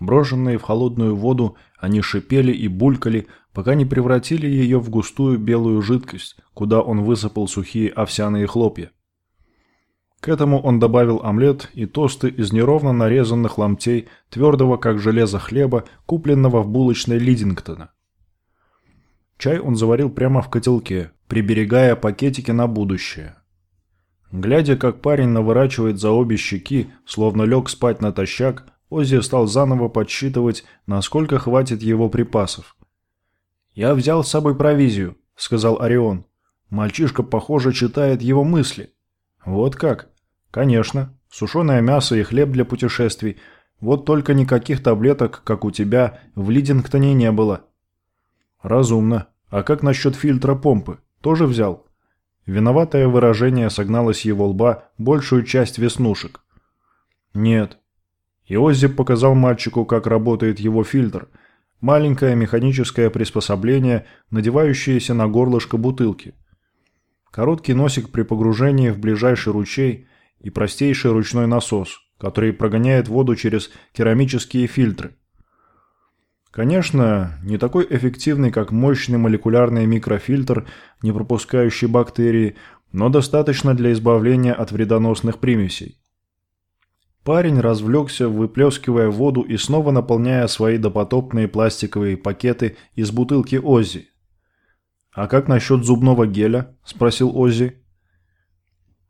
Брошенные в холодную воду, они шипели и булькали, пока не превратили ее в густую белую жидкость, куда он высыпал сухие овсяные хлопья. К этому он добавил омлет и тосты из неровно нарезанных ломтей твердого как железо хлеба, купленного в булочной Лидингтона. Чай он заварил прямо в котелке, приберегая пакетики на будущее. Глядя, как парень наворачивает за обе щеки, словно лег спать натощак, Оззи стал заново подсчитывать, насколько хватит его припасов. «Я взял с собой провизию», — сказал Орион. «Мальчишка, похоже, читает его мысли». «Вот как?» «Конечно. Сушеное мясо и хлеб для путешествий. Вот только никаких таблеток, как у тебя, в Лидингтоне не было». «Разумно. А как насчет фильтра помпы? Тоже взял?» Виноватое выражение согнало с его лба большую часть веснушек. «Нет». И показал мальчику, как работает его фильтр. Маленькое механическое приспособление, надевающееся на горлышко бутылки. Короткий носик при погружении в ближайший ручей и простейший ручной насос, который прогоняет воду через керамические фильтры. Конечно, не такой эффективный, как мощный молекулярный микрофильтр, не пропускающий бактерии, но достаточно для избавления от вредоносных примесей. Парень развлекся, выплескивая воду и снова наполняя свои допотопные пластиковые пакеты из бутылки Оззи. «А как насчет зубного геля?» – спросил Оззи.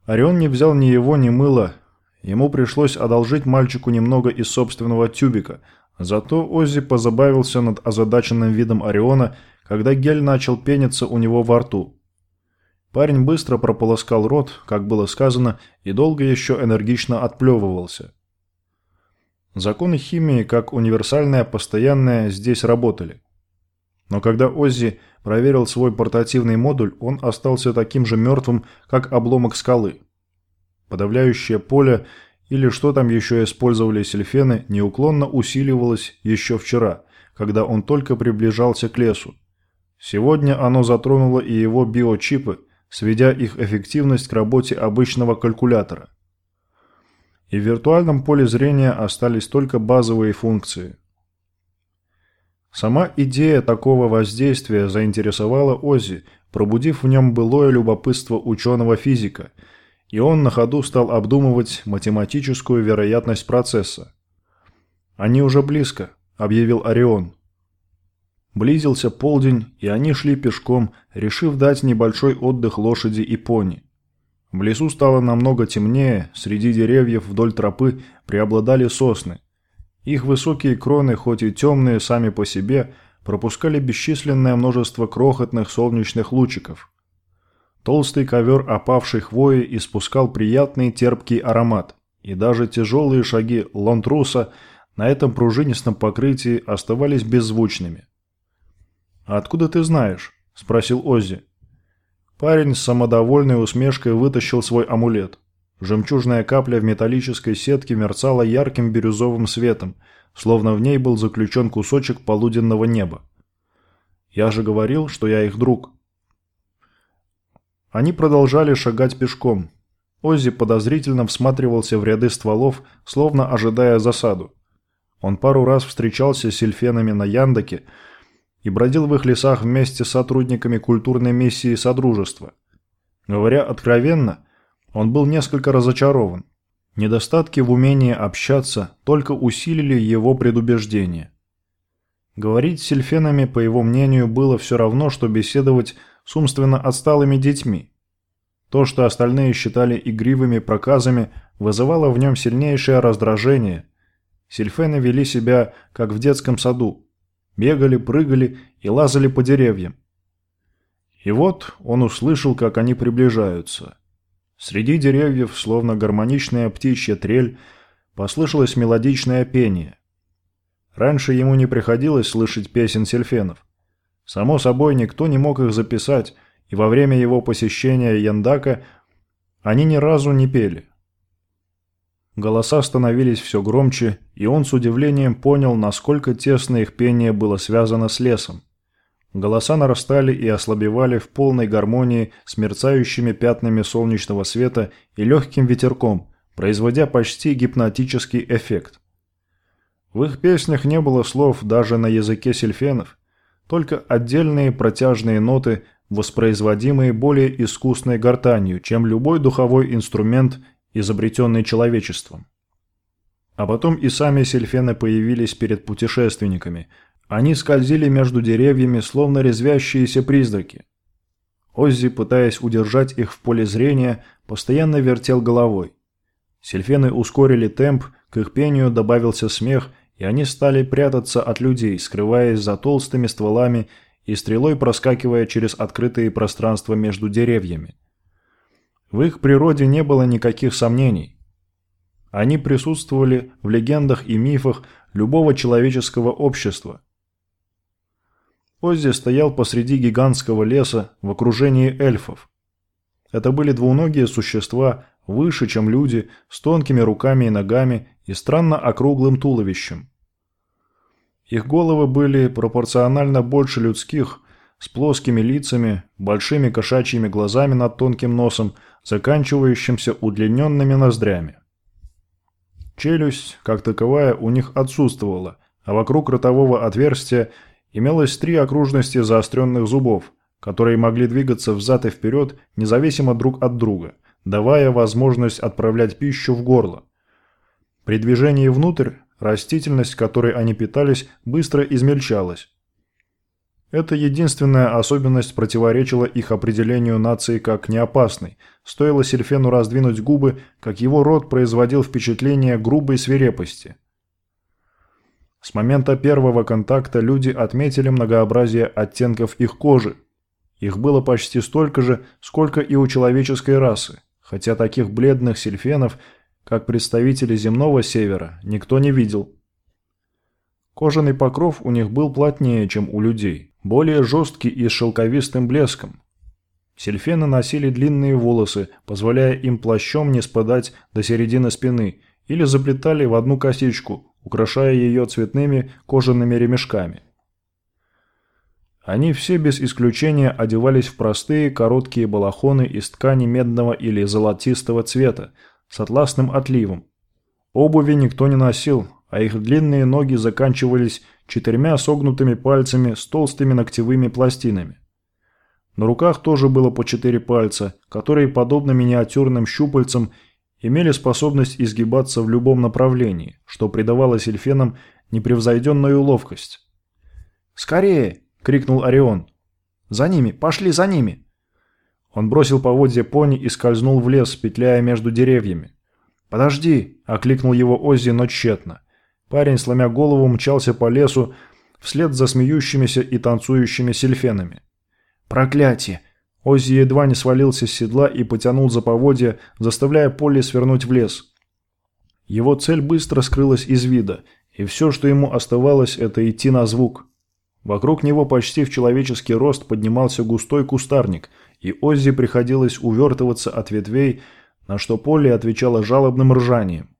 Орион не взял ни его, ни мыла. Ему пришлось одолжить мальчику немного из собственного тюбика – Зато Оззи позабавился над озадаченным видом Ориона, когда гель начал пениться у него во рту. Парень быстро прополоскал рот, как было сказано, и долго еще энергично отплевывался. Законы химии, как универсальная постоянная, здесь работали. Но когда Оззи проверил свой портативный модуль, он остался таким же мертвым, как обломок скалы. Подавляющее поле или что там еще использовали сельфены, неуклонно усиливалось еще вчера, когда он только приближался к лесу. Сегодня оно затронуло и его биочипы, сведя их эффективность к работе обычного калькулятора. И в виртуальном поле зрения остались только базовые функции. Сама идея такого воздействия заинтересовала Оззи, пробудив в нем былое любопытство ученого-физика – и он на ходу стал обдумывать математическую вероятность процесса. «Они уже близко», – объявил Орион. Близился полдень, и они шли пешком, решив дать небольшой отдых лошади и пони. В лесу стало намного темнее, среди деревьев вдоль тропы преобладали сосны. Их высокие кроны, хоть и темные сами по себе, пропускали бесчисленное множество крохотных солнечных лучиков. Толстый ковер опавшей хвои испускал приятный терпкий аромат, и даже тяжелые шаги лонтруса на этом пружинистом покрытии оставались беззвучными. «А откуда ты знаешь?» – спросил Оззи. Парень с самодовольной усмешкой вытащил свой амулет. Жемчужная капля в металлической сетке мерцала ярким бирюзовым светом, словно в ней был заключен кусочек полуденного неба. «Я же говорил, что я их друг», они продолжали шагать пешком. Оззи подозрительно всматривался в ряды стволов, словно ожидая засаду. Он пару раз встречался с сельфенами на Яндоке и бродил в их лесах вместе с сотрудниками культурной миссии Содружества. Говоря откровенно, он был несколько разочарован. Недостатки в умении общаться только усилили его предубеждение. Говорить с сельфенами, по его мнению, было все равно, что беседовать с умственно отсталыми детьми. То, что остальные считали игривыми проказами, вызывало в нем сильнейшее раздражение. Сильфены вели себя, как в детском саду. Бегали, прыгали и лазали по деревьям. И вот он услышал, как они приближаются. Среди деревьев, словно гармоничная птичья трель, послышалось мелодичное пение. Раньше ему не приходилось слышать песен сельфенов. Само собой, никто не мог их записать, и во время его посещения Яндака они ни разу не пели. Голоса становились все громче, и он с удивлением понял, насколько тесно их пение было связано с лесом. Голоса нарастали и ослабевали в полной гармонии с мерцающими пятнами солнечного света и легким ветерком, производя почти гипнотический эффект. В их песнях не было слов даже на языке сельфенов, только отдельные протяжные ноты, воспроизводимые более искусной гортанью, чем любой духовой инструмент, изобретенный человечеством. А потом и сами сельфены появились перед путешественниками. Они скользили между деревьями, словно резвящиеся призраки. Оззи, пытаясь удержать их в поле зрения, постоянно вертел головой. Сельфены ускорили темп, к их пению добавился смех, и они стали прятаться от людей, скрываясь за толстыми стволами и стрелой проскакивая через открытые пространства между деревьями. В их природе не было никаких сомнений. Они присутствовали в легендах и мифах любого человеческого общества. Оззи стоял посреди гигантского леса в окружении эльфов. Это были двуногие существа, выше, чем люди, с тонкими руками и ногами и странно округлым туловищем. Их головы были пропорционально больше людских, с плоскими лицами, большими кошачьими глазами над тонким носом, заканчивающимся удлиненными ноздрями. Челюсть, как таковая, у них отсутствовала, а вокруг ротового отверстия имелось три окружности заостренных зубов, которые могли двигаться взад и вперед независимо друг от друга – давая возможность отправлять пищу в горло. При движении внутрь растительность, которой они питались, быстро измельчалась. Эта единственная особенность противоречила их определению нации как неопасной. Стоило Сильфену раздвинуть губы, как его рот производил впечатление грубой свирепости. С момента первого контакта люди отметили многообразие оттенков их кожи. Их было почти столько же, сколько и у человеческой расы хотя таких бледных сельфенов, как представители земного севера, никто не видел. Кожаный покров у них был плотнее, чем у людей, более жесткий и с шелковистым блеском. Сельфены носили длинные волосы, позволяя им плащом не спадать до середины спины, или заплетали в одну косичку, украшая ее цветными кожаными ремешками. Они все без исключения одевались в простые короткие балахоны из ткани медного или золотистого цвета с атласным отливом. Обуви никто не носил, а их длинные ноги заканчивались четырьмя согнутыми пальцами с толстыми ногтевыми пластинами. На руках тоже было по четыре пальца, которые, подобно миниатюрным щупальцам, имели способность изгибаться в любом направлении, что придавало сельфенам непревзойденную ловкость. «Скорее!» – крикнул Орион. «За ними! Пошли за ними!» Он бросил поводья пони и скользнул в лес, петляя между деревьями. «Подожди!» – окликнул его Оззи, но тщетно. Парень, сломя голову, мчался по лесу вслед за смеющимися и танцующими сельфенами. «Проклятие!» Оззи едва не свалился с седла и потянул за поводья, заставляя Полли свернуть в лес. Его цель быстро скрылась из вида, и все, что ему оставалось, это идти на звук. Вокруг него почти в человеческий рост поднимался густой кустарник, и Оззи приходилось увертываться от ветвей, на что Полли отвечала жалобным ржанием.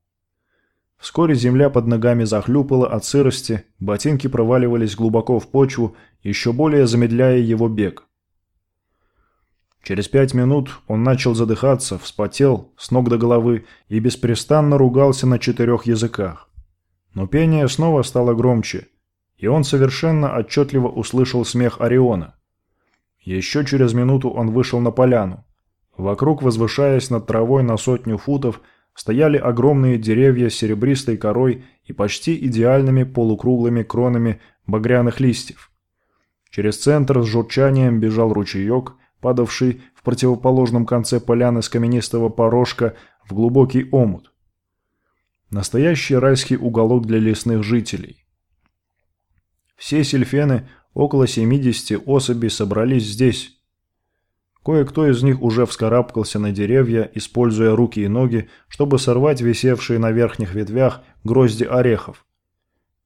Вскоре земля под ногами захлюпала от сырости, ботинки проваливались глубоко в почву, еще более замедляя его бег. Через пять минут он начал задыхаться, вспотел с ног до головы и беспрестанно ругался на четырех языках. Но пение снова стало громче – и он совершенно отчетливо услышал смех Ориона. Еще через минуту он вышел на поляну. Вокруг, возвышаясь над травой на сотню футов, стояли огромные деревья серебристой корой и почти идеальными полукруглыми кронами багряных листьев. Через центр с журчанием бежал ручеек, падавший в противоположном конце поляны с каменистого порожка в глубокий омут. Настоящий райский уголок для лесных жителей. Все сельфены, около 70 особей, собрались здесь. Кое-кто из них уже вскарабкался на деревья, используя руки и ноги, чтобы сорвать висевшие на верхних ветвях грозди орехов.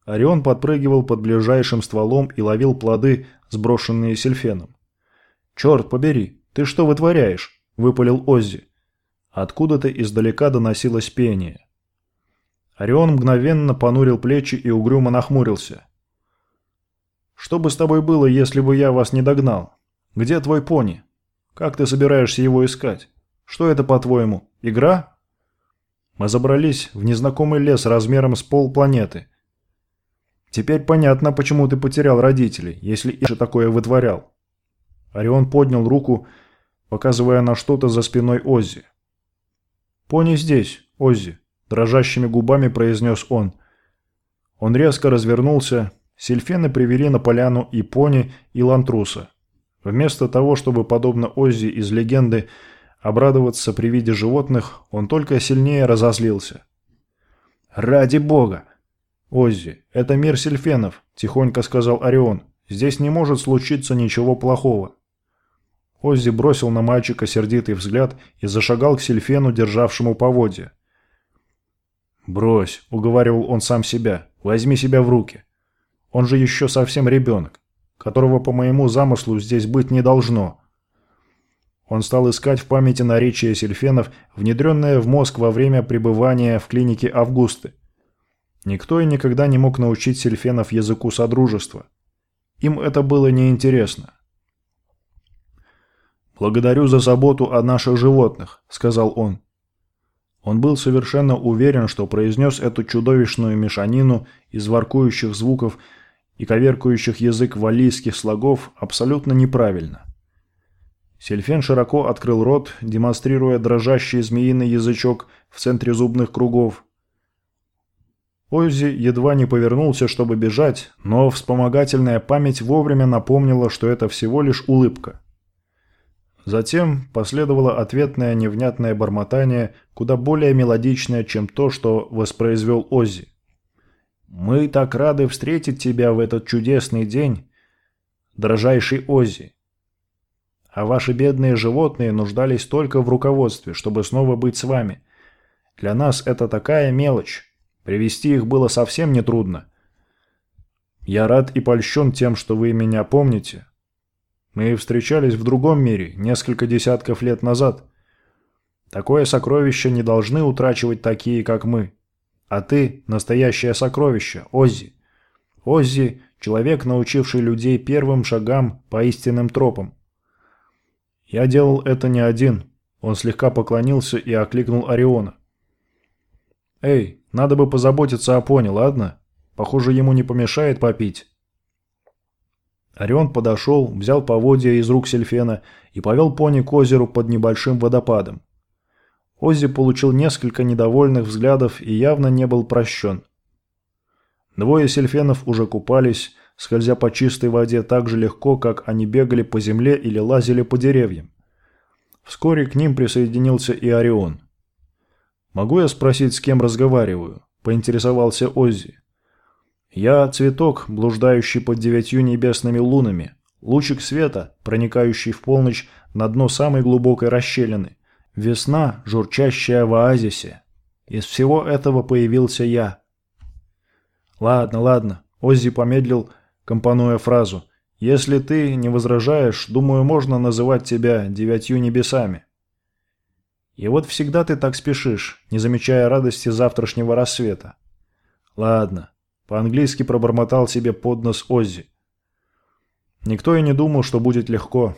Орион подпрыгивал под ближайшим стволом и ловил плоды, сброшенные сельфеном. «Черт побери, ты что вытворяешь?» – выпалил Оззи. Откуда-то издалека доносилось пение. Орион мгновенно понурил плечи и угрюмо нахмурился. Что бы с тобой было, если бы я вас не догнал? Где твой пони? Как ты собираешься его искать? Что это, по-твоему, игра? Мы забрались в незнакомый лес размером с полпланеты. Теперь понятно, почему ты потерял родителей, если и же такое вытворял. Орион поднял руку, показывая на что-то за спиной Оззи. «Пони здесь, Оззи», – дрожащими губами произнес он. Он резко развернулся, сельфены привели на поляну и пони, и лантруса. Вместо того, чтобы, подобно Оззи из легенды, обрадоваться при виде животных, он только сильнее разозлился. «Ради бога!» «Оззи, это мир сельфенов», – тихонько сказал Орион. «Здесь не может случиться ничего плохого». Оззи бросил на мальчика сердитый взгляд и зашагал к сельфену, державшему поводья. «Брось», – уговаривал он сам себя, – «возьми себя в руки. Он же еще совсем ребенок, которого по моему замыслу здесь быть не должно». Он стал искать в памяти наречия сельфенов, внедренное в мозг во время пребывания в клинике Августы. Никто и никогда не мог научить сельфенов языку содружества. Им это было неинтересно. «Благодарю за заботу о наших животных», — сказал он. Он был совершенно уверен, что произнес эту чудовищную мешанину из воркующих звуков и коверкающих язык валлийских слогов абсолютно неправильно. Сельфен широко открыл рот, демонстрируя дрожащий змеиный язычок в центре зубных кругов. Оззи едва не повернулся, чтобы бежать, но вспомогательная память вовремя напомнила, что это всего лишь улыбка. Затем последовало ответное невнятное бормотание, куда более мелодичное, чем то, что воспроизвел Оззи. «Мы так рады встретить тебя в этот чудесный день, дрожайший Оззи. А ваши бедные животные нуждались только в руководстве, чтобы снова быть с вами. Для нас это такая мелочь. Привести их было совсем нетрудно. Я рад и польщен тем, что вы меня помните, мы встречались в другом мире, несколько десятков лет назад. Такое сокровище не должны утрачивать такие, как мы. А ты – настоящее сокровище, Оззи. Оззи – человек, научивший людей первым шагам по истинным тропам. Я делал это не один. Он слегка поклонился и окликнул Ориона. «Эй, надо бы позаботиться о пони, ладно? Похоже, ему не помешает попить». Орион подошел, взял поводья из рук Сельфена и повел пони к озеру под небольшим водопадом. Оззи получил несколько недовольных взглядов и явно не был прощен. Двое сельфенов уже купались, скользя по чистой воде так же легко, как они бегали по земле или лазили по деревьям. Вскоре к ним присоединился и Орион. «Могу я спросить, с кем разговариваю?» – поинтересовался Оззи. Я цветок, блуждающий под девятью небесными лунами, лучик света, проникающий в полночь на дно самой глубокой расщелины, весна, журчащая в оазисе. Из всего этого появился я. Ладно, ладно, Оззи помедлил, компонуя фразу. Если ты не возражаешь, думаю, можно называть тебя девятью небесами. И вот всегда ты так спешишь, не замечая радости завтрашнего рассвета. Ладно, по-английски пробормотал себе под нос Оззи. Никто и не думал, что будет легко.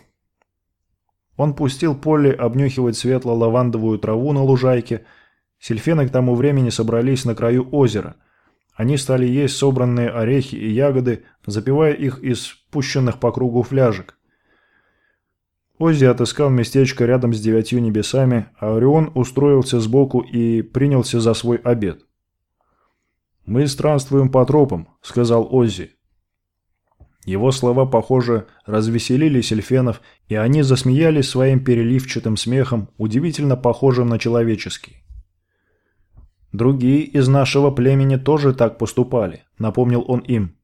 Он пустил Полли обнюхивать светло-лавандовую траву на лужайке. Сельфены к тому времени собрались на краю озера. Они стали есть собранные орехи и ягоды, запивая их из пущенных по кругу фляжек. Оззи отыскал местечко рядом с девятью небесами, а Орион устроился сбоку и принялся за свой обед. «Мы странствуем по тропам», — сказал Оззи. Его слова, похоже, развеселили сельфенов, и они засмеялись своим переливчатым смехом, удивительно похожим на человеческий. «Другие из нашего племени тоже так поступали», — напомнил он им.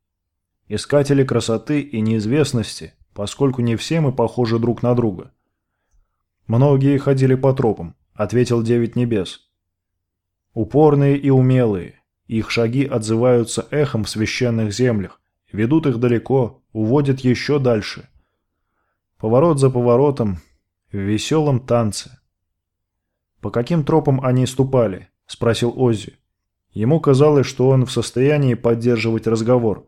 «Искатели красоты и неизвестности, поскольку не все мы похожи друг на друга». «Многие ходили по тропам», — ответил Девять Небес. «Упорные и умелые, их шаги отзываются эхом в священных землях, ведут их далеко, уводят еще дальше. Поворот за поворотом, в веселом танце. «По каким тропам они ступали?» – спросил Оззи. Ему казалось, что он в состоянии поддерживать разговор.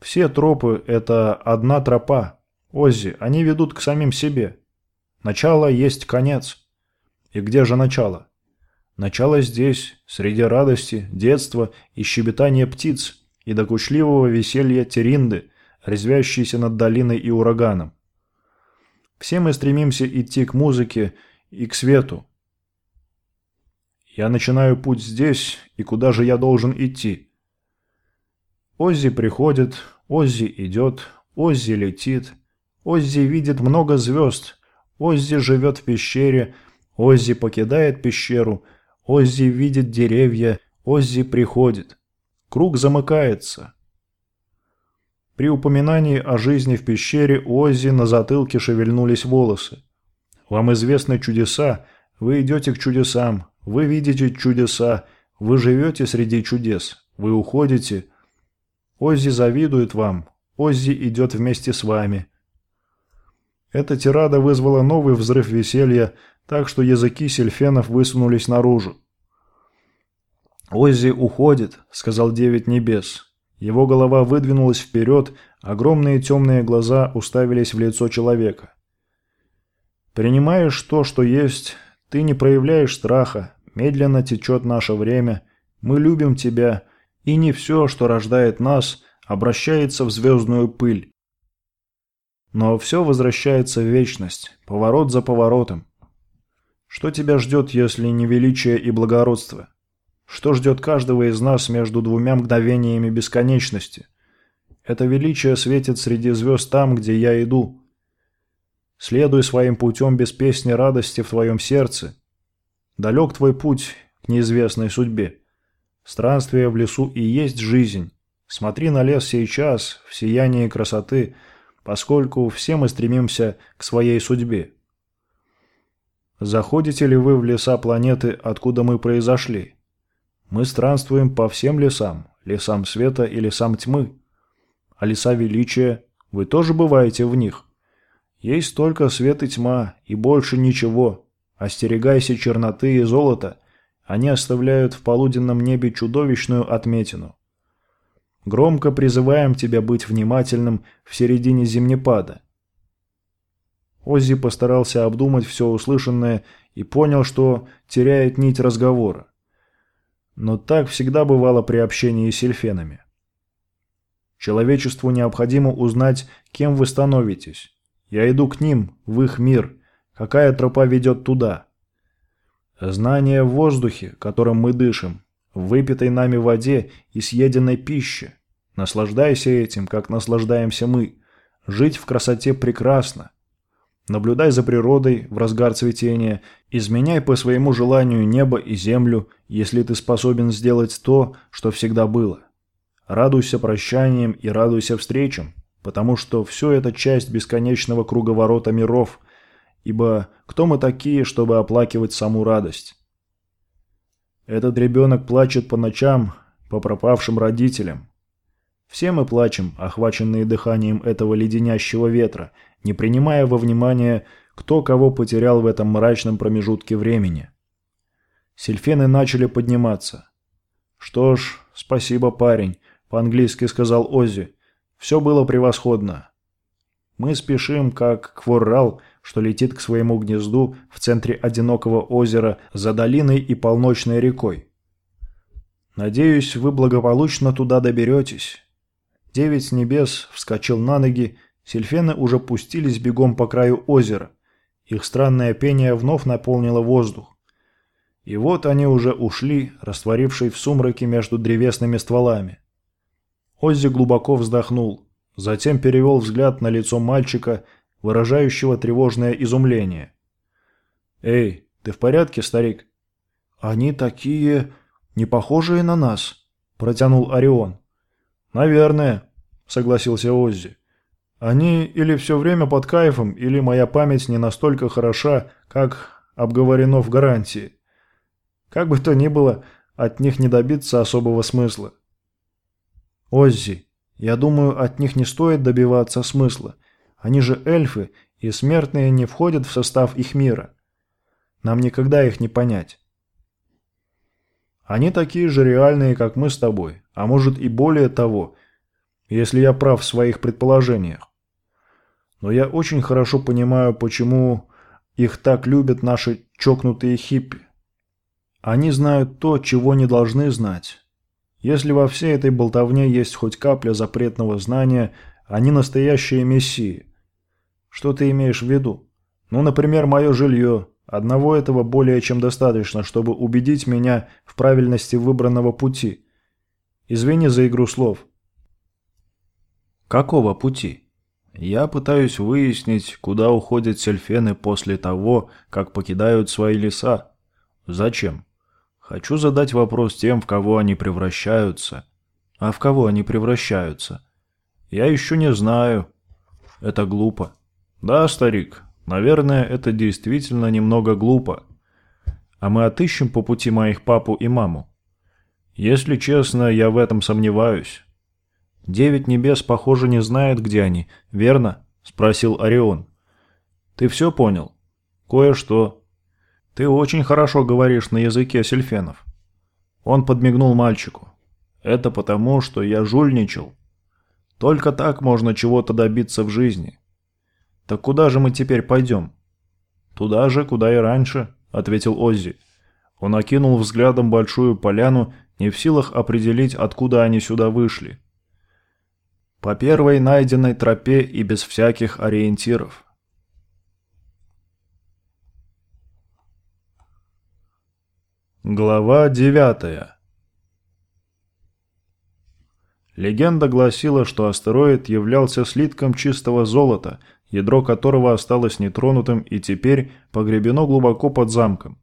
«Все тропы – это одна тропа. Оззи, они ведут к самим себе. Начало есть конец. И где же начало?» Начало здесь, среди радости, детства и щебетания птиц, и докучливого веселья Теринды, резвящейся над долиной и ураганом. Все мы стремимся идти к музыке и к свету. Я начинаю путь здесь, и куда же я должен идти? Оззи приходит, Оззи идет, Оззи летит, Оззи видит много звезд, Оззи живет в пещере, Оззи покидает пещеру, Оззи видит деревья, Оззи приходит. Круг замыкается. При упоминании о жизни в пещере Оззи на затылке шевельнулись волосы. Вам известны чудеса, вы идете к чудесам, вы видите чудеса, вы живете среди чудес, вы уходите. Оззи завидует вам, Оззи идет вместе с вами. Эта тирада вызвала новый взрыв веселья, так что языки сельфенов высунулись наружу. «Оззи уходит», — сказал Девять Небес. Его голова выдвинулась вперед, огромные темные глаза уставились в лицо человека. «Принимаешь то, что есть, ты не проявляешь страха, медленно течет наше время, мы любим тебя, и не все, что рождает нас, обращается в звездную пыль. Но все возвращается в вечность, поворот за поворотом. Что тебя ждет, если не величие и благородство? Что ждет каждого из нас между двумя мгновениями бесконечности? Это величие светит среди звезд там, где я иду. Следуй своим путем без песни радости в твоем сердце. Далек твой путь к неизвестной судьбе. Странствие в лесу и есть жизнь. Смотри на лес сейчас, в сиянии красоты – поскольку все мы стремимся к своей судьбе. Заходите ли вы в леса планеты, откуда мы произошли? Мы странствуем по всем лесам, лесам света и лесам тьмы. А леса величия, вы тоже бываете в них. Есть только свет и тьма, и больше ничего. Остерегайся черноты и золота, они оставляют в полуденном небе чудовищную отметину. Громко призываем тебя быть внимательным в середине зимнепада. Оззи постарался обдумать все услышанное и понял, что теряет нить разговора. Но так всегда бывало при общении с сельфенами. Человечеству необходимо узнать, кем вы становитесь. Я иду к ним, в их мир. Какая тропа ведет туда? Знание в воздухе, которым мы дышим, в выпитой нами воде и съеденной пище. Наслаждайся этим, как наслаждаемся мы. Жить в красоте прекрасно. Наблюдай за природой в разгар цветения, изменяй по своему желанию небо и землю, если ты способен сделать то, что всегда было. Радуйся прощаниям и радуйся встречам, потому что все это часть бесконечного круговорота миров, ибо кто мы такие, чтобы оплакивать саму радость? Этот ребенок плачет по ночам по пропавшим родителям. Все мы плачем, охваченные дыханием этого леденящего ветра, не принимая во внимание, кто кого потерял в этом мрачном промежутке времени. Сильфены начали подниматься. «Что ж, спасибо, парень», — по-английски сказал Оззи. «Все было превосходно. Мы спешим, как кворрал, что летит к своему гнезду в центре одинокого озера за долиной и полночной рекой. Надеюсь, вы благополучно туда доберетесь. Девять небес вскочил на ноги, сельфены уже пустились бегом по краю озера. Их странное пение вновь наполнило воздух. И вот они уже ушли, растворившись в сумраке между древесными стволами. Оззи глубоко вздохнул, затем перевел взгляд на лицо мальчика, выражающего тревожное изумление. «Эй, ты в порядке, старик?» «Они такие... не похожие на нас», – протянул Орион. «Наверное», – согласился Оззи. «Они или все время под кайфом, или моя память не настолько хороша, как обговорено в гарантии. Как бы то ни было, от них не добиться особого смысла». «Оззи, я думаю, от них не стоит добиваться смысла. Они же эльфы, и смертные не входят в состав их мира. Нам никогда их не понять. Они такие же реальные, как мы с тобой, а может и более того, если я прав в своих предположениях. Но я очень хорошо понимаю, почему их так любят наши чокнутые хиппи. Они знают то, чего не должны знать. Если во всей этой болтовне есть хоть капля запретного знания, они настоящие мессии. Что ты имеешь в виду? Ну, например, мое жилье. Одного этого более чем достаточно, чтобы убедить меня в правильности выбранного пути. Извини за игру слов. Какого пути? Я пытаюсь выяснить, куда уходят сельфены после того, как покидают свои леса. Зачем? Хочу задать вопрос тем, в кого они превращаются. А в кого они превращаются? Я еще не знаю. Это глупо. Да, старик, наверное, это действительно немного глупо. А мы отыщем по пути моих папу и маму. Если честно, я в этом сомневаюсь. Девять небес, похоже, не знают, где они, верно? Спросил Орион. Ты все понял? Кое-что. «Ты очень хорошо говоришь на языке сельфенов». Он подмигнул мальчику. «Это потому, что я жульничал. Только так можно чего-то добиться в жизни. Так куда же мы теперь пойдем?» «Туда же, куда и раньше», — ответил Оззи. Он окинул взглядом большую поляну, не в силах определить, откуда они сюда вышли. «По первой найденной тропе и без всяких ориентиров». Глава девятая Легенда гласила, что астероид являлся слитком чистого золота, ядро которого осталось нетронутым и теперь погребено глубоко под замком.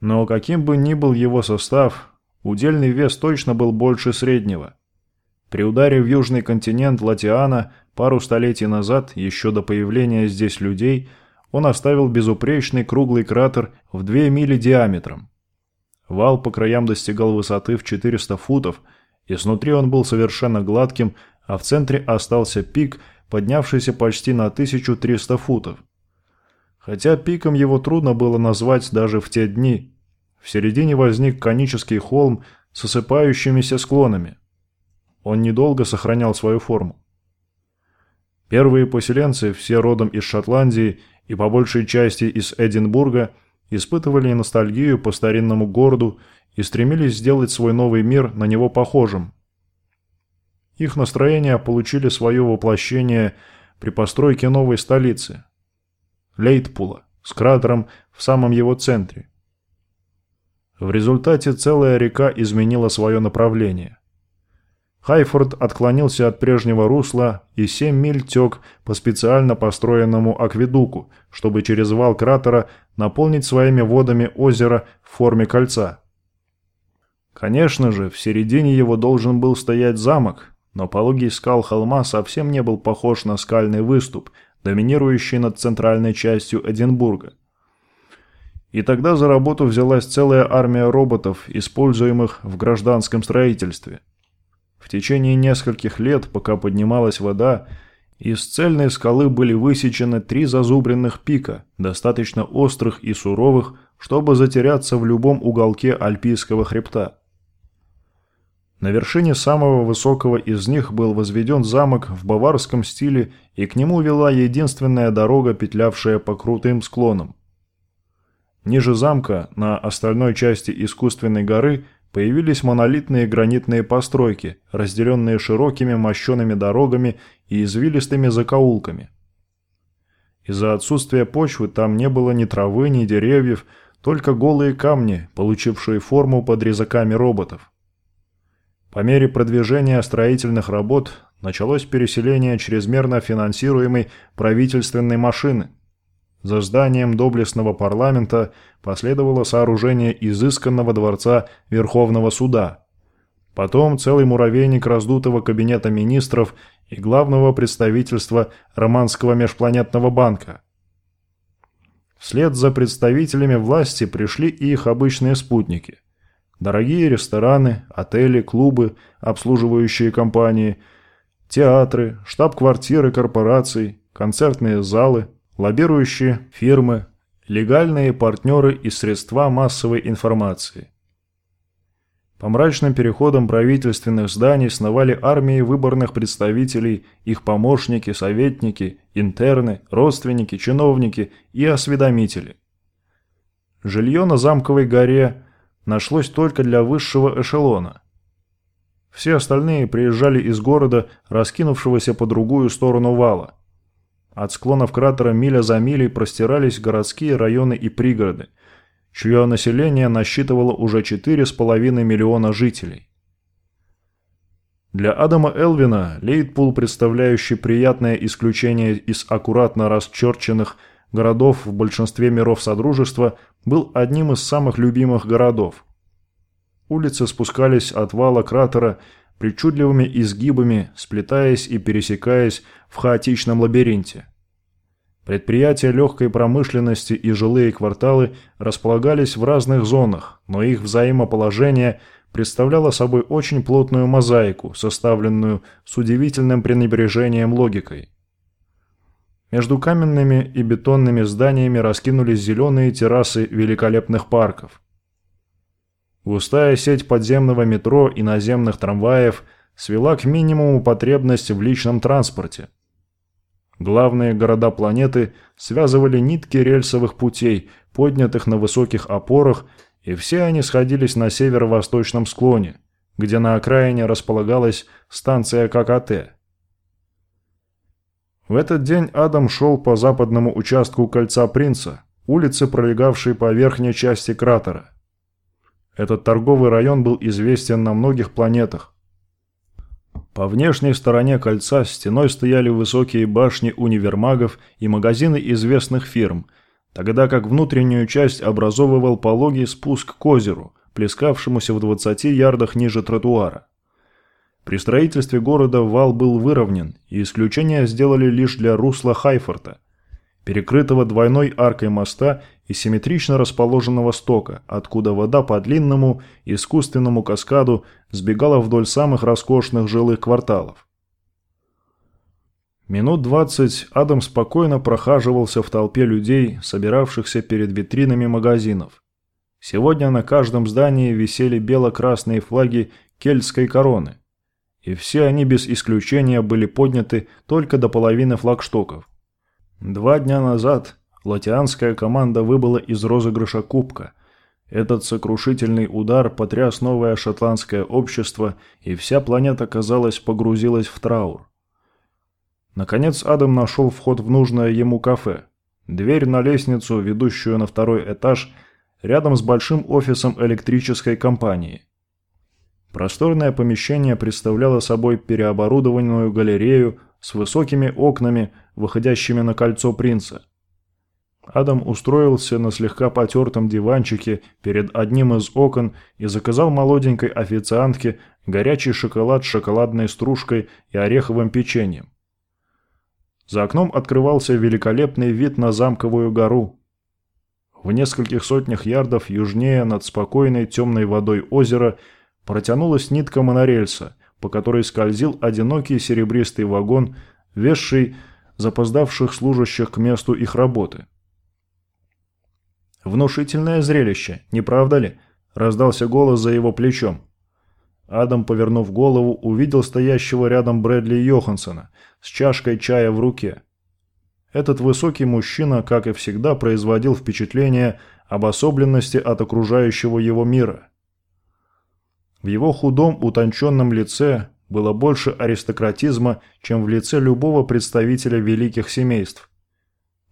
Но каким бы ни был его состав, удельный вес точно был больше среднего. При ударе в южный континент Латиана пару столетий назад, еще до появления здесь людей, он оставил безупречный круглый кратер в две мили диаметром. Вал по краям достигал высоты в 400 футов, и снутри он был совершенно гладким, а в центре остался пик, поднявшийся почти на 1300 футов. Хотя пиком его трудно было назвать даже в те дни. В середине возник конический холм с осыпающимися склонами. Он недолго сохранял свою форму. Первые поселенцы, все родом из Шотландии и по большей части из Эдинбурга – испытывали ностальгию по старинному городу и стремились сделать свой новый мир на него похожим. Их настроения получили свое воплощение при постройке новой столицы – Лейтпула, с кратером в самом его центре. В результате целая река изменила свое направление. Хайфорд отклонился от прежнего русла и 7 миль тек по специально построенному акведуку, чтобы через вал кратера наполнить своими водами озеро в форме кольца. Конечно же, в середине его должен был стоять замок, но пологий скал холма совсем не был похож на скальный выступ, доминирующий над центральной частью Эдинбурга. И тогда за работу взялась целая армия роботов, используемых в гражданском строительстве – в течение нескольких лет, пока поднималась вода, из цельной скалы были высечены три зазубренных пика, достаточно острых и суровых, чтобы затеряться в любом уголке Альпийского хребта. На вершине самого высокого из них был возведен замок в баварском стиле, и к нему вела единственная дорога, петлявшая по крутым склонам. Ниже замка, на остальной части искусственной горы, появились монолитные гранитные постройки, разделенные широкими мощеными дорогами и извилистыми закоулками. Из-за отсутствия почвы там не было ни травы, ни деревьев, только голые камни, получившие форму под резаками роботов. По мере продвижения строительных работ началось переселение чрезмерно финансируемой правительственной машины – за зданием доблестного парламента последовало сооружение изысканного дворца Верховного суда. Потом целый муравейник раздутого кабинета министров и главного представительства Романского межпланетного банка. Вслед за представителями власти пришли и их обычные спутники. Дорогие рестораны, отели, клубы, обслуживающие компании, театры, штаб-квартиры корпораций, концертные залы – лоббирующие фирмы, легальные партнеры и средства массовой информации. По мрачным переходам правительственных зданий сновали армии выборных представителей, их помощники, советники, интерны, родственники, чиновники и осведомители. Жилье на Замковой горе нашлось только для высшего эшелона. Все остальные приезжали из города, раскинувшегося по другую сторону вала. От склонов кратера миля за милей простирались городские районы и пригороды, чье население насчитывало уже 4,5 миллиона жителей. Для Адама Элвина Лейтпул, представляющий приятное исключение из аккуратно расчерченных городов в большинстве миров Содружества, был одним из самых любимых городов. Улицы спускались от вала кратера причудливыми изгибами, сплетаясь и пересекаясь в хаотичном лабиринте. Предприятия легкой промышленности и жилые кварталы располагались в разных зонах, но их взаимоположение представляло собой очень плотную мозаику, составленную с удивительным пренебрежением логикой. Между каменными и бетонными зданиями раскинулись зеленые террасы великолепных парков. Густая сеть подземного метро и наземных трамваев свела к минимуму потребность в личном транспорте – Главные города планеты связывали нитки рельсовых путей, поднятых на высоких опорах, и все они сходились на северо-восточном склоне, где на окраине располагалась станция ККТ. В этот день Адам шел по западному участку Кольца Принца, улицы, пролегавшей по верхней части кратера. Этот торговый район был известен на многих планетах, по внешней стороне кольца стеной стояли высокие башни универмагов и магазины известных фирм, тогда как внутреннюю часть образовывал пологий спуск к озеру, плескавшемуся в 20 ярдах ниже тротуара. При строительстве города вал был выровнен, и исключение сделали лишь для русла Хайфорта, перекрытого двойной аркой моста и симметрично расположенного стока, откуда вода по длинному искусственному каскаду сбегала вдоль самых роскошных жилых кварталов. Минут двадцать Адам спокойно прохаживался в толпе людей, собиравшихся перед витринами магазинов. Сегодня на каждом здании висели бело-красные флаги кельтской короны, и все они без исключения были подняты только до половины флагштоков. Два дня назад латианская команда выбыла из розыгрыша кубка. Этот сокрушительный удар потряс новое шотландское общество, и вся планета, казалось, погрузилась в траур. Наконец Адам нашел вход в нужное ему кафе. Дверь на лестницу, ведущую на второй этаж, рядом с большим офисом электрической компании. Просторное помещение представляло собой переоборудованную галерею с высокими окнами, выходящими на кольцо принца. Адам устроился на слегка потертом диванчике перед одним из окон и заказал молоденькой официантке горячий шоколад с шоколадной стружкой и ореховым печеньем. За окном открывался великолепный вид на замковую гору. В нескольких сотнях ярдов южнее над спокойной темной водой озера протянулась нитка монорельса, по которой скользил одинокий серебристый вагон, везший запоздавших служащих к месту их работы. «Внушительное зрелище, не правда ли?» – раздался голос за его плечом. Адам, повернув голову, увидел стоящего рядом Брэдли Йоханссона с чашкой чая в руке. Этот высокий мужчина, как и всегда, производил впечатление обособленности от окружающего его мира. В его худом, утонченном лице было больше аристократизма, чем в лице любого представителя великих семейств.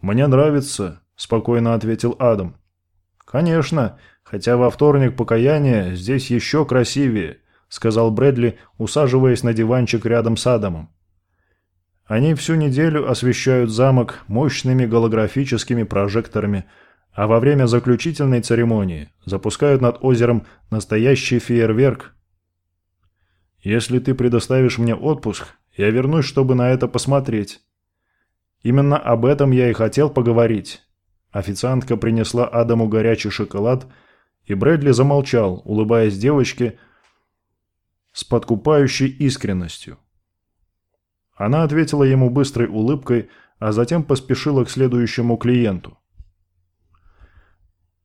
«Мне нравится», – спокойно ответил Адам. «Конечно, хотя во вторник покаяния здесь еще красивее», – сказал Брэдли, усаживаясь на диванчик рядом с Адамом. Они всю неделю освещают замок мощными голографическими прожекторами, а во время заключительной церемонии запускают над озером настоящий фейерверк, если ты предоставишь мне отпуск, я вернусь, чтобы на это посмотреть. Именно об этом я и хотел поговорить. Официантка принесла Адаму горячий шоколад, и Брэдли замолчал, улыбаясь девочке с подкупающей искренностью. Она ответила ему быстрой улыбкой, а затем поспешила к следующему клиенту.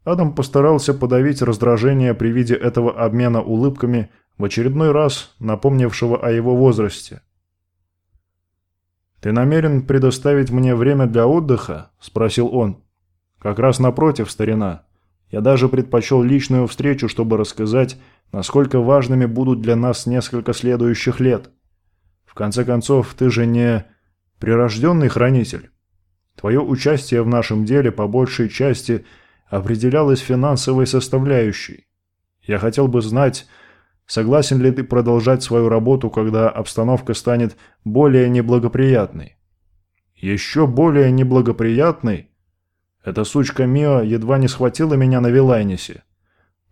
Адам постарался подавить раздражение при виде этого обмена улыбками в очередной раз напомнившего о его возрасте. «Ты намерен предоставить мне время для отдыха?» – спросил он. «Как раз напротив, старина. Я даже предпочел личную встречу, чтобы рассказать, насколько важными будут для нас несколько следующих лет. В конце концов, ты же не прирожденный хранитель. Твое участие в нашем деле по большей части определялось финансовой составляющей. Я хотел бы знать, согласен ли ты продолжать свою работу, когда обстановка станет более неблагоприятной. Еще более неблагоприятной? Эта сучка Мио едва не схватила меня на Вилайнисе.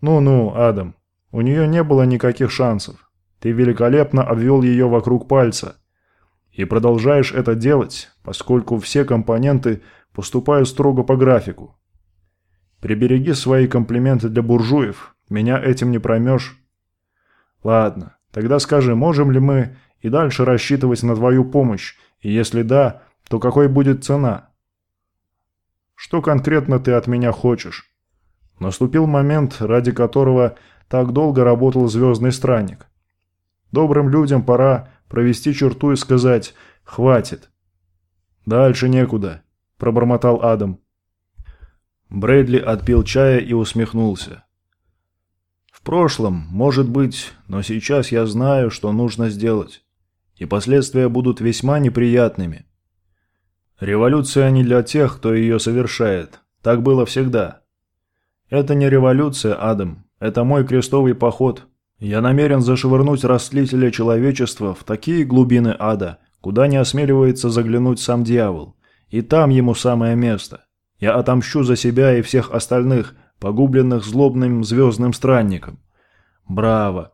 Ну-ну, Адам, у нее не было никаких шансов. Ты великолепно обвел ее вокруг пальца. И продолжаешь это делать, поскольку все компоненты поступают строго по графику. Прибереги свои комплименты для буржуев, меня этим не проймешь. Ладно, тогда скажи, можем ли мы и дальше рассчитывать на твою помощь, и если да, то какой будет цена? Что конкретно ты от меня хочешь? Наступил момент, ради которого так долго работал Звездный Странник. Добрым людям пора провести черту и сказать «хватит». «Дальше некуда», – пробормотал Адам. Брэдли отпил чая и усмехнулся. «В прошлом, может быть, но сейчас я знаю, что нужно сделать, и последствия будут весьма неприятными. Революция не для тех, кто ее совершает. Так было всегда. Это не революция, Адам. Это мой крестовый поход. Я намерен зашвырнуть растлителя человечества в такие глубины ада, куда не осмеливается заглянуть сам дьявол. И там ему самое место. Я отомщу за себя и всех остальных, погубленных злобным звездным странником. Браво.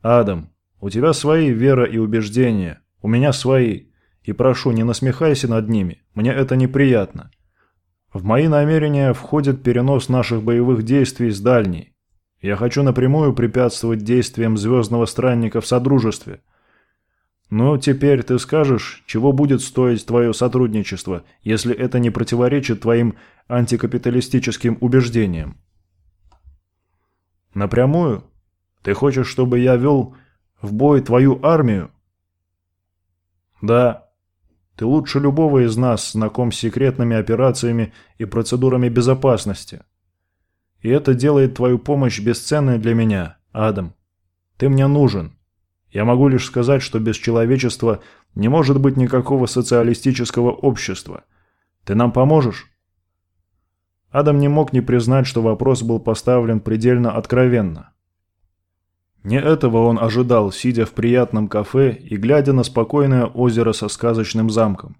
Адам, у тебя свои вера и убеждения, у меня свои. И прошу, не насмехайся над ними, мне это неприятно. В мои намерения входит перенос наших боевых действий с дальней. Я хочу напрямую препятствовать действиям звездного странника в Содружестве. Но теперь ты скажешь, чего будет стоить твое сотрудничество, если это не противоречит твоим антикапиталистическим убеждениям? Напрямую? Ты хочешь, чтобы я вел в бой твою армию? Да, ты лучше любого из нас знаком с секретными операциями и процедурами безопасности. И это делает твою помощь бесценной для меня, Адам. Ты мне нужен. Я могу лишь сказать, что без человечества не может быть никакого социалистического общества. Ты нам поможешь?» Адам не мог не признать, что вопрос был поставлен предельно откровенно. Не этого он ожидал, сидя в приятном кафе и глядя на спокойное озеро со сказочным замком.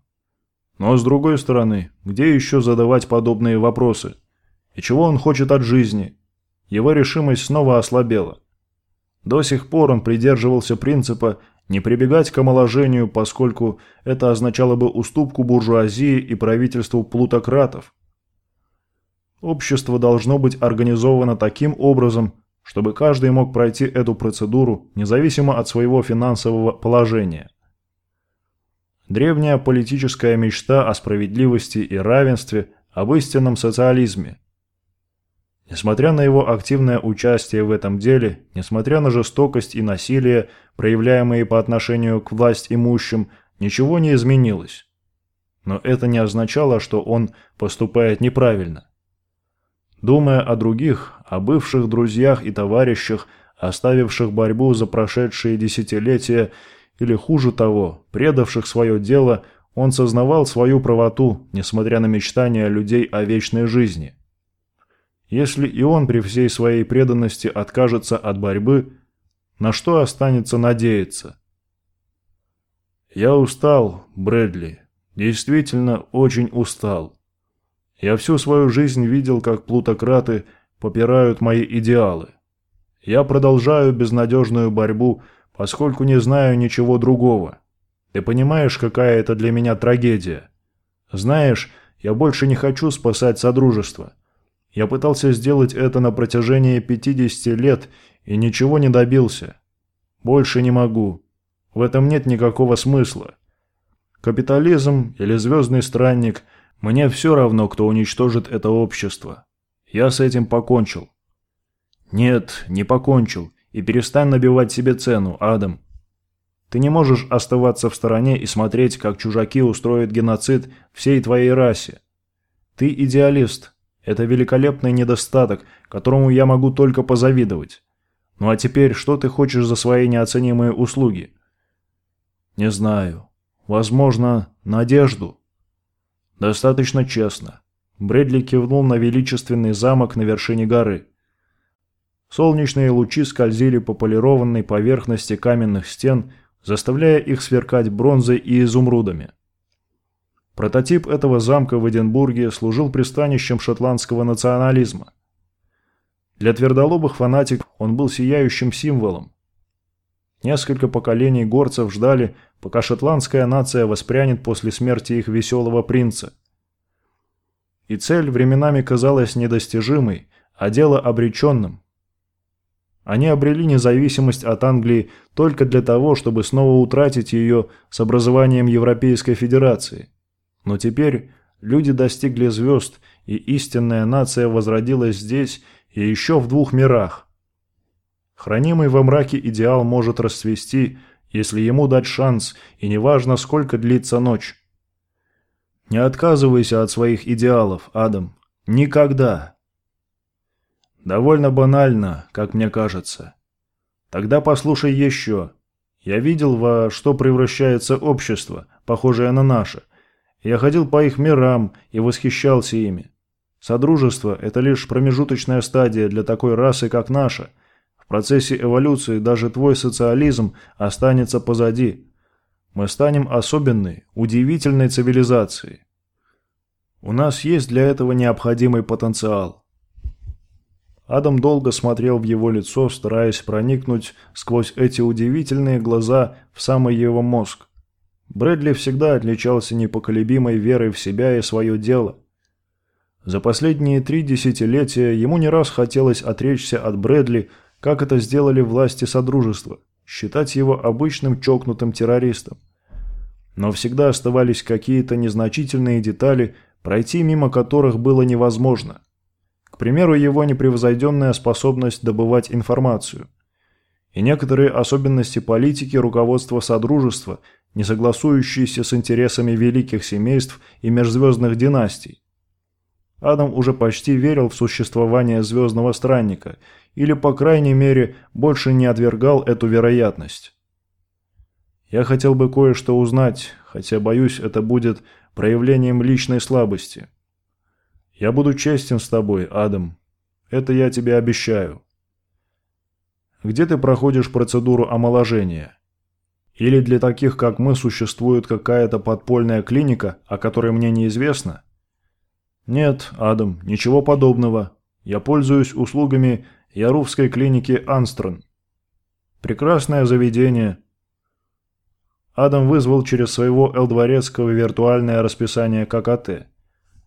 Но с другой стороны, где еще задавать подобные вопросы? И чего он хочет от жизни? Его решимость снова ослабела. До сих пор он придерживался принципа не прибегать к омоложению, поскольку это означало бы уступку буржуазии и правительству плутократов. Общество должно быть организовано таким образом, чтобы каждый мог пройти эту процедуру независимо от своего финансового положения. Древняя политическая мечта о справедливости и равенстве, об истинном социализме. Несмотря на его активное участие в этом деле, несмотря на жестокость и насилие, проявляемые по отношению к власть имущим, ничего не изменилось. Но это не означало, что он поступает неправильно. Думая о других, о бывших друзьях и товарищах, оставивших борьбу за прошедшие десятилетия, или хуже того, предавших свое дело, он сознавал свою правоту, несмотря на мечтания людей о вечной жизни. Если и он при всей своей преданности откажется от борьбы, на что останется надеяться? «Я устал, Брэдли. Действительно, очень устал. Я всю свою жизнь видел, как плутократы попирают мои идеалы. Я продолжаю безнадежную борьбу, поскольку не знаю ничего другого. Ты понимаешь, какая это для меня трагедия? Знаешь, я больше не хочу спасать Содружество. Я пытался сделать это на протяжении 50 лет и ничего не добился. Больше не могу. В этом нет никакого смысла. Капитализм или звездный странник – мне все равно, кто уничтожит это общество. Я с этим покончил. Нет, не покончил. И перестань набивать себе цену, Адам. Ты не можешь оставаться в стороне и смотреть, как чужаки устроят геноцид всей твоей расе. Ты идеалист, Это великолепный недостаток, которому я могу только позавидовать. Ну а теперь, что ты хочешь за свои неоценимые услуги? Не знаю. Возможно, надежду. Достаточно честно. Брэдли кивнул на величественный замок на вершине горы. Солнечные лучи скользили по полированной поверхности каменных стен, заставляя их сверкать бронзой и изумрудами. Прототип этого замка в Эдинбурге служил пристанищем шотландского национализма. Для твердолобых фанатиков он был сияющим символом. Несколько поколений горцев ждали, пока шотландская нация воспрянет после смерти их веселого принца. И цель временами казалась недостижимой, а дело обреченным. Они обрели независимость от Англии только для того, чтобы снова утратить ее с образованием Европейской Федерации. Но теперь люди достигли звезд, и истинная нация возродилась здесь и еще в двух мирах. Хранимый во мраке идеал может расцвести, если ему дать шанс, и неважно, сколько длится ночь. Не отказывайся от своих идеалов, Адам. Никогда. Довольно банально, как мне кажется. Тогда послушай еще. Я видел, во что превращается общество, похожее на наше. Я ходил по их мирам и восхищался ими. Содружество – это лишь промежуточная стадия для такой расы, как наша. Процессе эволюции даже твой социализм останется позади. Мы станем особенной, удивительной цивилизацией. У нас есть для этого необходимый потенциал. Адам долго смотрел в его лицо, стараясь проникнуть сквозь эти удивительные глаза в самый его мозг. Брэдли всегда отличался непоколебимой верой в себя и свое дело. За последние три десятилетия ему не раз хотелось отречься от Брэдли, как это сделали власти Содружества, считать его обычным чокнутым террористом. Но всегда оставались какие-то незначительные детали, пройти мимо которых было невозможно. К примеру, его непревзойденная способность добывать информацию. И некоторые особенности политики руководства Содружества, не согласующиеся с интересами великих семейств и межзвездных династий. Адам уже почти верил в существование Звездного Странника, или, по крайней мере, больше не отвергал эту вероятность. Я хотел бы кое-что узнать, хотя, боюсь, это будет проявлением личной слабости. Я буду честен с тобой, Адам. Это я тебе обещаю. Где ты проходишь процедуру омоложения? Или для таких, как мы, существует какая-то подпольная клиника, о которой мне неизвестно? «Нет, Адам, ничего подобного. Я пользуюсь услугами Яровской клиники Анстрон. Прекрасное заведение». Адам вызвал через своего Элдворецкого виртуальное расписание ККТ.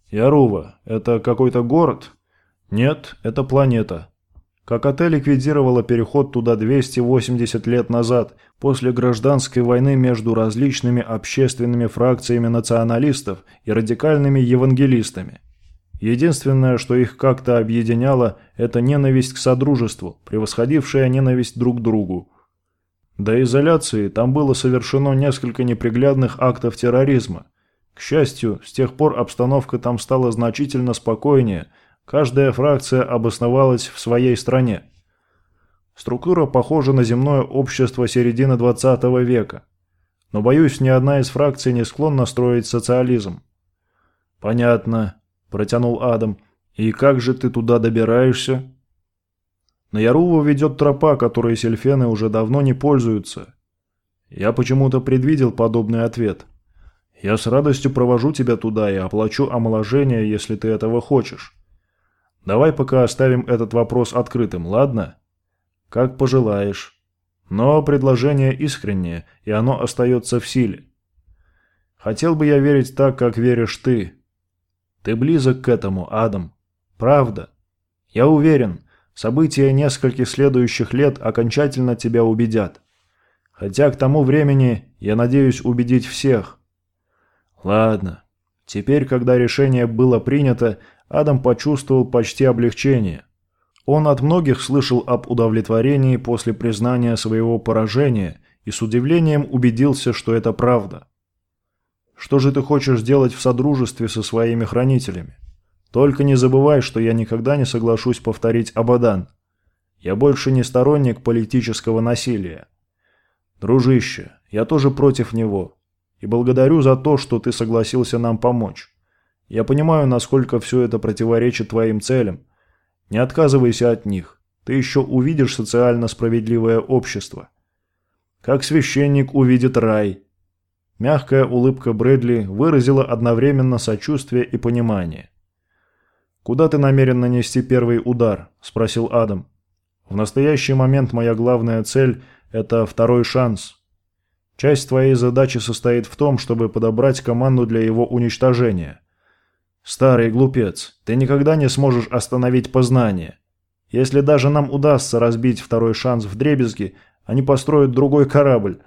«Ярува, это какой-то город?» «Нет, это планета». ККТ ликвидировала переход туда 280 лет назад, после гражданской войны между различными общественными фракциями националистов и радикальными евангелистами. Единственное, что их как-то объединяло, это ненависть к содружеству, превосходившая ненависть друг к другу. До изоляции там было совершено несколько неприглядных актов терроризма. К счастью, с тех пор обстановка там стала значительно спокойнее, каждая фракция обосновалась в своей стране. Структура похожа на земное общество середины 20 века. Но, боюсь, ни одна из фракций не склонна строить социализм. Понятно протянул Адам. «И как же ты туда добираешься?» «На Яруву ведет тропа, которой сельфены уже давно не пользуются». Я почему-то предвидел подобный ответ. «Я с радостью провожу тебя туда и оплачу омоложение, если ты этого хочешь. Давай пока оставим этот вопрос открытым, ладно?» «Как пожелаешь. Но предложение искреннее, и оно остается в силе. Хотел бы я верить так, как веришь ты, ты близок к этому, Адам. Правда. Я уверен, события нескольких следующих лет окончательно тебя убедят. Хотя к тому времени я надеюсь убедить всех. Ладно. Теперь, когда решение было принято, Адам почувствовал почти облегчение. Он от многих слышал об удовлетворении после признания своего поражения и с удивлением убедился, что это правда. Что же ты хочешь сделать в содружестве со своими хранителями? Только не забывай, что я никогда не соглашусь повторить Абадан. Я больше не сторонник политического насилия. Дружище, я тоже против него. И благодарю за то, что ты согласился нам помочь. Я понимаю, насколько все это противоречит твоим целям. Не отказывайся от них. Ты еще увидишь социально справедливое общество. Как священник увидит рай. Мягкая улыбка Брэдли выразила одновременно сочувствие и понимание. «Куда ты намерен нанести первый удар?» – спросил Адам. «В настоящий момент моя главная цель – это второй шанс. Часть твоей задачи состоит в том, чтобы подобрать команду для его уничтожения. Старый глупец, ты никогда не сможешь остановить познание. Если даже нам удастся разбить второй шанс в дребезги, они построят другой корабль,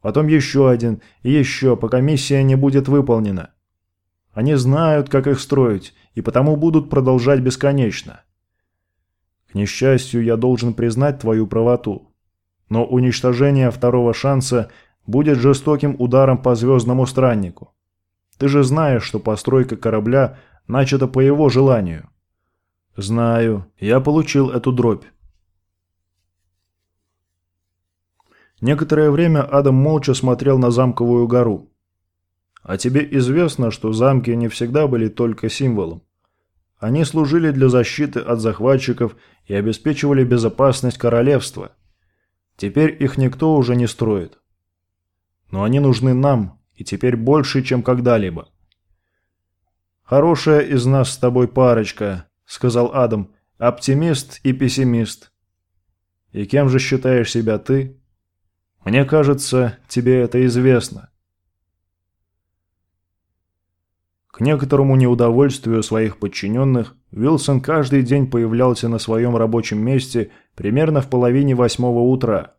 потом еще один и еще, пока миссия не будет выполнена. Они знают, как их строить, и потому будут продолжать бесконечно. К несчастью, я должен признать твою правоту. Но уничтожение второго шанса будет жестоким ударом по звездному страннику. Ты же знаешь, что постройка корабля начата по его желанию. Знаю, я получил эту дробь. Некоторое время Адам молча смотрел на замковую гору. А тебе известно, что замки не всегда были только символом. Они служили для защиты от захватчиков и обеспечивали безопасность королевства. Теперь их никто уже не строит. Но они нужны нам, и теперь больше, чем когда-либо. «Хорошая из нас с тобой парочка», — сказал Адам. «Оптимист и пессимист». «И кем же считаешь себя ты?» «Мне кажется, тебе это известно». К некоторому неудовольствию своих подчиненных, Вилсон каждый день появлялся на своем рабочем месте примерно в половине восьмого утра,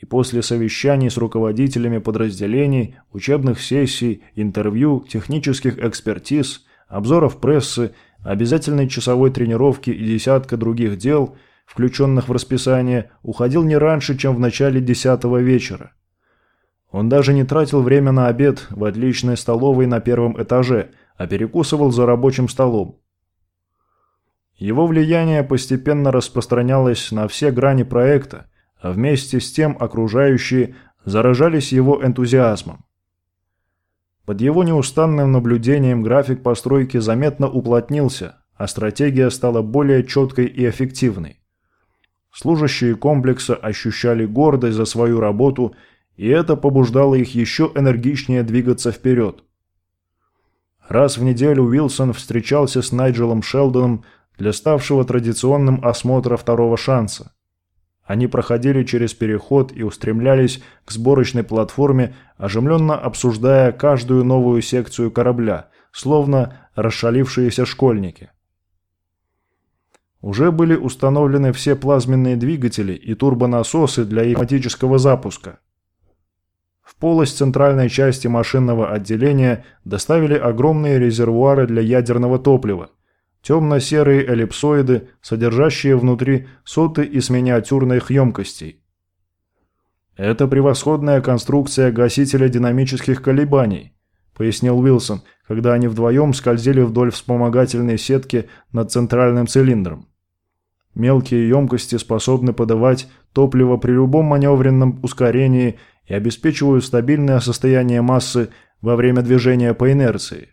и после совещаний с руководителями подразделений, учебных сессий, интервью, технических экспертиз – обзоров прессы, обязательной часовой тренировки и десятка других дел, включенных в расписание, уходил не раньше, чем в начале десятого вечера. Он даже не тратил время на обед в отличной столовой на первом этаже, а перекусывал за рабочим столом. Его влияние постепенно распространялось на все грани проекта, а вместе с тем окружающие заражались его энтузиазмом. Под его неустанным наблюдением график постройки заметно уплотнился, а стратегия стала более четкой и эффективной. Служащие комплекса ощущали гордость за свою работу, и это побуждало их еще энергичнее двигаться вперед. Раз в неделю Уилсон встречался с Найджелом Шелдоном для ставшего традиционным осмотра второго шанса. Они проходили через переход и устремлялись к сборочной платформе, оживленно обсуждая каждую новую секцию корабля, словно расшалившиеся школьники. Уже были установлены все плазменные двигатели и турбонасосы для автоматического запуска. В полость центральной части машинного отделения доставили огромные резервуары для ядерного топлива, Темно-серые эллипсоиды, содержащие внутри соты из миниатюрных емкостей. «Это превосходная конструкция гасителя динамических колебаний», пояснил Уилсон, когда они вдвоем скользили вдоль вспомогательной сетки над центральным цилиндром. Мелкие емкости способны подавать топливо при любом маневренном ускорении и обеспечивают стабильное состояние массы во время движения по инерции.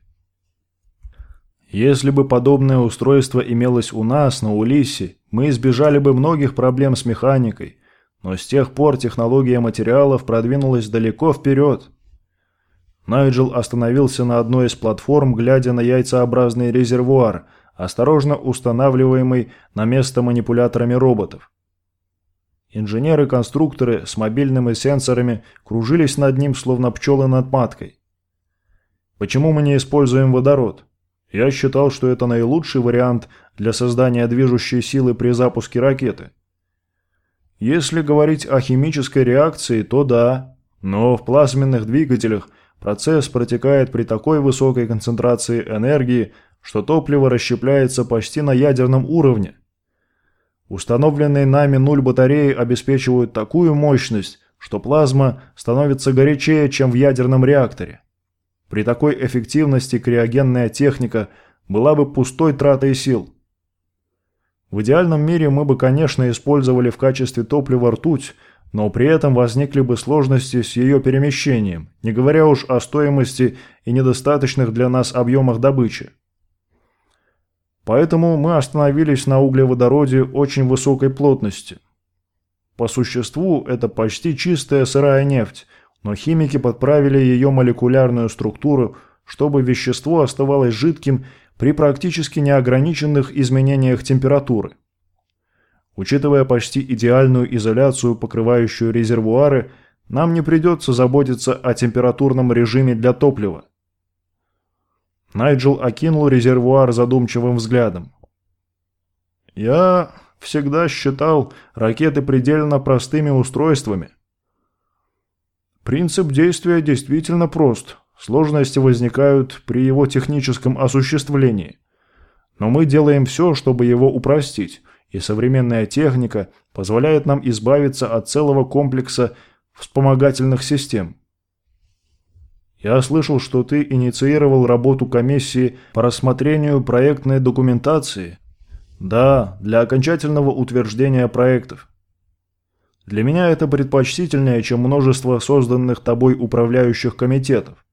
Если бы подобное устройство имелось у нас, на Улиссе, мы избежали бы многих проблем с механикой, но с тех пор технология материалов продвинулась далеко вперед. Найджел остановился на одной из платформ, глядя на яйцеобразный резервуар, осторожно устанавливаемый на место манипуляторами роботов. Инженеры-конструкторы с мобильными сенсорами кружились над ним, словно пчелы над маткой. Почему мы не используем водород? Я считал, что это наилучший вариант для создания движущей силы при запуске ракеты. Если говорить о химической реакции, то да, но в плазменных двигателях процесс протекает при такой высокой концентрации энергии, что топливо расщепляется почти на ядерном уровне. Установленные нами нуль батареи обеспечивают такую мощность, что плазма становится горячее, чем в ядерном реакторе. При такой эффективности криогенная техника была бы пустой тратой сил. В идеальном мире мы бы, конечно, использовали в качестве топлива ртуть, но при этом возникли бы сложности с ее перемещением, не говоря уж о стоимости и недостаточных для нас объемах добычи. Поэтому мы остановились на углеводороде очень высокой плотности. По существу это почти чистая сырая нефть, но химики подправили ее молекулярную структуру, чтобы вещество оставалось жидким при практически неограниченных изменениях температуры. Учитывая почти идеальную изоляцию, покрывающую резервуары, нам не придется заботиться о температурном режиме для топлива. Найджел окинул резервуар задумчивым взглядом. «Я всегда считал ракеты предельно простыми устройствами. Принцип действия действительно прост. Сложности возникают при его техническом осуществлении. Но мы делаем все, чтобы его упростить, и современная техника позволяет нам избавиться от целого комплекса вспомогательных систем. Я слышал, что ты инициировал работу комиссии по рассмотрению проектной документации. Да, для окончательного утверждения проектов. Для меня это предпочтительнее, чем множество созданных тобой управляющих комитетов.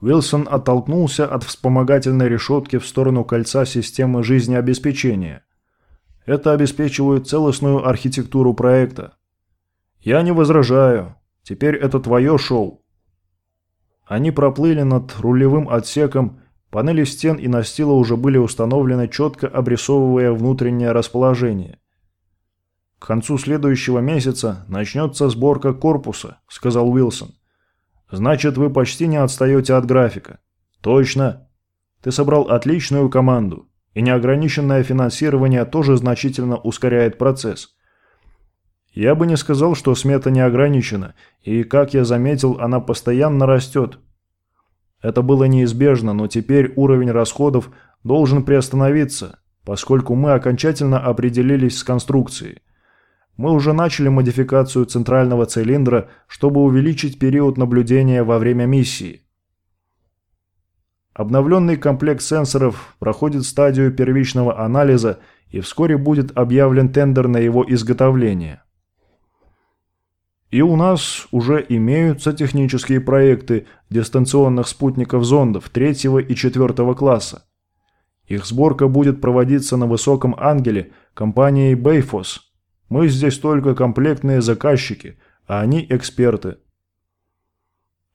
Уилсон оттолкнулся от вспомогательной решетки в сторону кольца системы жизнеобеспечения. Это обеспечивает целостную архитектуру проекта. Я не возражаю. Теперь это твое шоу. Они проплыли над рулевым отсеком, панели стен и настила уже были установлены, четко обрисовывая внутреннее расположение. «К концу следующего месяца начнется сборка корпуса», — сказал Уилсон. «Значит, вы почти не отстаете от графика». «Точно. Ты собрал отличную команду, и неограниченное финансирование тоже значительно ускоряет процесс». Я бы не сказал, что смета не ограничена, и, как я заметил, она постоянно растет. Это было неизбежно, но теперь уровень расходов должен приостановиться, поскольку мы окончательно определились с конструкцией. Мы уже начали модификацию центрального цилиндра, чтобы увеличить период наблюдения во время миссии. Обновленный комплект сенсоров проходит стадию первичного анализа и вскоре будет объявлен тендер на его изготовление. И у нас уже имеются технические проекты дистанционных спутников-зондов третьего и четвертого класса. Их сборка будет проводиться на Высоком Ангеле компанией Bayfos – мы здесь только комплектные заказчики, а они эксперты.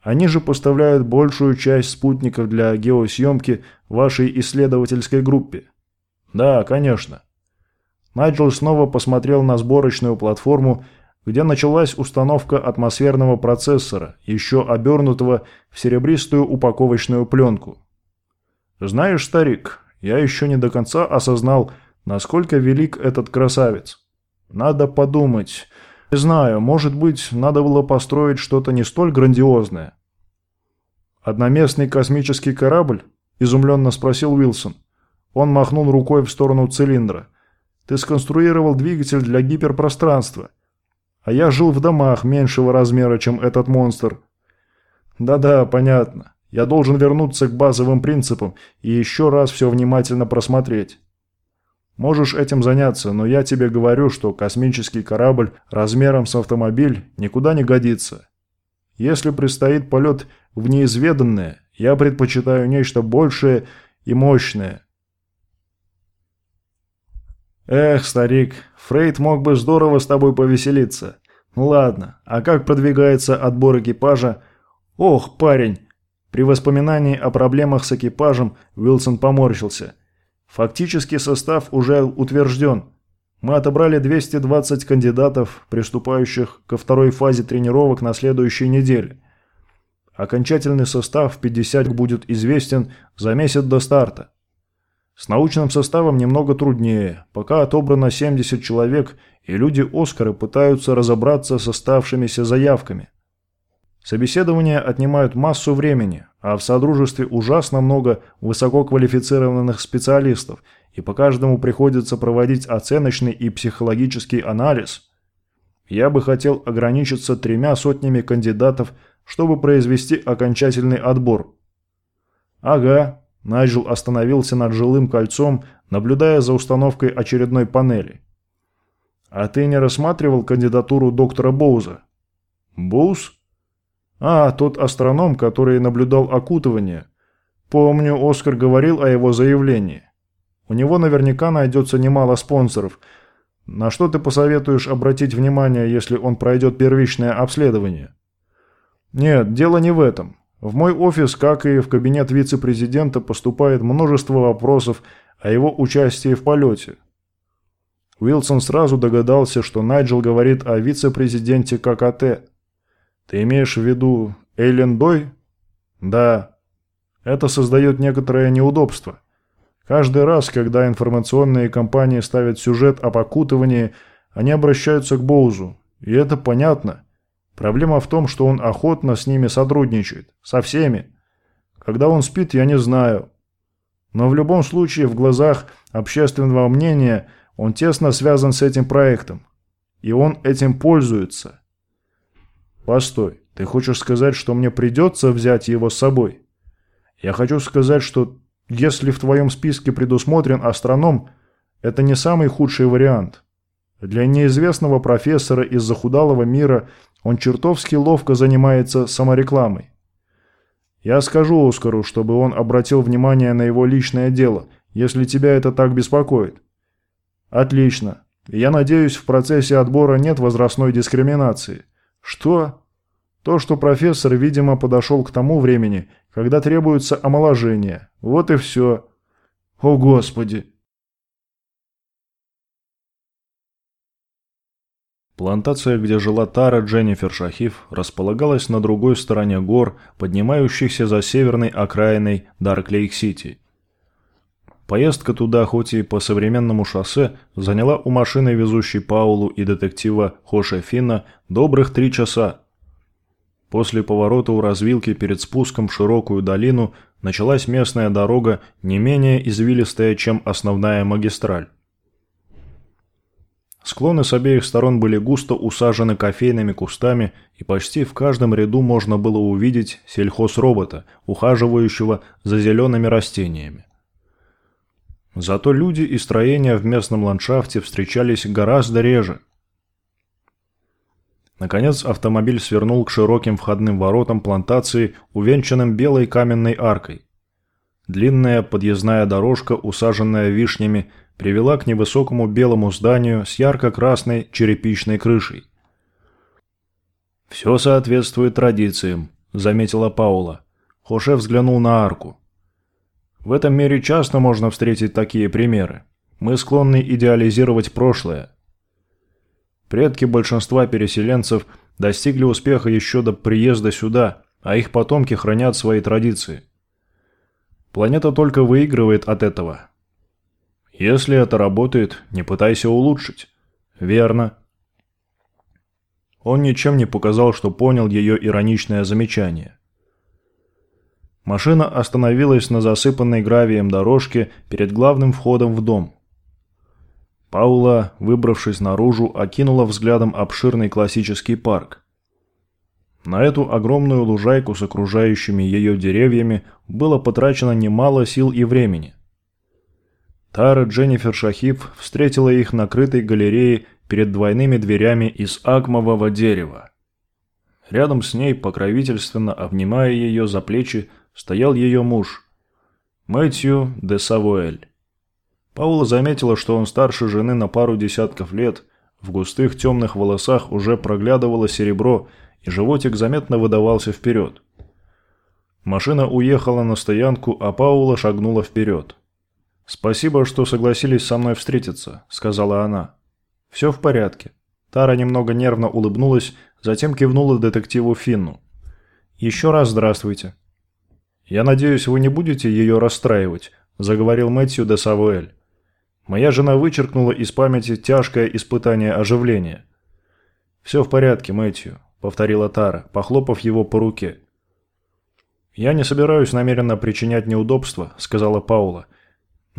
Они же поставляют большую часть спутников для геосъемки вашей исследовательской группе. Да, конечно. Найджел снова посмотрел на сборочную платформу, где началась установка атмосферного процессора, еще обернутого в серебристую упаковочную пленку. Знаешь, старик, я еще не до конца осознал, насколько велик этот красавец. Надо подумать. Не знаю, может быть, надо было построить что-то не столь грандиозное. «Одноместный космический корабль?» – изумленно спросил Уилсон. Он махнул рукой в сторону цилиндра. «Ты сконструировал двигатель для гиперпространства. А я жил в домах меньшего размера, чем этот монстр». «Да-да, понятно. Я должен вернуться к базовым принципам и еще раз все внимательно просмотреть». Можешь этим заняться, но я тебе говорю, что космический корабль размером с автомобиль никуда не годится. Если предстоит полет в неизведанное, я предпочитаю нечто большее и мощное. Эх, старик, Фрейд мог бы здорово с тобой повеселиться. Ну ладно, а как продвигается отбор экипажа? Ох, парень! При воспоминании о проблемах с экипажем Уилсон поморщился. Фактически состав уже утвержден. Мы отобрали 220 кандидатов, приступающих ко второй фазе тренировок на следующей неделе. Окончательный состав 50 будет известен за месяц до старта. С научным составом немного труднее. Пока отобрано 70 человек, и люди Оскара пытаются разобраться с оставшимися заявками. Собеседования отнимают массу времени, а в Содружестве ужасно много высококвалифицированных специалистов, и по каждому приходится проводить оценочный и психологический анализ. Я бы хотел ограничиться тремя сотнями кандидатов, чтобы произвести окончательный отбор. Ага, Найджел остановился над жилым кольцом, наблюдая за установкой очередной панели. «А ты не рассматривал кандидатуру доктора Боуза?» «Боуз?» «А, тот астроном, который наблюдал окутывание. Помню, Оскар говорил о его заявлении. У него наверняка найдется немало спонсоров. На что ты посоветуешь обратить внимание, если он пройдет первичное обследование?» «Нет, дело не в этом. В мой офис, как и в кабинет вице-президента, поступает множество вопросов о его участии в полете. Уилсон сразу догадался, что Найджел говорит о вице-президенте ККТ. «Ты имеешь в виду Эйлен Дой?» «Да. Это создает некоторое неудобство. Каждый раз, когда информационные компании ставят сюжет об окутывании, они обращаются к Боузу. И это понятно. Проблема в том, что он охотно с ними сотрудничает. Со всеми. Когда он спит, я не знаю. Но в любом случае, в глазах общественного мнения, он тесно связан с этим проектом. И он этим пользуется. Постой, ты хочешь сказать, что мне придется взять его с собой? Я хочу сказать, что если в твоем списке предусмотрен астроном, это не самый худший вариант. Для неизвестного профессора из захудалого мира он чертовски ловко занимается саморекламой. Я скажу Оскару, чтобы он обратил внимание на его личное дело, если тебя это так беспокоит. Отлично. Я надеюсь, в процессе отбора нет возрастной дискриминации. Что? То, что профессор, видимо, подошел к тому времени, когда требуется омоложение. Вот и все. О, Господи! Плантация, где жила Тара Дженнифер Шахиф, располагалась на другой стороне гор, поднимающихся за северной окраиной Дарк-Лейк-Сити. Поездка туда, хоть и по современному шоссе, заняла у машины, везущей Паулу и детектива Хоша Финна, добрых три часа. После поворота у развилки перед спуском в широкую долину началась местная дорога, не менее извилистая, чем основная магистраль. Склоны с обеих сторон были густо усажены кофейными кустами, и почти в каждом ряду можно было увидеть сельхозробота, ухаживающего за зелеными растениями. Зато люди и строения в местном ландшафте встречались гораздо реже. Наконец автомобиль свернул к широким входным воротам плантации, увенчанным белой каменной аркой. Длинная подъездная дорожка, усаженная вишнями, привела к невысокому белому зданию с ярко-красной черепичной крышей. «Все соответствует традициям», – заметила Паула. Хоше взглянул на арку. «В этом мире часто можно встретить такие примеры. Мы склонны идеализировать прошлое. Предки большинства переселенцев достигли успеха еще до приезда сюда, а их потомки хранят свои традиции. Планета только выигрывает от этого, если это работает, не пытайся улучшить. Верно. Он ничем не показал, что понял ее ироничное замечание. Машина остановилась на засыпанной гравием дорожке перед главным входом в дом. Паула, выбравшись наружу, окинула взглядом обширный классический парк. На эту огромную лужайку с окружающими ее деревьями было потрачено немало сил и времени. Тара Дженнифер Шахиб встретила их на крытой галерее перед двойными дверями из акмового дерева. Рядом с ней, покровительственно обнимая ее за плечи, стоял ее муж, Мэтью де Савуэль. Паула заметила, что он старше жены на пару десятков лет, в густых темных волосах уже проглядывало серебро, и животик заметно выдавался вперед. Машина уехала на стоянку, а Паула шагнула вперед. «Спасибо, что согласились со мной встретиться», – сказала она. «Все в порядке». Тара немного нервно улыбнулась, затем кивнула детективу Финну. «Еще раз здравствуйте». «Я надеюсь, вы не будете ее расстраивать», – заговорил Мэтью де Савуэль. «Моя жена вычеркнула из памяти тяжкое испытание оживления». «Все в порядке, Мэтью», – повторила Тара, похлопав его по руке. «Я не собираюсь намеренно причинять неудобства», – сказала Паула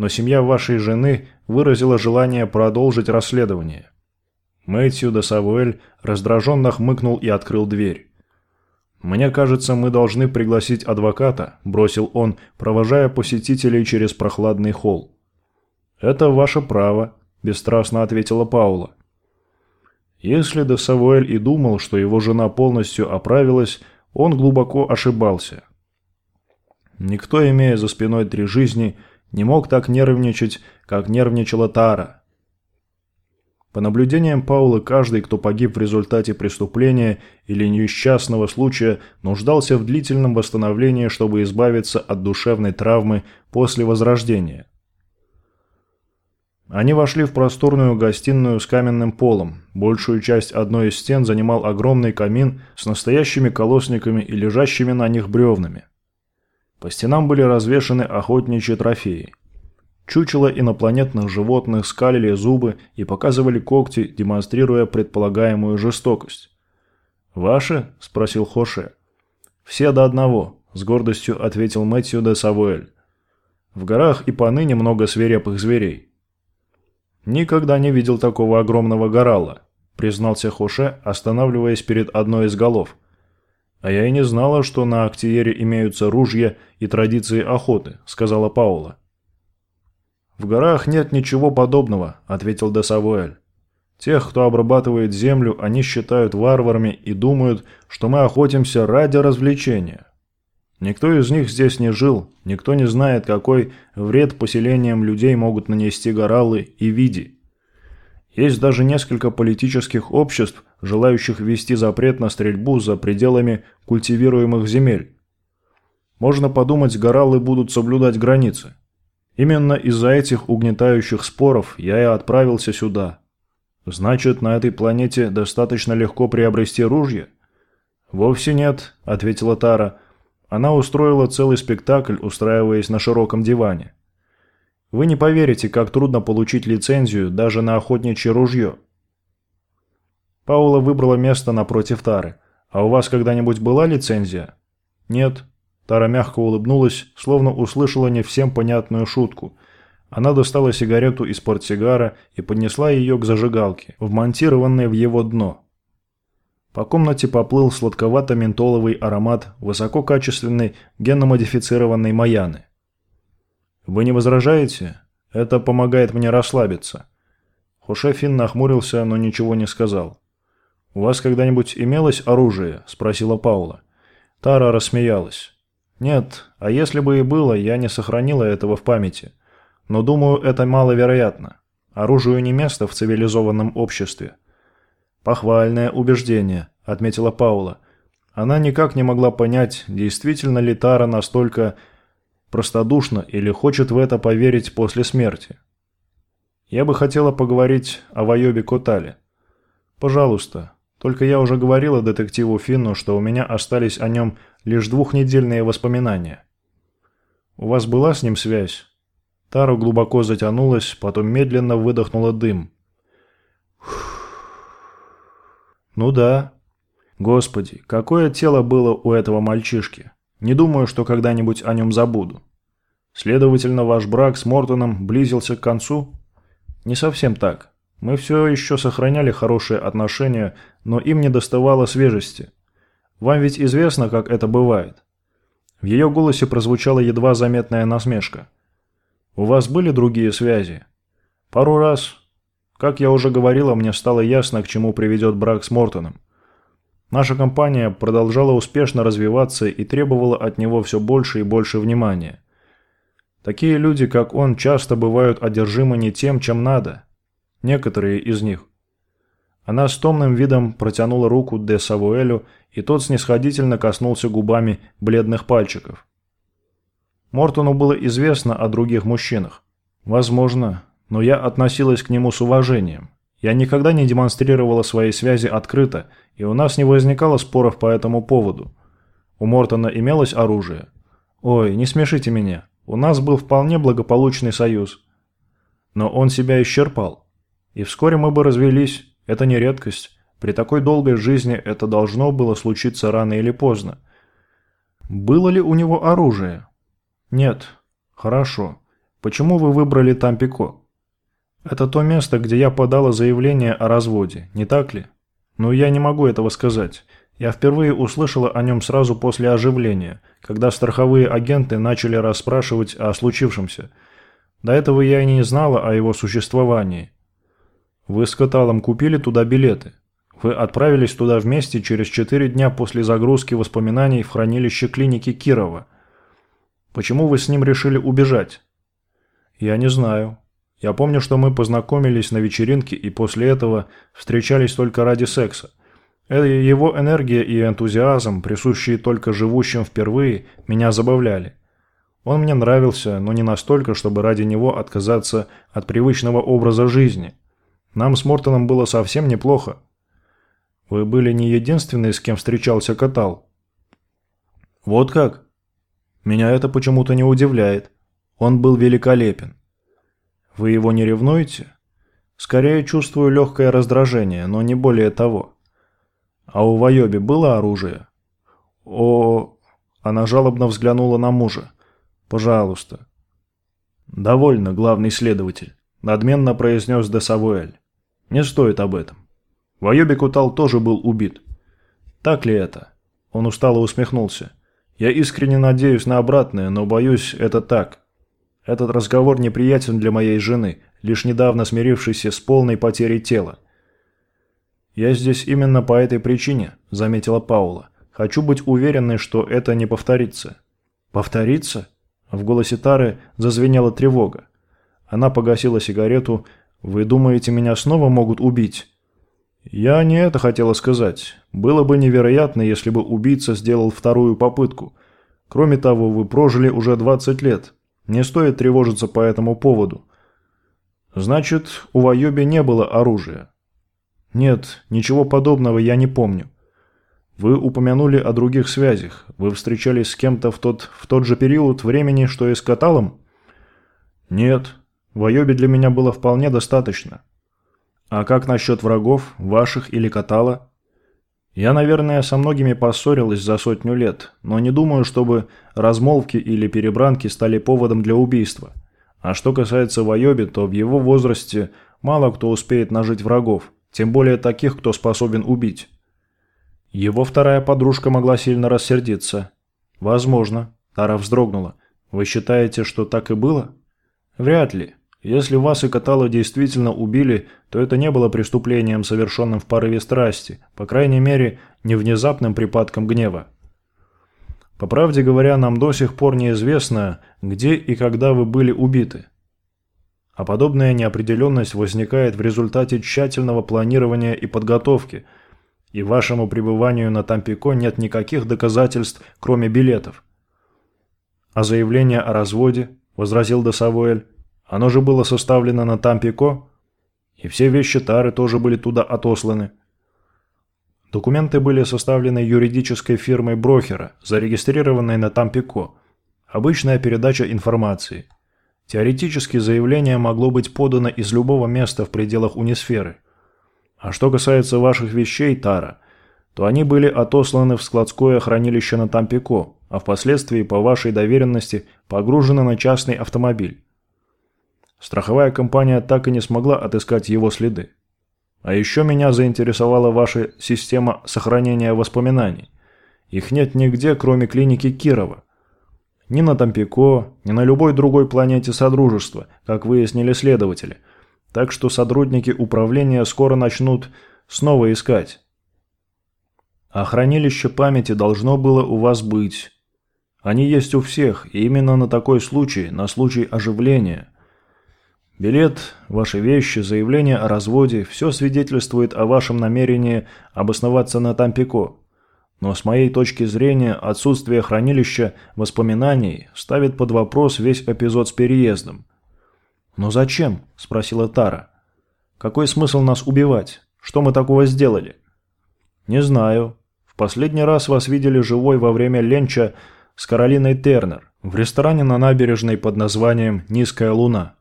но семья вашей жены выразила желание продолжить расследование». Мэтью де Савуэль раздраженно хмыкнул и открыл дверь. «Мне кажется, мы должны пригласить адвоката», – бросил он, провожая посетителей через прохладный холл. «Это ваше право», – бесстрастно ответила Паула. Если де Савуэль и думал, что его жена полностью оправилась, он глубоко ошибался. Никто, имея за спиной три жизни, не мог так нервничать, как нервничала Тара – по наблюдениям Паулы, каждый, кто погиб в результате преступления или несчастного случая, нуждался в длительном восстановлении, чтобы избавиться от душевной травмы после возрождения. Они вошли в просторную гостиную с каменным полом. Большую часть одной из стен занимал огромный камин с настоящими колосниками и лежащими на них бревнами. По стенам были развешаны охотничьи трофеи. Чучело инопланетных животных скалили зубы и показывали когти, демонстрируя предполагаемую жестокость. «Ваши?» – спросил Хоше. «Все до одного», – с гордостью ответил Мэтью де Савуэль. «В горах и поныне много свирепых зверей». «Никогда не видел такого огромного горалла», – признался Хоше, останавливаясь перед одной из голов. «А я и не знала, что на Актиере имеются ружья и традиции охоты», – сказала Паула. «В горах нет ничего подобного», – ответил Десавуэль. «Тех, кто обрабатывает землю, они считают варварами и думают, что мы охотимся ради развлечения. Никто из них здесь не жил, никто не знает, какой вред поселениям людей могут нанести гораллы и види. Есть даже несколько политических обществ, желающих ввести запрет на стрельбу за пределами культивируемых земель. Можно подумать, гораллы будут соблюдать границы. Именно из-за этих угнетающих споров я и отправился сюда. Значит, на этой планете достаточно легко приобрести ружье? Вовсе нет, ответила Тара. Она устроила целый спектакль, устраиваясь на широком диване. Вы не поверите, как трудно получить лицензию даже на охотничье ружье. Паула выбрала место напротив Тары. А у вас когда-нибудь была лицензия? Нет. Тара мягко улыбнулась, словно услышала не всем понятную шутку. Она достала сигарету из портсигара и поднесла ее к зажигалке, вмонтированной в его дно. По комнате поплыл сладковато-ментоловый аромат высококачественной генно-модифицированной маяны. «Вы не возражаете? Это помогает мне расслабиться». Хоше Финн нахмурился, но ничего не сказал. «У вас когда-нибудь имелось оружие?» – спросила Паула. Тара рассмеялась. Нет, а если бы и было, я не сохранила этого в памяти. Но думаю, это маловероятно. Оружию не место в цивилизованном обществе. Похвальное убеждение, отметила Паула. Она никак не могла понять, действительно ли Тара настолько простодушна или хочет в это поверить после смерти. Я бы хотела поговорить о Вайобе Котале. Пожалуйста, только я уже говорила детективу Финну, что у меня остались о нем лишь двухнедельные воспоминания. У вас была с ним связь? Тара глубоко затянулась, потом медленно выдохнула дым. Ну да. Господи, какое тело было у этого мальчишки. Не думаю, что когда-нибудь о нем забуду. Следовательно, ваш брак с Мортоном близился к концу? Не совсем так. Мы все еще сохраняли хорошие отношения, но им не доставало свежести. Вам ведь известно, как это бывает. В ее голосе прозвучала едва заметная насмешка. У вас были другие связи? Пару раз. Как я уже говорила, мне стало ясно, к чему приведет брак с Мортоном. Наша компания продолжала успешно развиваться и требовала от него все больше и больше внимания. Такие люди, как он, часто бывают одержимы не тем, чем надо – Некоторые из них. Она с томным видом протянула руку де Савуэлю, и тот снисходительно коснулся губами бледных пальчиков. Мортону было известно о других мужчинах. Возможно, но я относилась к нему с уважением. Я никогда не демонстрировала свои связи открыто, и у нас не возникало споров по этому поводу. У Мортона имелось оружие. Ой, не смешите меня. У нас был вполне благополучный союз. Но он себя исчерпал. И вскоре мы бы развелись. Это не редкость. При такой долгой жизни это должно было случиться рано или поздно. Было ли у него оружие? Нет. Хорошо. Почему вы выбрали Тампико? Это то место, где я подала заявление о разводе, не так ли? Но я не могу этого сказать. Я впервые услышала о нем сразу после оживления, когда страховые агенты начали расспрашивать о случившемся. До этого я и не знала о его существовании. Вы с Каталом купили туда билеты. Вы отправились туда вместе через четыре дня после загрузки воспоминаний в хранилище клиники Кирова. Почему вы с ним решили убежать? Я не знаю. Я помню, что мы познакомились на вечеринке и после этого встречались только ради секса. Это его энергия и энтузиазм, присущие только живущим впервые, меня забавляли. Он мне нравился, но не настолько, чтобы ради него отказаться от привычного образа жизни. Нам с Мортоном было совсем неплохо. Вы были не единственный, с кем встречался Катал. Вот как? Меня это почему-то не удивляет. Он был великолепен. Вы его не ревнуете? Скорее чувствую легкое раздражение, но не более того. А у Вайоби было оружие? О... Она жалобно взглянула на мужа. Пожалуйста. Довольно, главный следователь. Надменно произнес Десавуэль. Не стоит об этом. Вайоби Кутал тоже был убит. Так ли это? Он устало усмехнулся. Я искренне надеюсь на обратное, но боюсь, это так. Этот разговор неприятен для моей жены, лишь недавно смирившейся с полной потерей тела. «Я здесь именно по этой причине», – заметила Паула. «Хочу быть уверенной, что это не повторится». «Повторится?» В голосе Тары зазвенела тревога. Она погасила сигарету. «Вы думаете, меня снова могут убить?» «Я не это хотела сказать. Было бы невероятно, если бы убийца сделал вторую попытку. Кроме того, вы прожили уже 20 лет. Не стоит тревожиться по этому поводу. Значит, у Вайоби не было оружия. Нет, ничего подобного я не помню. Вы упомянули о других связях. Вы встречались с кем-то в тот, в тот же период времени, что и с Каталом? Нет. Вайоби для меня было вполне достаточно. А как насчет врагов, ваших или Катала? Я, наверное, со многими поссорилась за сотню лет, но не думаю, чтобы размолвки или перебранки стали поводом для убийства. А что касается Вайоби, то в его возрасте мало кто успеет нажить врагов, тем более таких, кто способен убить. Его вторая подружка могла сильно рассердиться. Возможно. Тара вздрогнула. Вы считаете, что так и было? Вряд ли. Если вас и Катала действительно убили, то это не было преступлением, совершенным в порыве страсти, по крайней мере, не внезапным припадком гнева. По правде говоря, нам до сих пор неизвестно, где и когда вы были убиты. А подобная неопределенность возникает в результате тщательного планирования и подготовки, и вашему пребыванию на Тампико нет никаких доказательств, кроме билетов. А заявление о разводе, возразил Досавуэль, оно же было составлено на Тампико, и все вещи Тары тоже были туда отосланы. Документы были составлены юридической фирмой брокера, зарегистрированной на Тампико. Обычная передача информации. Теоретически заявление могло быть подано из любого места в пределах унисферы. А что касается ваших вещей, Тара, то они были отосланы в складское хранилище на Тампико, а впоследствии по вашей доверенности погружены на частный автомобиль. Страховая компания так и не смогла отыскать его следы. А еще меня заинтересовала ваша система сохранения воспоминаний. Их нет нигде, кроме клиники Кирова. Ни на Тампико, ни на любой другой планете Содружества, как выяснили следователи. Так что сотрудники управления скоро начнут снова искать. А хранилище памяти должно было у вас быть. Они есть у всех, и именно на такой случай, на случай оживления – Билет, ваши вещи, заявление о разводе – все свидетельствует о вашем намерении обосноваться на Тампико. Но с моей точки зрения отсутствие хранилища воспоминаний ставит под вопрос весь эпизод с переездом. «Но зачем?» – спросила Тара. «Какой смысл нас убивать? Что мы такого сделали?» «Не знаю. В последний раз вас видели живой во время ленча с Каролиной Тернер в ресторане на набережной под названием «Низкая луна».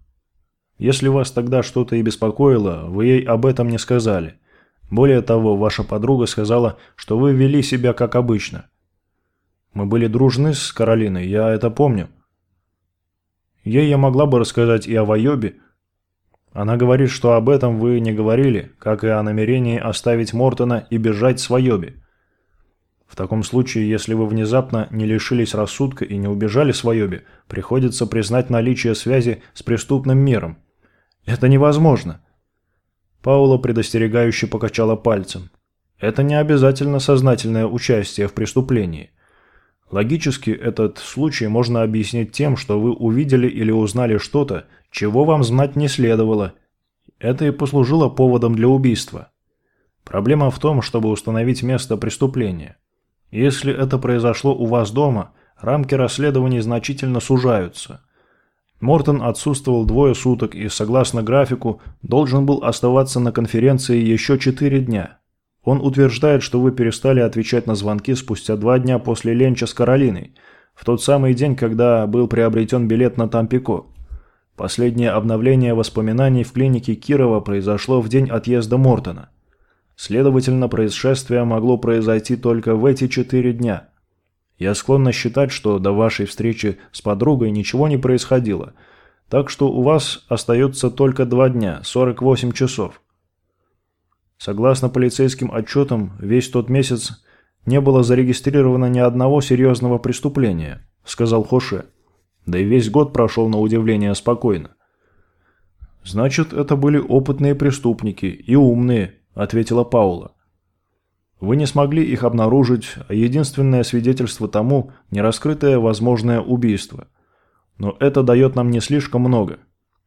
Если вас тогда что-то и беспокоило, вы ей об этом не сказали. Более того, ваша подруга сказала, что вы вели себя как обычно. Мы были дружны с Каролиной, я это помню. Ей я могла бы рассказать и о Вайобе. Она говорит, что об этом вы не говорили, как и о намерении оставить Мортона и бежать с Вайоби. В таком случае, если вы внезапно не лишились рассудка и не убежали с Вайоби, приходится признать наличие связи с преступным миром. Это невозможно. Паула предостерегающе покачала пальцем. Это не обязательно сознательное участие в преступлении. Логически этот случай можно объяснить тем, что вы увидели или узнали что-то, чего вам знать не следовало. Это и послужило поводом для убийства. Проблема в том, чтобы установить место преступления. Если это произошло у вас дома, рамки расследований значительно сужаются. Мортон отсутствовал двое суток и, согласно графику, должен был оставаться на конференции еще четыре дня. Он утверждает, что вы перестали отвечать на звонки спустя два дня после ленча с Каролиной, в тот самый день, когда был приобретен билет на Тампико. Последнее обновление воспоминаний в клинике Кирова произошло в день отъезда Мортона. Следовательно, происшествие могло произойти только в эти четыре дня. Я склонна считать, что до вашей встречи с подругой ничего не происходило, так что у вас остается только два дня, 48 часов. Согласно полицейским отчетам, весь тот месяц не было зарегистрировано ни одного серьезного преступления, сказал Хоше. Да и весь год прошел на удивление спокойно. Значит, это были опытные преступники и умные, ответила Паула. Вы не смогли их обнаружить, а единственное свидетельство тому – нераскрытое возможное убийство. Но это дает нам не слишком много.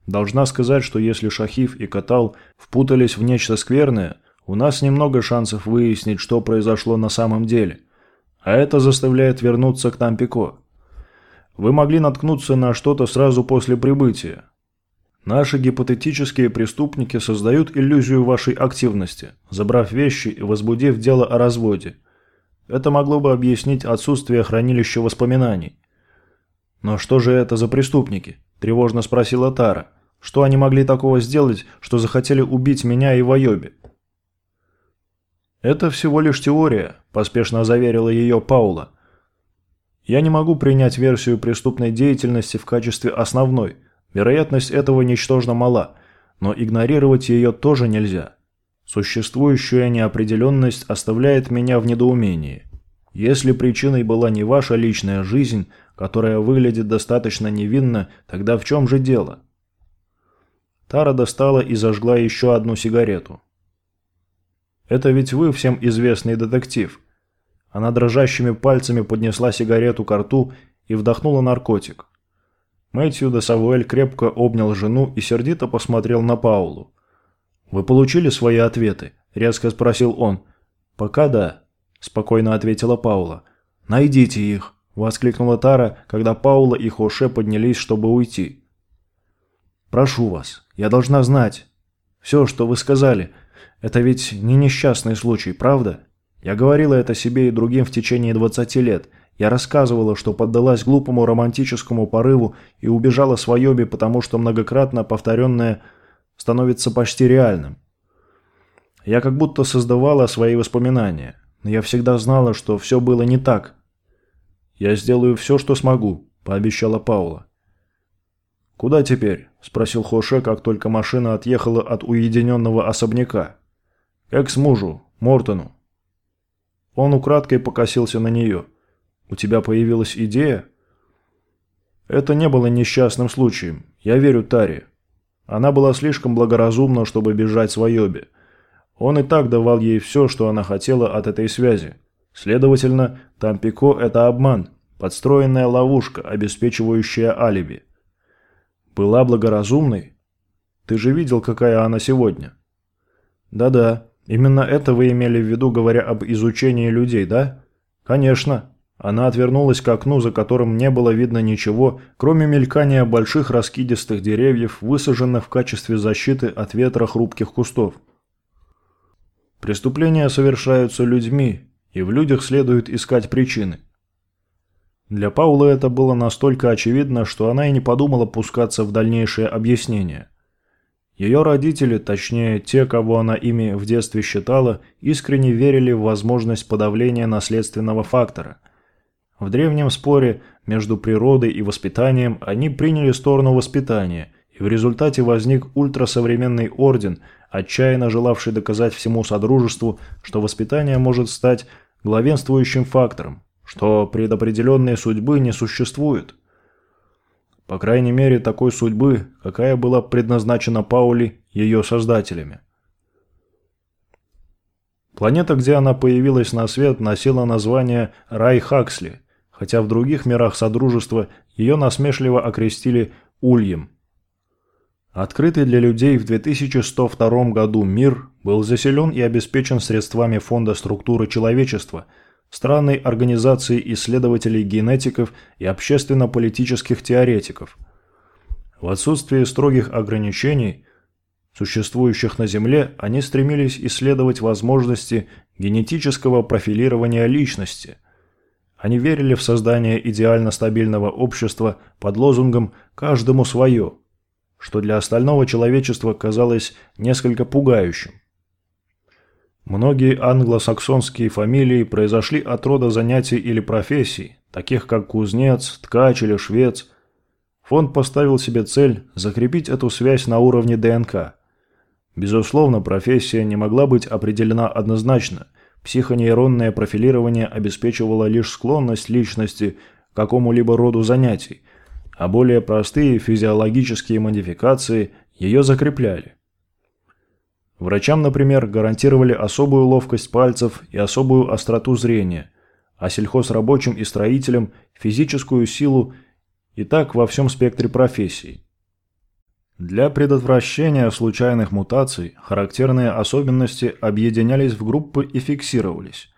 Должна сказать, что если Шахив и Катал впутались в нечто скверное, у нас немного шансов выяснить, что произошло на самом деле. А это заставляет вернуться к Тампико. Вы могли наткнуться на что-то сразу после прибытия, Наши гипотетические преступники создают иллюзию вашей активности, забрав вещи и возбудив дело о разводе. Это могло бы объяснить отсутствие хранилища воспоминаний. «Но что же это за преступники?» – тревожно спросила Тара. «Что они могли такого сделать, что захотели убить меня и Вайоби?» «Это всего лишь теория», – поспешно заверила ее Паула. «Я не могу принять версию преступной деятельности в качестве основной – Вероятность этого ничтожно мала, но игнорировать ее тоже нельзя. Существующая неопределенность оставляет меня в недоумении. Если причиной была не ваша личная жизнь, которая выглядит достаточно невинно, тогда в чем же дело? Тара достала и зажгла еще одну сигарету. «Это ведь вы всем известный детектив». Она дрожащими пальцами поднесла сигарету к рту и вдохнула наркотик. Мэтью де Савуэль крепко обнял жену и сердито посмотрел на Паулу. «Вы получили свои ответы?» – резко спросил он. «Пока да», – спокойно ответила Паула. «Найдите их!» – воскликнула Тара, когда Паула и Хоше поднялись, чтобы уйти. «Прошу вас, я должна знать. Все, что вы сказали, это ведь не несчастный случай, правда? Я говорила это себе и другим в течение 20 лет – я рассказывала, что поддалась глупому романтическому порыву и убежала с Вайоби, потому что многократно повторенное становится почти реальным. Я как будто создавала свои воспоминания, но я всегда знала, что все было не так. «Я сделаю все, что смогу», – пообещала Паула. «Куда теперь?» – спросил Хоше, как только машина отъехала от уединенного особняка. «Как с мужу, Мортону». Он украдкой покосился на нее – у тебя появилась идея? Это не было несчастным случаем. Я верю Таре. Она была слишком благоразумна, чтобы бежать с Вайоби. Он и так давал ей все, что она хотела от этой связи. Следовательно, Тампико – это обман, подстроенная ловушка, обеспечивающая алиби. Была благоразумной? Ты же видел, какая она сегодня. Да-да, именно это вы имели в виду, говоря об изучении людей, да? Конечно. Она отвернулась к окну, за которым не было видно ничего, кроме мелькания больших раскидистых деревьев, высаженных в качестве защиты от ветра хрупких кустов. Преступления совершаются людьми, и в людях следует искать причины. Для Паулы это было настолько очевидно, что она и не подумала пускаться в дальнейшее объяснение. Ее родители, точнее те, кого она ими в детстве считала, искренне верили в возможность подавления наследственного фактора – в древнем споре между природой и воспитанием они приняли сторону воспитания, и в результате возник ультрасовременный орден, отчаянно желавший доказать всему Содружеству, что воспитание может стать главенствующим фактором, что предопределенной судьбы не существует. По крайней мере, такой судьбы, какая была предназначена Паули ее создателями. Планета, где она появилась на свет, носила название Рай Хаксли, хотя в других мирах Содружества ее насмешливо окрестили Ульем. Открытый для людей в 2102 году мир был заселен и обеспечен средствами Фонда структуры человечества, странной организации исследователей-генетиков и общественно-политических теоретиков. В отсутствие строгих ограничений, существующих на Земле, они стремились исследовать возможности генетического профилирования личности. Они верили в создание идеально стабильного общества под лозунгом «каждому свое», что для остального человечества казалось несколько пугающим. Многие англосаксонские фамилии произошли от рода занятий или профессий, таких как кузнец, ткач или швец. Фонд поставил себе цель закрепить эту связь на уровне ДНК. Безусловно, профессия не могла быть определена однозначно. Психонейронное профилирование обеспечивало лишь склонность личности к какому-либо роду занятий – а более простые физиологические модификации ее закрепляли. Врачам, например, гарантировали особую ловкость пальцев и особую остроту зрения, а сельхозрабочим и строителям – физическую силу и так во всем спектре профессий. Для предотвращения случайных мутаций характерные особенности объединялись в группы и фиксировались.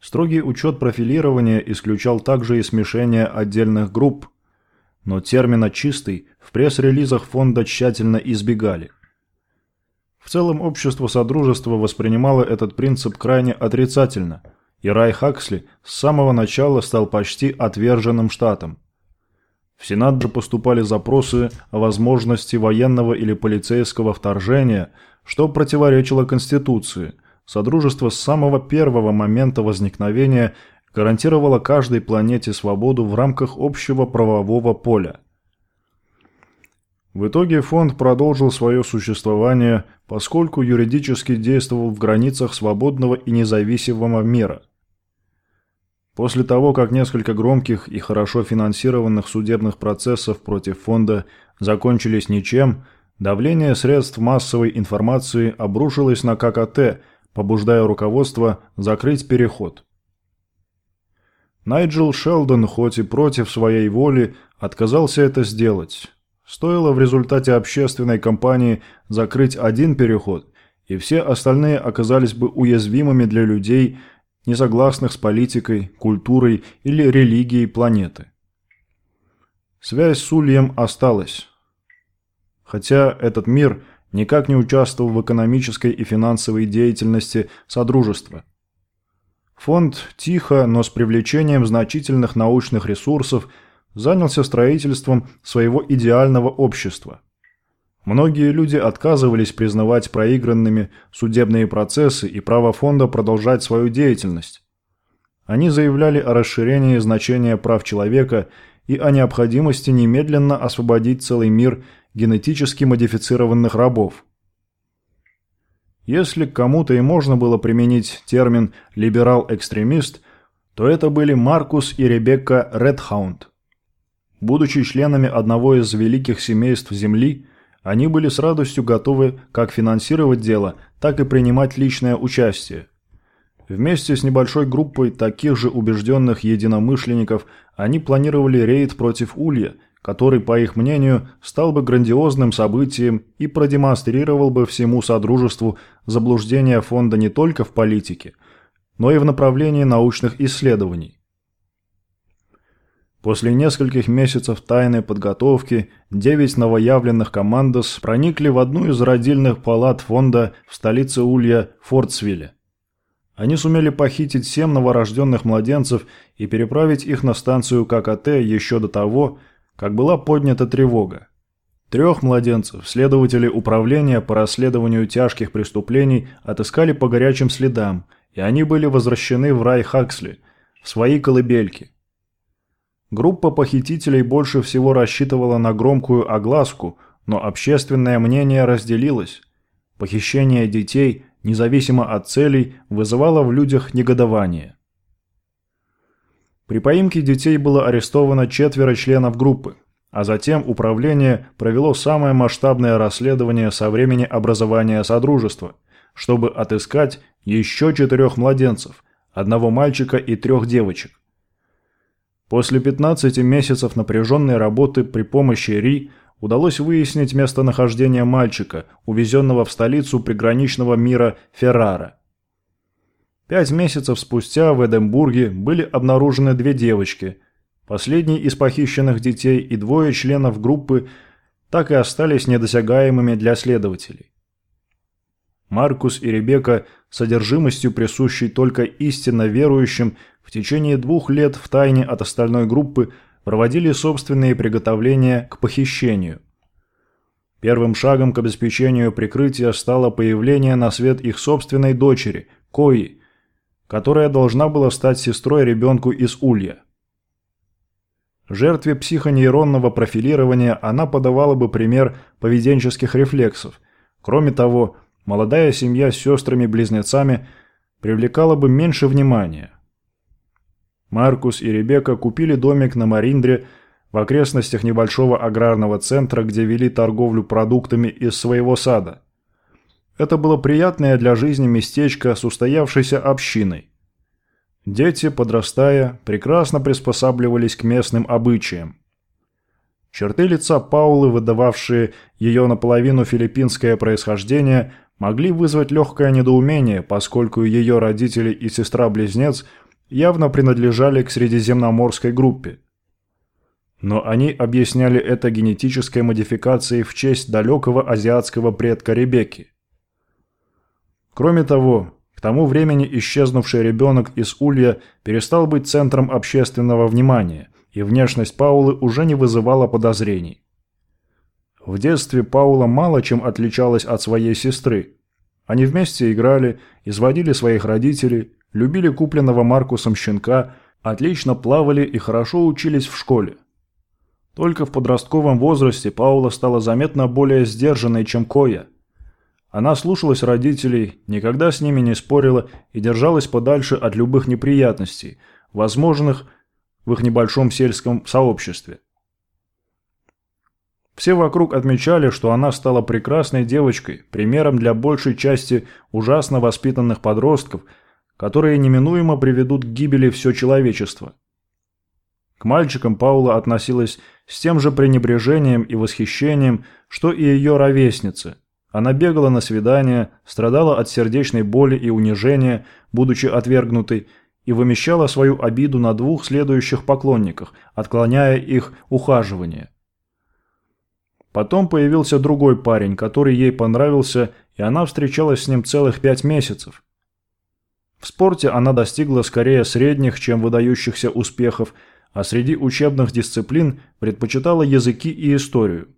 Строгий учет профилирования исключал также и смешение отдельных групп, но термина «чистый» в пресс-релизах фонда тщательно избегали. В целом общество Содружества воспринимало этот принцип крайне отрицательно, и Рай Хаксли с самого начала стал почти отверженным штатом. В Сенат же поступали запросы о возможности военного или полицейского вторжения, что противоречило Конституции. Содружество с самого первого момента возникновения гарантировала каждой планете свободу в рамках общего правового поля. В итоге фонд продолжил свое существование, поскольку юридически действовал в границах свободного и независимого мира. После того, как несколько громких и хорошо финансированных судебных процессов против фонда закончились ничем, давление средств массовой информации обрушилось на ККТ, побуждая руководство закрыть переход. Найджел Шелдон, хоть и против своей воли, отказался это сделать. Стоило в результате общественной кампании закрыть один переход, и все остальные оказались бы уязвимыми для людей, не согласных с политикой, культурой или религией планеты. Связь с Ульем осталась. Хотя этот мир никак не участвовал в экономической и финансовой деятельности Содружества – Фонд тихо, но с привлечением значительных научных ресурсов занялся строительством своего идеального общества. Многие люди отказывались признавать проигранными судебные процессы и право фонда продолжать свою деятельность. Они заявляли о расширении значения прав человека и о необходимости немедленно освободить целый мир генетически модифицированных рабов. Если кому-то и можно было применить термин «либерал-экстремист», то это были Маркус и Ребекка Редхаунд. Будучи членами одного из великих семейств Земли, они были с радостью готовы как финансировать дело, так и принимать личное участие. Вместе с небольшой группой таких же убежденных единомышленников они планировали рейд против Улья – который, по их мнению, стал бы грандиозным событием и продемонстрировал бы всему Содружеству заблуждение фонда не только в политике, но и в направлении научных исследований. После нескольких месяцев тайной подготовки девять новоявленных командос проникли в одну из родильных палат фонда в столице Улья Фортсвилле. Они сумели похитить семь новорожденных младенцев и переправить их на станцию ККТ еще до того, как была поднята тревога. Трех младенцев следователи управления по расследованию тяжких преступлений отыскали по горячим следам, и они были возвращены в рай Хаксли, в свои колыбельки. Группа похитителей больше всего рассчитывала на громкую огласку, но общественное мнение разделилось. Похищение детей, независимо от целей, вызывало в людях негодование. При поимке детей было арестовано четверо членов группы, а затем управление провело самое масштабное расследование со времени образования Содружества, чтобы отыскать еще четырех младенцев, одного мальчика и трех девочек. После 15 месяцев напряженной работы при помощи РИ удалось выяснить местонахождение мальчика, увезенного в столицу приграничного мира Феррара. Пять месяцев спустя в Эдинбурге были обнаружены две девочки. Последний из похищенных детей и двое членов группы так и остались недосягаемыми для следователей. Маркус и Ребекка, содержимостью присущей только истинно верующим, в течение двух лет в тайне от остальной группы проводили собственные приготовления к похищению. Первым шагом к обеспечению прикрытия стало появление на свет их собственной дочери, Кои, которая должна была стать сестрой ребенку из Улья. Жертве психонейронного профилирования она подавала бы пример поведенческих рефлексов. Кроме того, молодая семья с сестрами-близнецами привлекала бы меньше внимания. Маркус и Ребекка купили домик на Мариндре в окрестностях небольшого аграрного центра, где вели торговлю продуктами из своего сада. Это было приятное для жизни местечко с устоявшейся общиной. Дети, подрастая, прекрасно приспосабливались к местным обычаям. Черты лица Паулы, выдававшие ее наполовину филиппинское происхождение, могли вызвать легкое недоумение, поскольку ее родители и сестра-близнец явно принадлежали к средиземноморской группе. Но они объясняли это генетической модификацией в честь далекого азиатского предка Ребекки. Кроме того, к тому времени исчезнувший ребенок из Улья перестал быть центром общественного внимания, и внешность Паулы уже не вызывала подозрений. В детстве Паула мало чем отличалась от своей сестры. Они вместе играли, изводили своих родителей, любили купленного Маркусом щенка, отлично плавали и хорошо учились в школе. Только в подростковом возрасте Паула стала заметно более сдержанной, чем Коя – она слушалась родителей, никогда с ними не спорила и держалась подальше от любых неприятностей, возможных в их небольшом сельском сообществе. Все вокруг отмечали, что она стала прекрасной девочкой, примером для большей части ужасно воспитанных подростков, которые неминуемо приведут к гибели все человечество. К мальчикам Паула относилась с тем же пренебрежением и восхищением, что и ее ровесницы – она бегала на свидания, страдала от сердечной боли и унижения, будучи отвергнутой, и вымещала свою обиду на двух следующих поклонниках, отклоняя их ухаживание. Потом появился другой парень, который ей понравился, и она встречалась с ним целых пять месяцев. В спорте она достигла скорее средних, чем выдающихся успехов, а среди учебных дисциплин предпочитала языки и историю.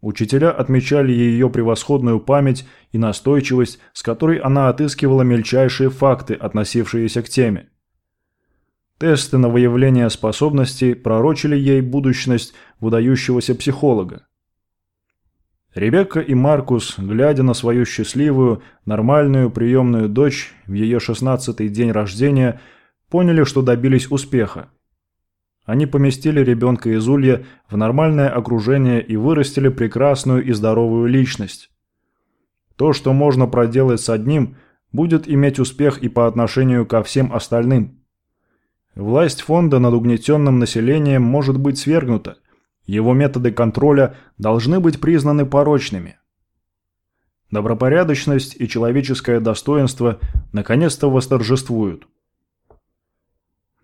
Учителя отмечали ее превосходную память и настойчивость, с которой она отыскивала мельчайшие факты, относившиеся к теме. Тесты на выявление способностей пророчили ей будущность выдающегося психолога. Ребекка и Маркус, глядя на свою счастливую, нормальную приемную дочь в ее шестнадцатый день рождения, поняли, что добились успеха. Они поместили ребенка из улья в нормальное окружение и вырастили прекрасную и здоровую личность. То, что можно проделать с одним, будет иметь успех и по отношению ко всем остальным. Власть фонда над угнетенным населением может быть свергнута. Его методы контроля должны быть признаны порочными. Добропорядочность и человеческое достоинство наконец-то восторжествуют.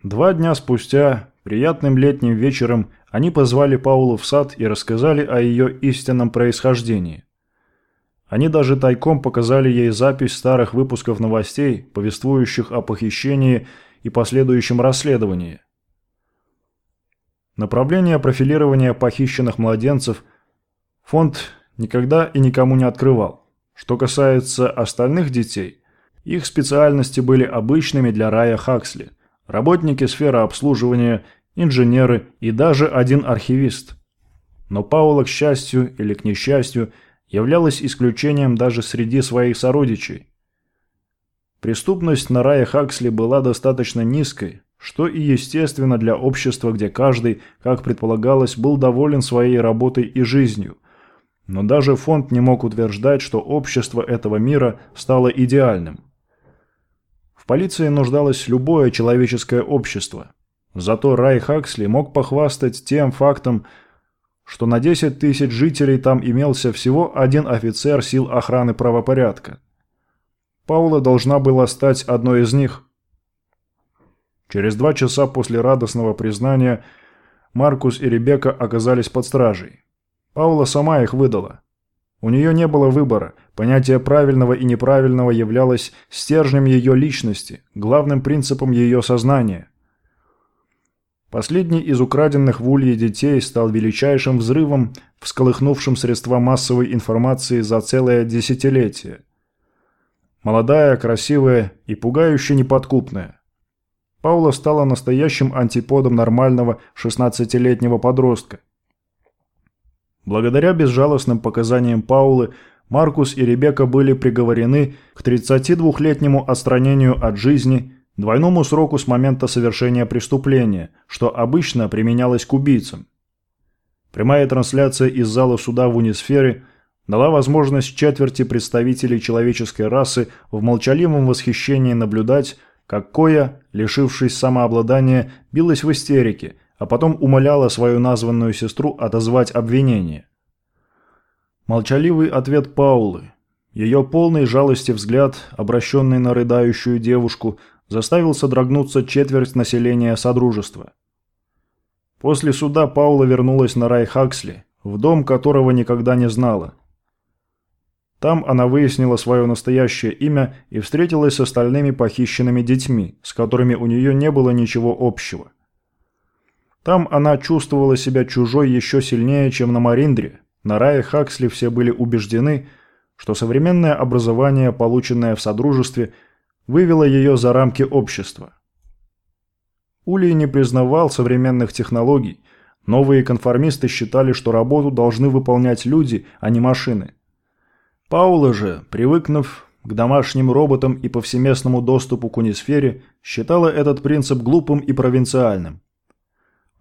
Два дня спустя Приятным летним вечером они позвали Паулу в сад и рассказали о ее истинном происхождении. Они даже тайком показали ей запись старых выпусков новостей, повествующих о похищении и последующем расследовании. Направление профилирования похищенных младенцев фонд никогда и никому не открывал. Что касается остальных детей, их специальности были обычными для Рая Хаксли – работники сферы обслуживания, инженеры и даже один архивист. Но Паула, к счастью или к несчастью, являлась исключением даже среди своих сородичей. Преступность на рае Хаксли была достаточно низкой, что и естественно для общества, где каждый, как предполагалось, был доволен своей работой и жизнью. Но даже фонд не мог утверждать, что общество этого мира стало идеальным. В полиции нуждалось любое человеческое общество. Зато Рай Хаксли мог похвастать тем фактом, что на 10 тысяч жителей там имелся всего один офицер сил охраны правопорядка. Паула должна была стать одной из них. Через два часа после радостного признания Маркус и Ребекка оказались под стражей. Паула сама их выдала. У нее не было выбора, понятие правильного и неправильного являлось стержнем ее личности, главным принципом ее сознания. Последний из украденных в Улье детей стал величайшим взрывом, всколыхнувшим средства массовой информации за целое десятилетие. Молодая, красивая и пугающе неподкупная. Паула стала настоящим антиподом нормального 16-летнего подростка. Благодаря безжалостным показаниям Паулы, Маркус и Ребекка были приговорены к 32-летнему отстранению от жизни, двойному сроку с момента совершения преступления, что обычно применялось к убийцам. Прямая трансляция из зала суда в Унисфере дала возможность четверти представителей человеческой расы в молчаливом восхищении наблюдать, как Коя, лишившись самообладания, билась в истерике, а потом умоляла свою названную сестру отозвать обвинение. Молчаливый ответ Паулы, ее полный жалости взгляд, обращенный на рыдающую девушку, заставил содрогнуться четверть населения Содружества. После суда Паула вернулась на рай Хаксли, в дом которого никогда не знала – там она выяснила свое настоящее имя и встретилась с остальными похищенными детьми, с которыми у нее не было ничего общего. Там она чувствовала себя чужой еще сильнее, чем на Мариндре. На Рае Хаксли все были убеждены, что современное образование, полученное в Содружестве, вывело ее за рамки общества. Улей не признавал современных технологий. Новые конформисты считали, что работу должны выполнять люди, а не машины. Паула же, привыкнув к домашним роботам и повсеместному доступу к унисфере, считала этот принцип глупым и провинциальным.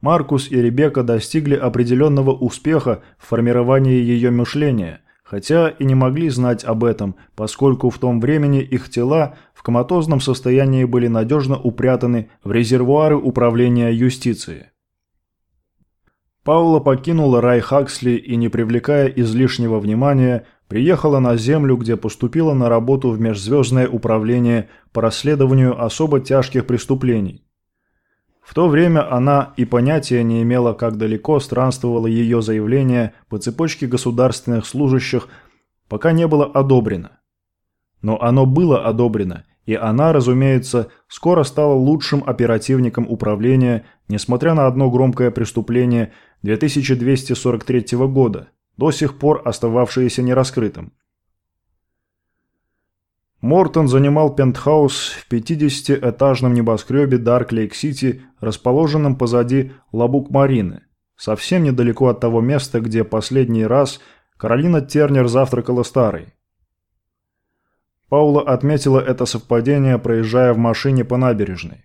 Маркус и Ребекка достигли определенного успеха в формировании ее мышления, хотя и не могли знать об этом, поскольку в том времени их тела в коматозном состоянии были надежно упрятаны в резервуары управления юстиции. Паула покинула рай Хаксли и, не привлекая излишнего внимания, Приехала на Землю, где поступила на работу в Межзвездное управление по расследованию особо тяжких преступлений. В то время она и понятия не имела, как далеко странствовало ее заявление по цепочке государственных служащих, пока не было одобрено. Но оно было одобрено, и она, разумеется, скоро стала лучшим оперативником управления, несмотря на одно громкое преступление 2243 года – до сих пор остававшееся нераскрытым. Мортон занимал пентхаус в 50-этажном небоскребе Дарк-Лейк-Сити, расположенном позади Лабук-Марины, совсем недалеко от того места, где последний раз Каролина Тернер завтракала с Тарой. Паула отметила это совпадение, проезжая в машине по набережной.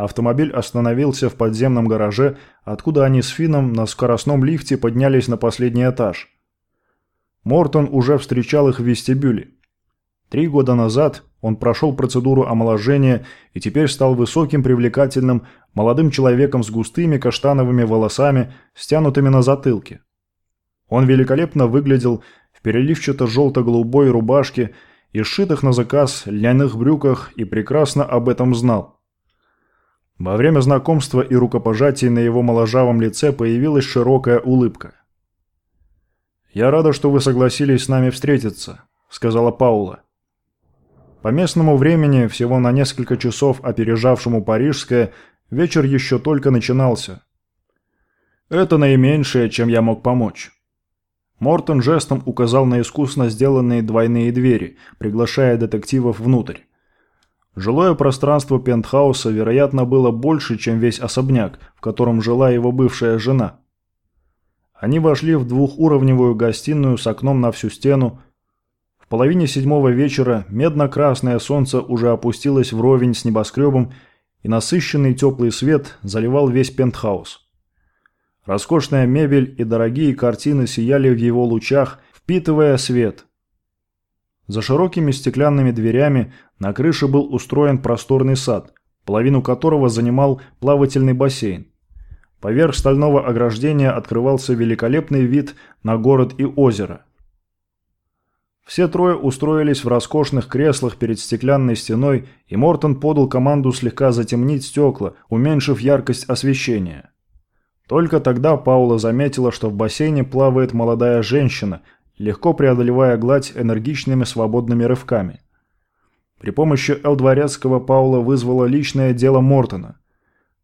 Автомобиль остановился в подземном гараже, откуда они с Фином на скоростном лифте поднялись на последний этаж. Мортон уже встречал их в вестибюле. Три года назад он прошел процедуру омоложения и теперь стал высоким, привлекательным, молодым человеком с густыми каштановыми волосами, стянутыми на затылке. Он великолепно выглядел в переливчато-желто-голубой рубашке и сшитых на заказ льняных брюках и прекрасно об этом знал. Во время знакомства и рукопожатий на его моложавом лице появилась широкая улыбка. «Я рада, что вы согласились с нами встретиться», — сказала Паула. По местному времени, всего на несколько часов опережавшему парижское, вечер еще только начинался. «Это наименьшее, чем я мог помочь». Мортон жестом указал на искусно сделанные двойные двери, приглашая детективов внутрь. Жилое пространство пентхауса, вероятно, было больше, чем весь особняк, в котором жила его бывшая жена. Они вошли в двухуровневую гостиную с окном на всю стену. В половине седьмого вечера медно-красное солнце уже опустилось вровень с небоскребом, и насыщенный теплый свет заливал весь пентхаус. Роскошная мебель и дорогие картины сияли в его лучах, впитывая свет. За широкими стеклянными дверями на крыше был устроен просторный сад, половину которого занимал плавательный бассейн. Поверх стального ограждения открывался великолепный вид на город и озеро. Все трое устроились в роскошных креслах перед стеклянной стеной, и Мортон подал команду слегка затемнить стекла, уменьшив яркость освещения. Только тогда Паула заметила, что в бассейне плавает молодая женщина, легко преодолевая гладь энергичными свободными рывками. При помощи Эл Дворецкого Паула вызвала личное дело Мортона.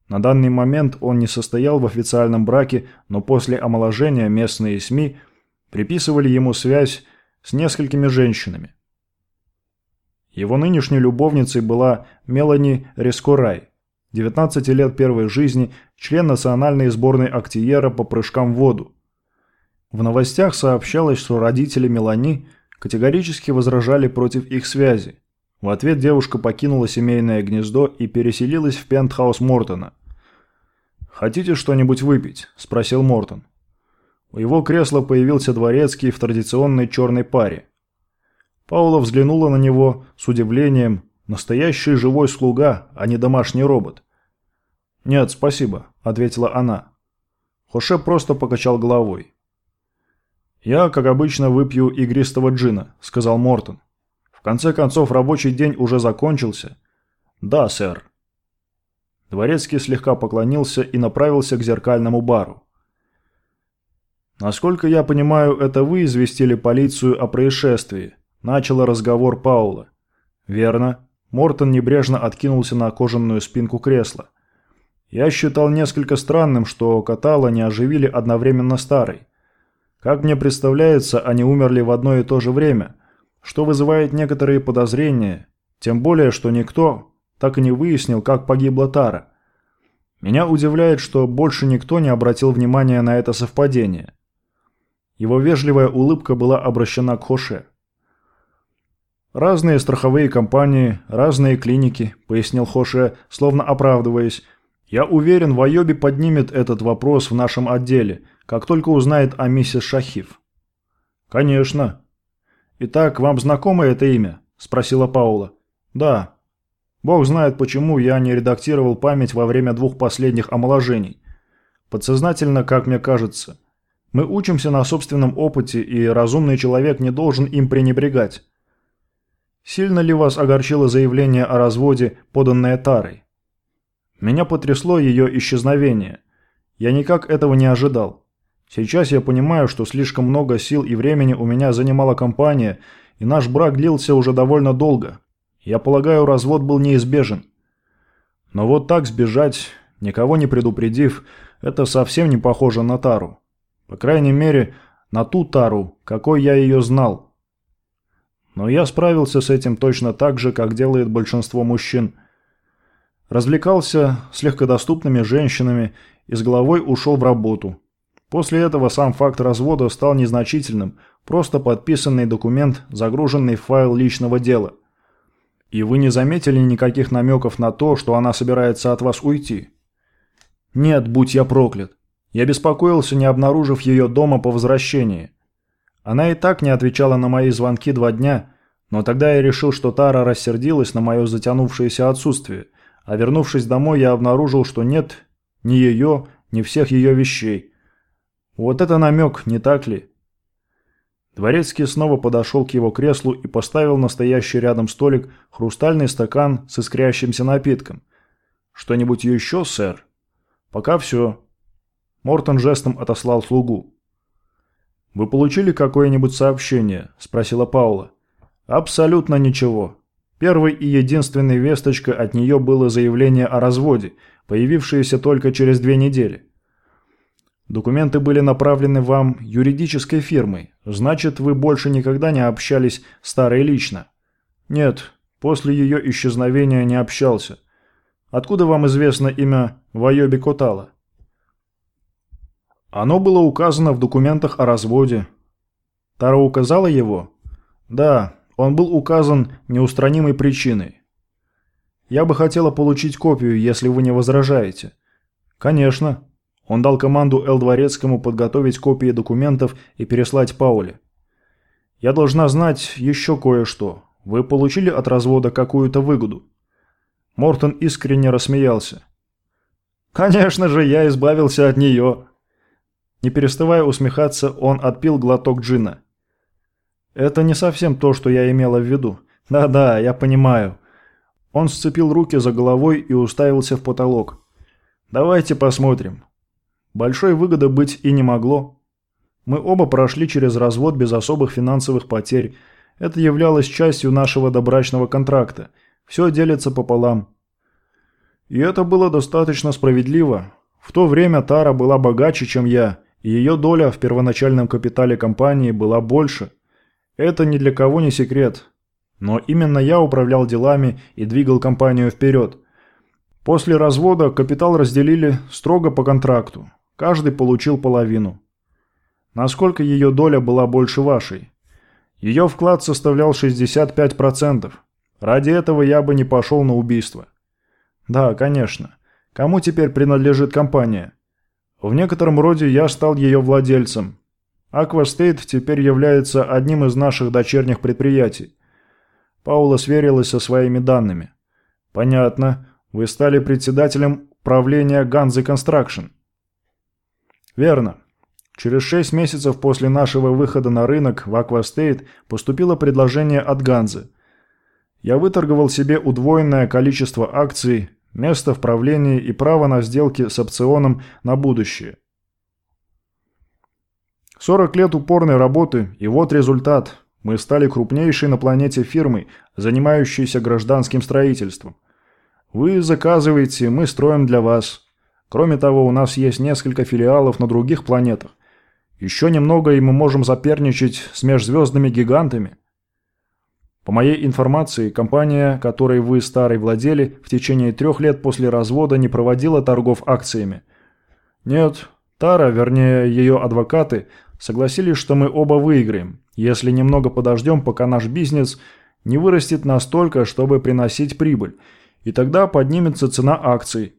На данный момент он не состоял в официальном браке, но после омоложения местные СМИ приписывали ему связь с несколькими женщинами. Его нынешней любовницей была Мелани Рескорай, 19 лет первой жизни, член национальной сборной актиера по прыжкам в воду. В новостях сообщалось, что родители Мелани категорически возражали против их связи. В ответ девушка покинула семейное гнездо и переселилась в пентхаус Мортона. «Хотите что-нибудь выпить?» – спросил Мортон. У его кресла появился дворецкий в традиционной черной паре. Паула взглянула на него с удивлением. Настоящий живой слуга, а не домашний робот. «Нет, спасибо», – ответила она. Хоше просто покачал головой. «Я, как обычно, выпью игристого джина», – сказал Мортон конце концов, рабочий день уже закончился. Да, сэр. Дворецкий слегка поклонился и направился к зеркальному бару. «Насколько я понимаю, это вы известили полицию о происшествии», – начал разговор Паула. «Верно». Мортон небрежно откинулся на кожаную спинку кресла. «Я считал несколько странным, что Катала не оживили одновременно старой. Как мне представляется, они умерли в одно и то же время – что вызывает некоторые подозрения, тем более, что никто так и не выяснил, как погибла Тара. Меня удивляет, что больше никто не обратил внимания на это совпадение. Его вежливая улыбка была обращена к Хоше. «Разные страховые компании, разные клиники», – пояснил Хоше, словно оправдываясь. «Я уверен, Вайоби поднимет этот вопрос в нашем отделе, как только узнает о миссис Шахив». «Конечно», «Итак, вам знакомо это имя?» – спросила Паула. «Да. Бог знает, почему я не редактировал память во время двух последних омоложений. Подсознательно, как мне кажется. Мы учимся на собственном опыте, и разумный человек не должен им пренебрегать. Сильно ли вас огорчило заявление о разводе, поданное Тарой? Меня потрясло ее исчезновение. Я никак этого не ожидал. Сейчас я понимаю, что слишком много сил и времени у меня занимала компания, и наш брак длился уже довольно долго. Я полагаю, развод был неизбежен. Но вот так сбежать, никого не предупредив, это совсем не похоже на Тару. По крайней мере, на ту Тару, какой я ее знал. Но я справился с этим точно так же, как делает большинство мужчин. Развлекался с легкодоступными женщинами и с головой ушел в работу – После этого сам факт развода стал незначительным, просто подписанный документ, загруженный в файл личного дела. И вы не заметили никаких намеков на то, что она собирается от вас уйти? Нет, будь я проклят. Я беспокоился, не обнаружив ее дома по возвращении. Она и так не отвечала на мои звонки два дня, но тогда я решил, что Тара рассердилась на мое затянувшееся отсутствие, а вернувшись домой, я обнаружил, что нет ни ее, ни всех ее вещей – вот это намек, не так ли? Дворецкий снова подошел к его креслу и поставил настоящий рядом столик хрустальный стакан с искрящимся напитком. «Что-нибудь еще, сэр?» «Пока все». Мортон жестом отослал слугу. «Вы получили какое-нибудь сообщение?» – спросила Паула. «Абсолютно ничего. Первой и единственной весточкой от нее было заявление о разводе, появившееся только через две недели. Документы были направлены вам юридической фирмой. Значит, вы больше никогда не общались с Тарой лично? Нет, после ее исчезновения не общался. Откуда вам известно имя Вайоби Котала? Оно было указано в документах о разводе. Тара указала его? Да, он был указан неустранимой причиной. Я бы хотела получить копию, если вы не возражаете». «Конечно». Он дал команду Дворецкому подготовить копии документов и переслать Пауле. «Я должна знать еще кое-что. Вы получили от развода какую-то выгоду?» Мортон искренне рассмеялся. «Конечно же, я избавился от нее!» Не переставая усмехаться, он отпил глоток джина. «Это не совсем то, что я имела в виду. Да-да, я понимаю». Он сцепил руки за головой и уставился в потолок. «Давайте посмотрим. Большой выгоды быть и не могло. Мы оба прошли через развод без особых финансовых потерь. Это являлось частью нашего добрачного контракта. Все делится пополам. И это было достаточно справедливо. В то время Тара была богаче, чем я, и ее доля в первоначальном капитале компании была больше. Это ни для кого не секрет. Но именно я управлял делами и двигал компанию вперед. После развода капитал разделили строго по контракту. Каждый получил половину. Насколько ее доля была больше вашей? Ее вклад составлял 65%. Ради этого я бы не пошел на убийство. Да, конечно. Кому теперь принадлежит компания? В некотором роде я стал ее владельцем. Аквастейт теперь является одним из наших дочерних предприятий. Паула сверилась со своими данными. Понятно. Вы стали председателем правления Ганзы Construction. Верно. Через шесть месяцев после нашего выхода на рынок в Аквастейт поступило предложение от Ганзы. Я выторговал себе удвоенное количество акций место в правлении и право на сделки с опционом на будущее. 40 лет упорной работы, и вот результат. Мы стали крупнейшей на планете фирмой, занимающейся гражданским строительством. Вы заказываете, мы строим для вас. Кроме того, у нас есть несколько филиалов на других планетах. Еще немного, и мы можем соперничать с межзвездными гигантами. По моей информации, компания, которой вы старый владели, в течение трех лет после развода не проводила торгов акциями. Нет, Тара, вернее ее адвокаты, согласились, что мы оба выиграем, если немного подождем, пока наш бизнес не вырастет настолько, чтобы приносить прибыль, и тогда поднимется цена акций.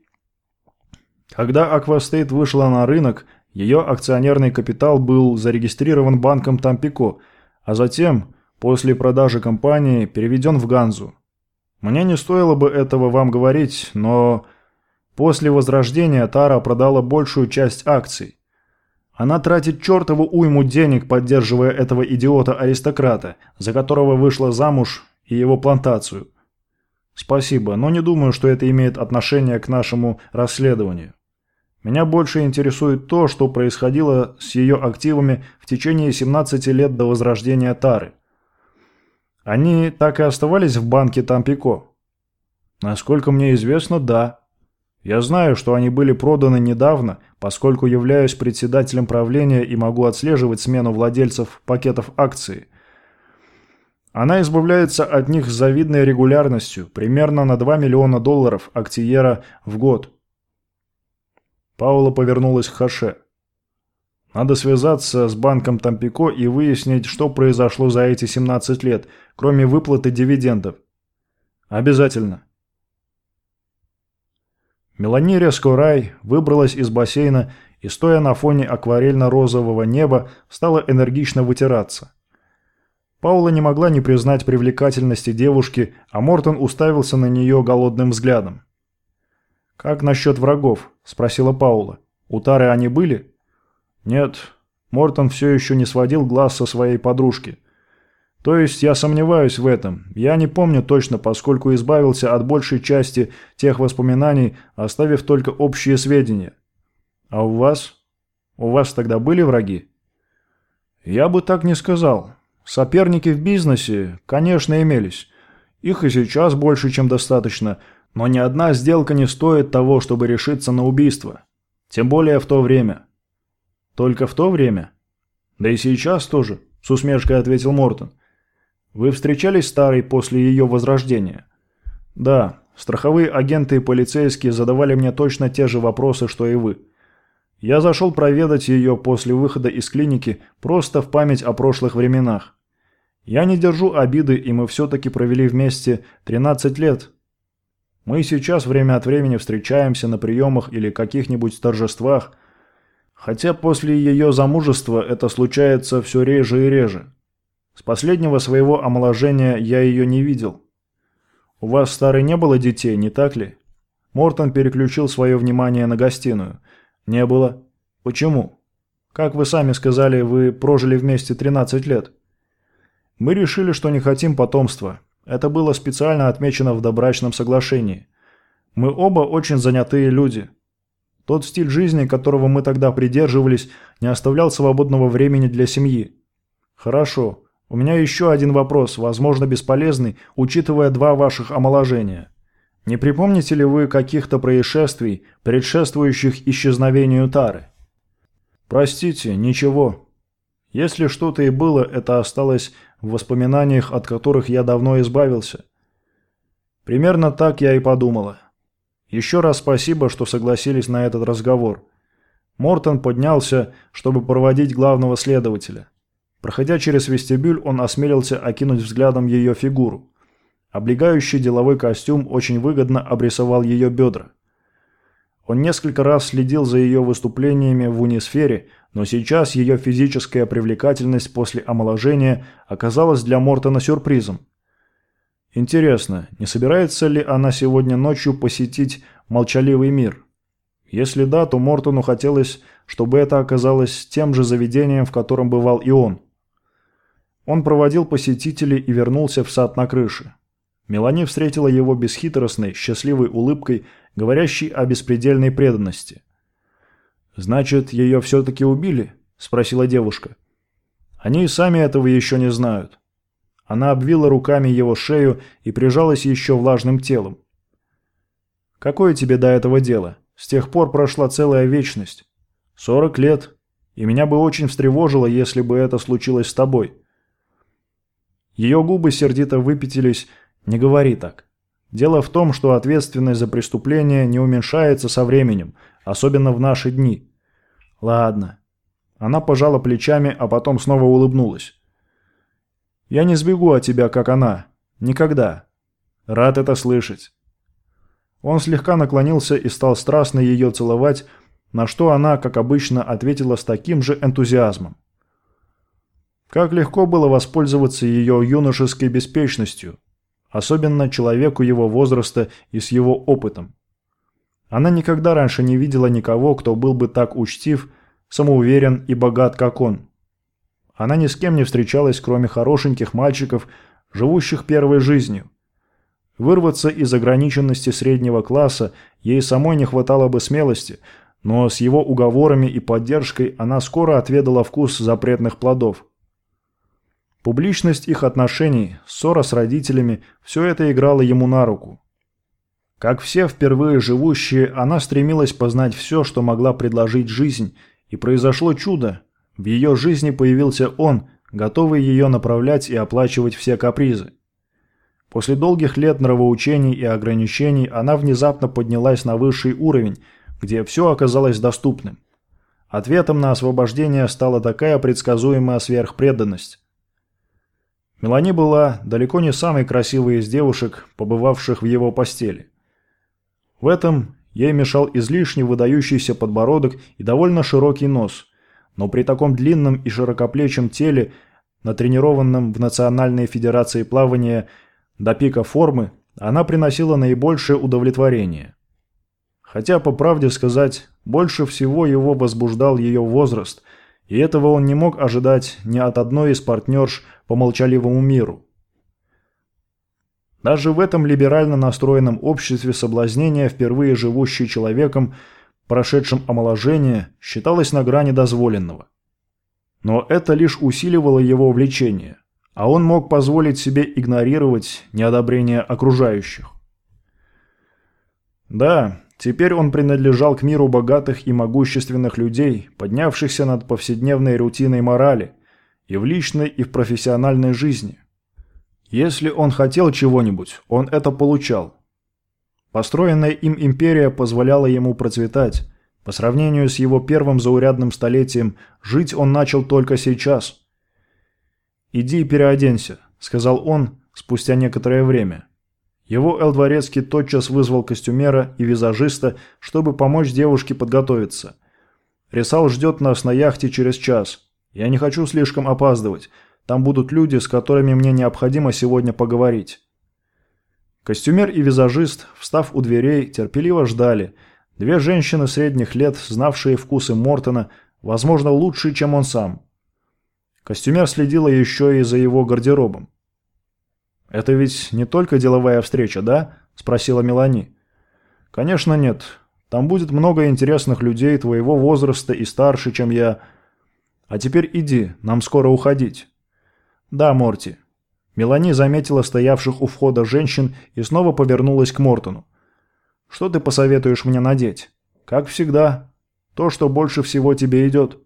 Когда Аквастейт вышла на рынок, ее акционерный капитал был зарегистрирован банком Тампико, а затем после продажи компании переведен в Ганзу. Мне не стоило бы этого вам говорить, но после возрождения Тара продала большую часть акций. Она тратит чертову уйму денег, поддерживая этого идиота-аристократа, за которого вышла замуж и его плантацию. Спасибо, но не думаю, что это имеет отношение к нашему расследованию. Меня больше интересует то, что происходило с ее активами в течение 17 лет до возрождения Тары. Они так и оставались в банке Тампико? Насколько мне известно, да. Я знаю, что они были проданы недавно, поскольку являюсь председателем правления и могу отслеживать смену владельцев пакетов акций. Она избавляется от них с завидной регулярностью, примерно на 2 миллиона долларов актиера в год. Паула повернулась к Хаше. Надо связаться с банком Тампико и выяснить, что произошло за эти 17 лет, кроме выплаты дивидендов. Обязательно. Меланирия Скорай выбралась из бассейна и, стоя на фоне акварельно-розового неба, стала энергично вытираться. Паула не могла не признать привлекательности девушки, а Мортон уставился на нее голодным взглядом. «Как насчет врагов?» – спросила Паула. «У Тары они были?» «Нет». Мортон все еще не сводил глаз со своей подружки. «То есть я сомневаюсь в этом. Я не помню точно, поскольку избавился от большей части тех воспоминаний, оставив только общие сведения. А у вас? У вас тогда были враги?» «Я бы так не сказал. Соперники в бизнесе, конечно, имелись. Их и сейчас больше, чем достаточно, но ни одна сделка не стоит того, чтобы решиться на убийство. Тем более в то время». «Только в то время?» «Да и сейчас тоже», – с усмешкой ответил Мортон. «Вы встречались старой после ее возрождения?» «Да, страховые агенты и полицейские задавали мне точно те же вопросы, что и вы. Я зашел проведать ее после выхода из клиники просто в память о прошлых временах. Я не держу обиды, и мы все-таки провели вместе 13 лет». Мы сейчас время от времени встречаемся на приемах или каких-нибудь торжествах, хотя после ее замужества это случается все реже и реже. С последнего своего омоложения я ее не видел. У вас, старый, не было детей, не так ли? Мортон переключил свое внимание на гостиную. Не было. Почему? Как вы сами сказали, вы прожили вместе 13 лет. Мы решили, что не хотим потомства. Это было специально отмечено в добрачном соглашении. Мы оба очень занятые люди. Тот стиль жизни, которого мы тогда придерживались, не оставлял свободного времени для семьи. Хорошо. У меня еще один вопрос, возможно бесполезный, учитывая два ваших омоложения. Не припомните ли вы каких-то происшествий, предшествующих исчезновению Тары? Простите, ничего. Если что-то и было, это осталось в воспоминаниях, от которых я давно избавился. Примерно так я и подумала. Еще раз спасибо, что согласились на этот разговор. Мортон поднялся, чтобы проводить главного следователя. Проходя через вестибюль, он осмелился окинуть взглядом ее фигуру. Облегающий деловой костюм очень выгодно обрисовал ее бедра. Он несколько раз следил за ее выступлениями в унисфере, но сейчас ее физическая привлекательность после омоложения оказалась для Мортона сюрпризом. Интересно, не собирается ли она сегодня ночью посетить молчаливый мир? Если да, то Мортону хотелось, чтобы это оказалось тем же заведением, в котором бывал и он. Он проводил посетителей и вернулся в сад на крыше. Мелани встретила его бесхитростной, счастливой улыбкой, говорящей о беспредельной преданности. «Значит, ее все-таки убили?» – спросила девушка. «Они и сами этого еще не знают». Она обвила руками его шею и прижалась еще влажным телом. «Какое тебе до этого дело? С тех пор прошла целая вечность. Сорок лет. И меня бы очень встревожило, если бы это случилось с тобой». Ее губы сердито выпятились, не говори так. Дело в том, что ответственность за преступление не уменьшается со временем, особенно в наши дни. Ладно. Она пожала плечами, а потом снова улыбнулась. Я не сбегу от тебя, как она. Никогда. Рад это слышать. Он слегка наклонился и стал страстно ее целовать, на что она, как обычно, ответила с таким же энтузиазмом. Как легко было воспользоваться ее юношеской беспечностью, особенно человеку его возраста и с его опытом. Она никогда раньше не видела никого, кто был бы так учтив, самоуверен и богат, как он. Она ни с кем не встречалась, кроме хорошеньких мальчиков, живущих первой жизнью. Вырваться из ограниченности среднего класса ей самой не хватало бы смелости, но с его уговорами и поддержкой она скоро отведала вкус запретных плодов. Публичность их отношений, ссора с родителями – все это играло ему на руку. Как все впервые живущие, она стремилась познать все, что могла предложить жизнь, и произошло чудо. В ее жизни появился он, готовый ее направлять и оплачивать все капризы. После долгих лет нравоучений и ограничений она внезапно поднялась на высший уровень, где все оказалось доступным. Ответом на освобождение стала такая предсказуемая сверхпреданность. Мелани была далеко не самой красивой из девушек, побывавших в его постели. В этом ей мешал излишне выдающийся подбородок и довольно широкий нос, но при таком длинном и широкоплечем теле, натренированном в Национальной Федерации плавания до пика формы, она приносила наибольшее удовлетворение. Хотя, по правде сказать, больше всего его возбуждал ее возраст – и этого он не мог ожидать ни от одной из партнерш по молчаливому миру. Даже в этом либерально настроенном обществе соблазнение, впервые живущий человеком, прошедшим омоложение, считалось на грани дозволенного. Но это лишь усиливало его влечение, а он мог позволить себе игнорировать неодобрение окружающих. Да, Теперь он принадлежал к миру богатых и могущественных людей, поднявшихся над повседневной рутиной морали, и в личной, и в профессиональной жизни. Если он хотел чего-нибудь, он это получал. Построенная им империя позволяла ему процветать. По сравнению с его первым заурядным столетием, жить он начал только сейчас. «Иди переоденься», — сказал он спустя некоторое время. Его Эл тотчас вызвал костюмера и визажиста, чтобы помочь девушке подготовиться. Ресал ждет нас на яхте через час. Я не хочу слишком опаздывать. Там будут люди, с которыми мне необходимо сегодня поговорить. Костюмер и визажист, встав у дверей, терпеливо ждали. Две женщины средних лет, знавшие вкусы Мортона, возможно, лучше, чем он сам. Костюмер следила еще и за его гардеробом. «Это ведь не только деловая встреча, да?» – спросила Мелани. «Конечно нет. Там будет много интересных людей твоего возраста и старше, чем я. А теперь иди, нам скоро уходить». «Да, Морти». Мелани заметила стоявших у входа женщин и снова повернулась к Мортону. «Что ты посоветуешь мне надеть?» «Как всегда. То, что больше всего тебе идет».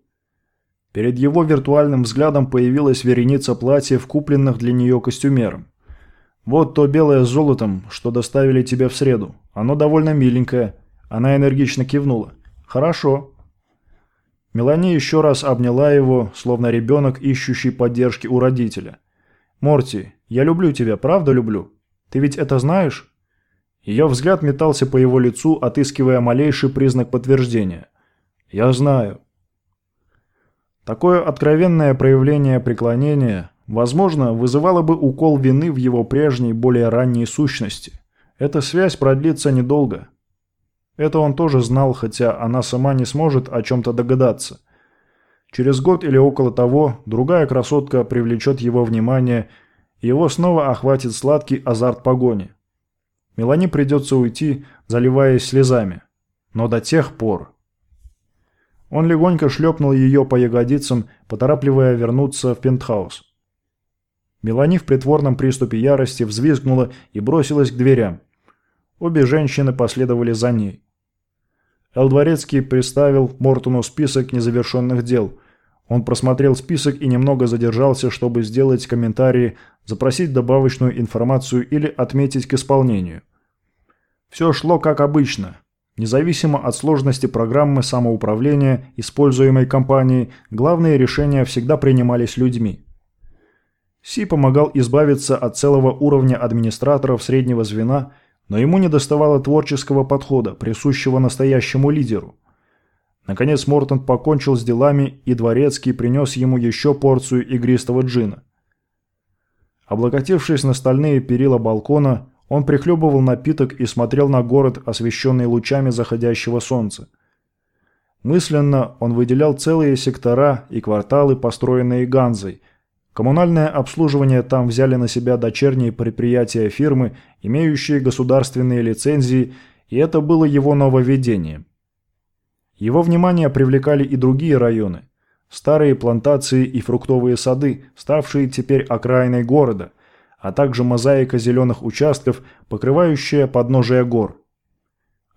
Перед его виртуальным взглядом появилась вереница платьев, купленных для нее костюмером. «Вот то белое с золотом, что доставили тебе в среду. Оно довольно миленькое». Она энергично кивнула. «Хорошо». Мелани еще раз обняла его, словно ребенок, ищущий поддержки у родителя. «Морти, я люблю тебя, правда люблю? Ты ведь это знаешь?» Ее взгляд метался по его лицу, отыскивая малейший признак подтверждения. «Я знаю». Такое откровенное проявление преклонения, возможно, вызывало бы укол вины в его прежней, более ранней сущности. Эта связь продлится недолго. Это он тоже знал, хотя она сама не сможет о чем-то догадаться. Через год или около того другая красотка привлечет его внимание, его снова охватит сладкий азарт погони. Мелани придется уйти, заливаясь слезами. Но до тех пор... Он легонько шлепнул ее по ягодицам, поторапливая вернуться в пентхаус. Мелани в притворном приступе ярости взвизгнула и бросилась к дверям. Обе женщины последовали за ней. Эл Дворецкий представил Мортону список незавершенных дел. Он просмотрел список и немного задержался, чтобы сделать комментарии, запросить добавочную информацию или отметить к исполнению. Все шло как обычно. Независимо от сложности программы самоуправления, используемой компанией, главные решения всегда принимались людьми. Си помогал избавиться от целого уровня администраторов среднего звена, но ему недоставало творческого подхода, присущего настоящему лидеру. Наконец Мортон покончил с делами, и Дворецкий принес ему еще порцию игристого джина. Облокотившись на стальные перила балкона, он прихлебывал напиток и смотрел на город, освещенный лучами заходящего солнца. Мысленно он выделял целые сектора и кварталы, построенные Ганзой. Коммунальное обслуживание там взяли на себя дочерние предприятия фирмы, имеющие государственные лицензии, и это было его нововведением. Его внимание привлекали и другие районы. Старые плантации и фруктовые сады, ставшие теперь окраиной города – а также мозаика зеленых участков, покрывающая подножие гор.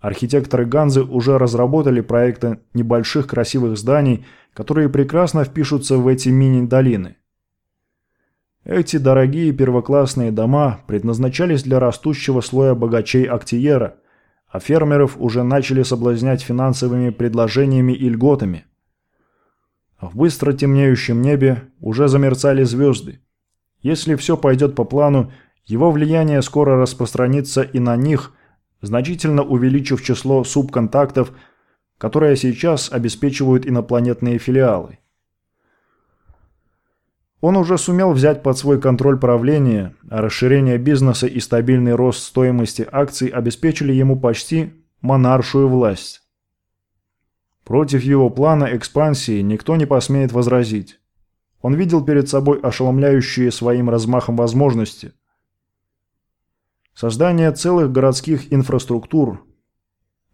Архитекторы Ганзы уже разработали проекты небольших красивых зданий, которые прекрасно впишутся в эти мини-долины. Эти дорогие первоклассные дома предназначались для растущего слоя богачей Актиера, а фермеров уже начали соблазнять финансовыми предложениями и льготами. В быстро темнеющем небе уже замерцали звезды. Если все пойдет по плану, его влияние скоро распространится и на них, значительно увеличив число субконтактов, которые сейчас обеспечивают инопланетные филиалы. Он уже сумел взять под свой контроль правление, а расширение бизнеса и стабильный рост стоимости акций обеспечили ему почти монаршую власть. Против его плана экспансии никто не посмеет возразить. Он видел перед собой ошеломляющие своим размахом возможности. Создание целых городских инфраструктур.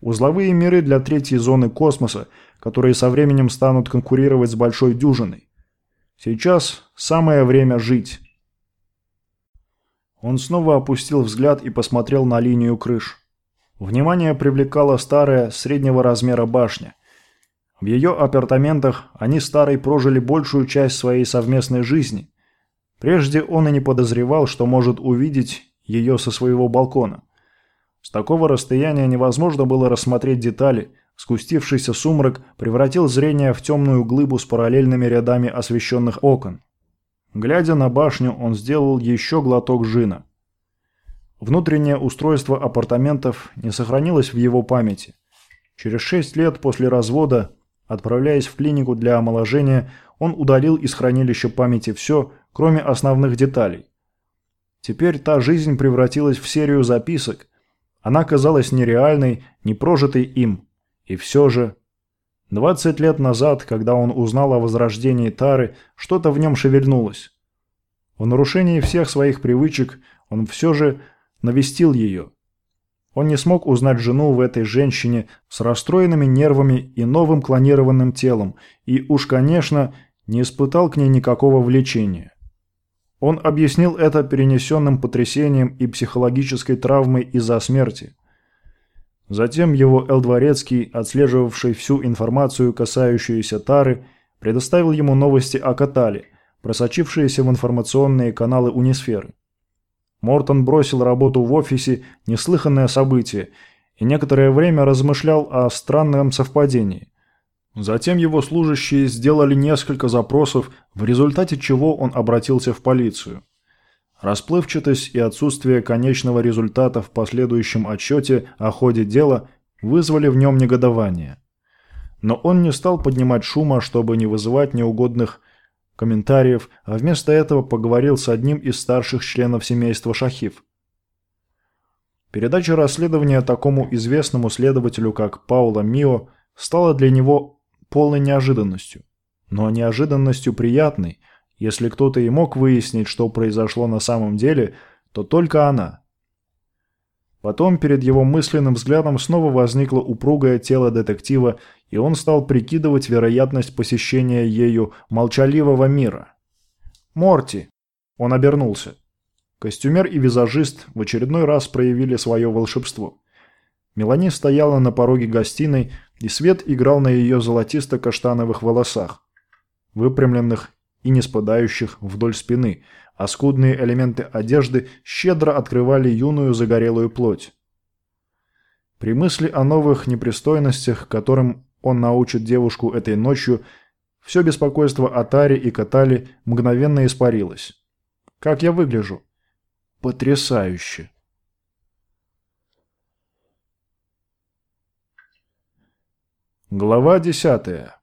Узловые миры для третьей зоны космоса, которые со временем станут конкурировать с большой дюжиной. Сейчас самое время жить. Он снова опустил взгляд и посмотрел на линию крыш. Внимание привлекала старая, среднего размера башня. В ее апартаментах они старой прожили большую часть своей совместной жизни. Прежде он и не подозревал, что может увидеть ее со своего балкона. С такого расстояния невозможно было рассмотреть детали, Скустившийся сумрак превратил зрение в темную глыбу с параллельными рядами освещенных окон. Глядя на башню, он сделал еще глоток жина. Внутреннее устройство апартаментов не сохранилось в его памяти. Через шесть лет после развода, отправляясь в клинику для омоложения, он удалил из хранилища памяти все, кроме основных деталей. Теперь та жизнь превратилась в серию записок. Она казалась нереальной, не прожитой им. И все же... 20 лет назад, когда он узнал о возрождении Тары, что-то в нем шевельнулось. В нарушении всех своих привычек он все же навестил ее. Он не смог узнать жену в этой женщине с расстроенными нервами и новым клонированным телом, и уж, конечно, не испытал к ней никакого влечения. Он объяснил это перенесенным потрясением и психологической травмой из-за смерти. Затем его Элдворецкий, отслеживавший всю информацию, касающуюся Тары, предоставил ему новости о Катале, просочившиеся в информационные каналы Унисферы. Мортон бросил работу в офисе, неслыханное событие, и некоторое время размышлял о странном совпадении. Затем его служащие сделали несколько запросов, в результате чего он обратился в полицию. Расплывчатость и отсутствие конечного результата в последующем отчете о ходе дела вызвали в нем негодование. Но он не стал поднимать шума, чтобы не вызывать неугодных комментариев, а вместо этого поговорил с одним из старших членов семейства Шахив. Передача расследования такому известному следователю, как Пауло Мио, стала для него полной неожиданностью. Но неожиданностью приятной, если кто-то и мог выяснить, что произошло на самом деле, то только она. Потом перед его мысленным взглядом снова возникло упругое тело детектива и он стал прикидывать вероятность посещения ею молчаливого мира. «Морти!» Он обернулся. Костюмер и визажист в очередной раз проявили свое волшебство. Мелани стояла на пороге гостиной, и свет играл на ее золотисто-каштановых волосах, выпрямленных и не спадающих вдоль спины, а скудные элементы одежды щедро открывали юную загорелую плоть. При мысли о новых непристойностях, которым он научит девушку этой ночью, все беспокойство о Таре и Катале мгновенно испарилось. Как я выгляжу? Потрясающе. Глава десятая.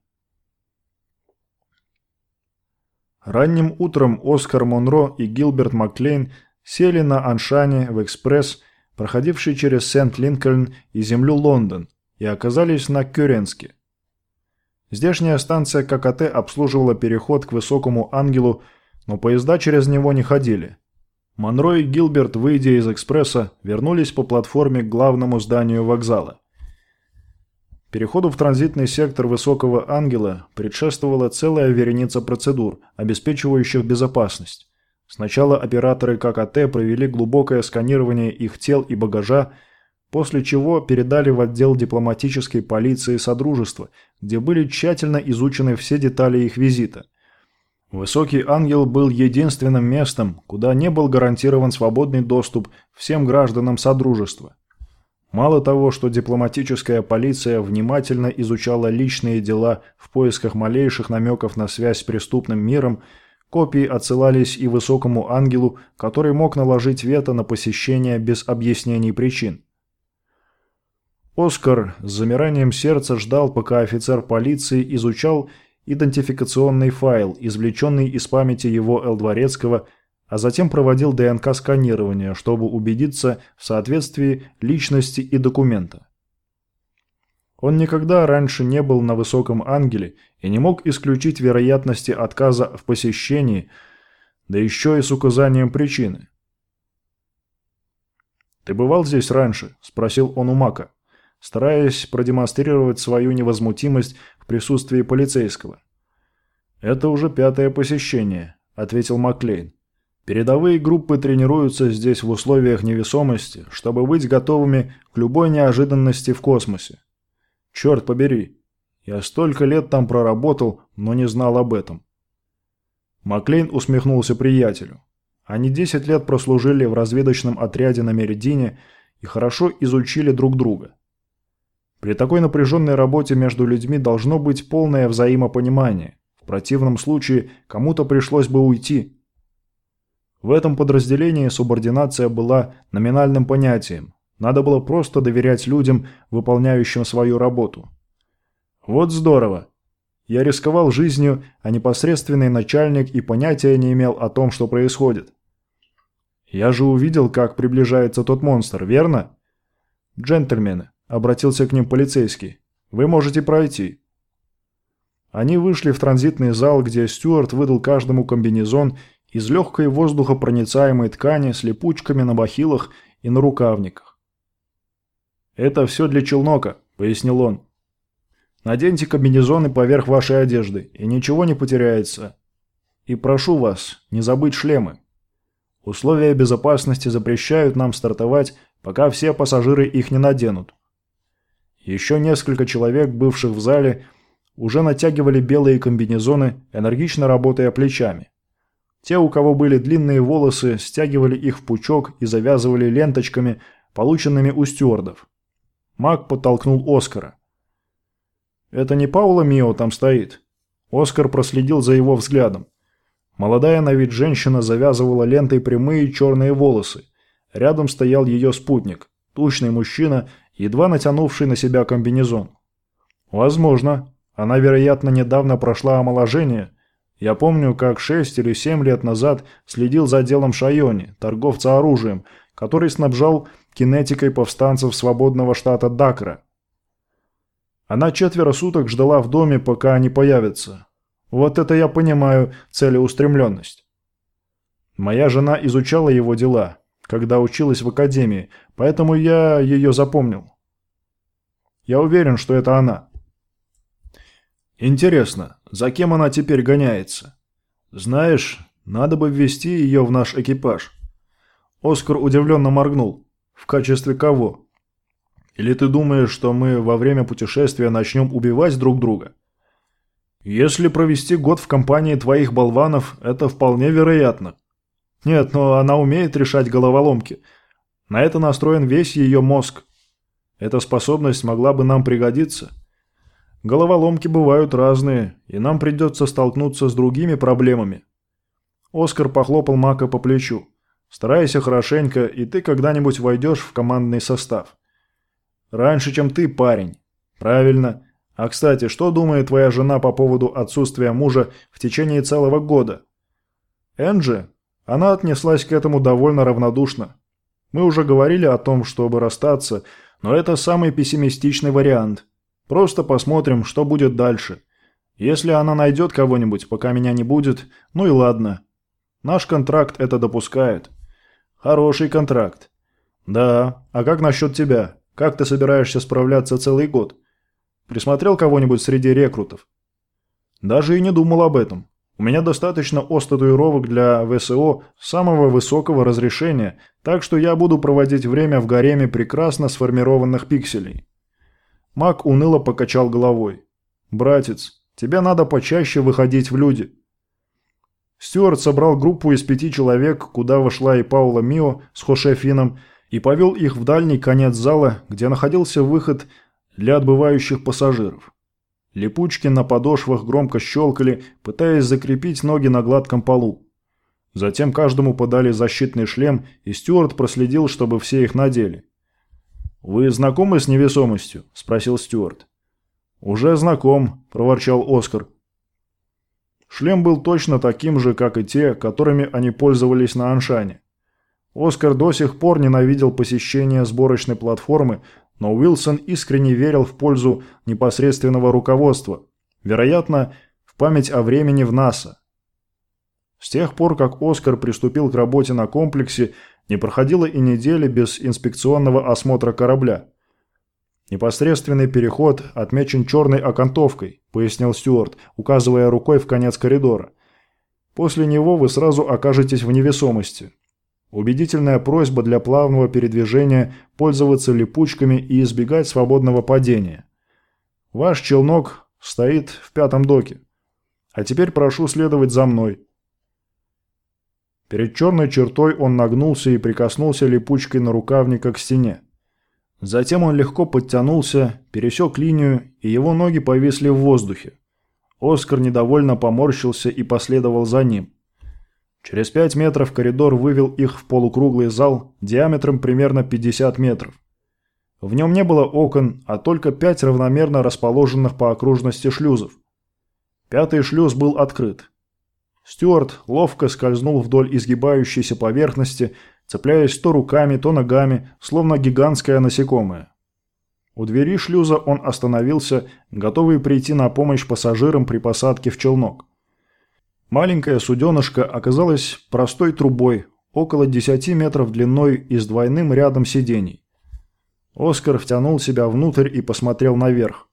Ранним утром Оскар Монро и Гилберт Маклейн сели на Аншане в экспресс, проходивший через Сент-Линкольн и землю Лондон, и оказались на Кюренске. Здешняя станция ККТ обслуживала переход к Высокому Ангелу, но поезда через него не ходили. Монро и Гилберт, выйдя из экспресса, вернулись по платформе к главному зданию вокзала. Переходу в транзитный сектор Высокого Ангела предшествовала целая вереница процедур, обеспечивающих безопасность. Сначала операторы ККТ провели глубокое сканирование их тел и багажа, после чего передали в отдел дипломатической полиции Содружества, где были тщательно изучены все детали их визита. Высокий ангел был единственным местом, куда не был гарантирован свободный доступ всем гражданам Содружества. Мало того, что дипломатическая полиция внимательно изучала личные дела в поисках малейших намеков на связь с преступным миром, копии отсылались и высокому ангелу, который мог наложить вето на посещение без объяснений причин. Оскар с замиранием сердца ждал, пока офицер полиции изучал идентификационный файл, извлеченный из памяти его Элдворецкого, а затем проводил ДНК-сканирование, чтобы убедиться в соответствии личности и документа. Он никогда раньше не был на высоком ангеле и не мог исключить вероятности отказа в посещении, да еще и с указанием причины. «Ты бывал здесь раньше?» – спросил он у Мака стараясь продемонстрировать свою невозмутимость в присутствии полицейского. «Это уже пятое посещение», – ответил Маклейн. «Передовые группы тренируются здесь в условиях невесомости, чтобы быть готовыми к любой неожиданности в космосе. Черт побери, я столько лет там проработал, но не знал об этом». Маклейн усмехнулся приятелю. Они 10 лет прослужили в разведочном отряде на Меридине и хорошо изучили друг друга. При такой напряженной работе между людьми должно быть полное взаимопонимание. В противном случае кому-то пришлось бы уйти. В этом подразделении субординация была номинальным понятием. Надо было просто доверять людям, выполняющим свою работу. Вот здорово. Я рисковал жизнью, а непосредственный начальник и понятия не имел о том, что происходит. Я же увидел, как приближается тот монстр, верно? Джентльмены, обратился к ним полицейский. Вы можете пройти. Они вышли в транзитный зал, где Стюарт выдал каждому комбинезон из легкой воздухопроницаемой ткани с липучками на бахилах и на рукавниках. «Это все для челнока», — пояснил он. «Наденьте комбинезоны поверх вашей одежды, и ничего не потеряется. И прошу вас, не забыть шлемы. Условия безопасности запрещают нам стартовать, пока все пассажиры их не наденут. Еще несколько человек, бывших в зале, уже натягивали белые комбинезоны, энергично работая плечами. Те, у кого были длинные волосы, стягивали их в пучок и завязывали ленточками, полученными у стюардов. Мак подтолкнул Оскара. «Это не Паула Мио там стоит?» Оскар проследил за его взглядом. Молодая на вид женщина завязывала лентой прямые черные волосы. Рядом стоял ее спутник, тучный мужчина, едва натянувший на себя комбинезон. «Возможно. Она, вероятно, недавно прошла омоложение», я помню, как шесть или семь лет назад следил за делом Шайони, торговца оружием, который снабжал кинетикой повстанцев свободного штата Дакра. Она четверо суток ждала в доме, пока они появятся. Вот это я понимаю целеустремленность. Моя жена изучала его дела, когда училась в академии, поэтому я ее запомнил. Я уверен, что это она. Интересно, за кем она теперь гоняется? Знаешь, надо бы ввести ее в наш экипаж. Оскар удивленно моргнул. В качестве кого? Или ты думаешь, что мы во время путешествия начнем убивать друг друга? Если провести год в компании твоих болванов, это вполне вероятно. Нет, но она умеет решать головоломки. На это настроен весь ее мозг. Эта способность могла бы нам пригодиться. Головоломки бывают разные, и нам придется столкнуться с другими проблемами. Оскар похлопал Мака по плечу. Старайся хорошенько, и ты когда-нибудь войдешь в командный состав. Раньше, чем ты, парень. Правильно. А, кстати, что думает твоя жена по поводу отсутствия мужа в течение целого года? Энджи? Она отнеслась к этому довольно равнодушно. Мы уже говорили о том, чтобы расстаться, но это самый пессимистичный вариант – Просто посмотрим, что будет дальше. Если она найдет кого-нибудь, пока меня не будет, ну и ладно. Наш контракт это допускает. Хороший контракт. Да, а как насчет тебя? Как ты собираешься справляться целый год? Присмотрел кого-нибудь среди рекрутов? Даже и не думал об этом. У меня достаточно ос татуировок для ВСО самого высокого разрешения, так что я буду проводить время в гареме прекрасно сформированных пикселей. Мак уныло покачал головой. «Братец, тебе надо почаще выходить в люди». Стюарт собрал группу из пяти человек, куда вошла и Паула Мио с Хоше Фином, и повел их в дальний конец зала, где находился выход для отбывающих пассажиров. Липучки на подошвах громко щелкали, пытаясь закрепить ноги на гладком полу. Затем каждому подали защитный шлем, и Стюарт проследил, чтобы все их надели. «Вы знакомы с невесомостью?» – спросил Стюарт. «Уже знаком», – проворчал Оскар. Шлем был точно таким же, как и те, которыми они пользовались на Аншане. Оскар до сих пор ненавидел посещение сборочной платформы, но Уилсон искренне верил в пользу непосредственного руководства, вероятно, в память о времени в НАСА. С тех пор, как Оскар приступил к работе на комплексе, не проходило и недели без инспекционного осмотра корабля. «Непосредственный переход отмечен черной окантовкой», – пояснил Стюарт, указывая рукой в конец коридора. «После него вы сразу окажетесь в невесомости. Убедительная просьба для плавного передвижения пользоваться липучками и избегать свободного падения. Ваш челнок стоит в пятом доке. А теперь прошу следовать за мной». Перед черной чертой он нагнулся и прикоснулся липучкой на рукавника к стене. Затем он легко подтянулся, пересек линию, и его ноги повисли в воздухе. Оскар недовольно поморщился и последовал за ним. Через пять метров коридор вывел их в полукруглый зал диаметром примерно 50 метров. В нем не было окон, а только пять равномерно расположенных по окружности шлюзов. Пятый шлюз был открыт. Стюарт ловко скользнул вдоль изгибающейся поверхности, цепляясь то руками, то ногами, словно гигантское насекомое. У двери шлюза он остановился, готовый прийти на помощь пассажирам при посадке в челнок. Маленькая суденышко оказалась простой трубой, около 10 метров длиной и с двойным рядом сидений. Оскар втянул себя внутрь и посмотрел наверх.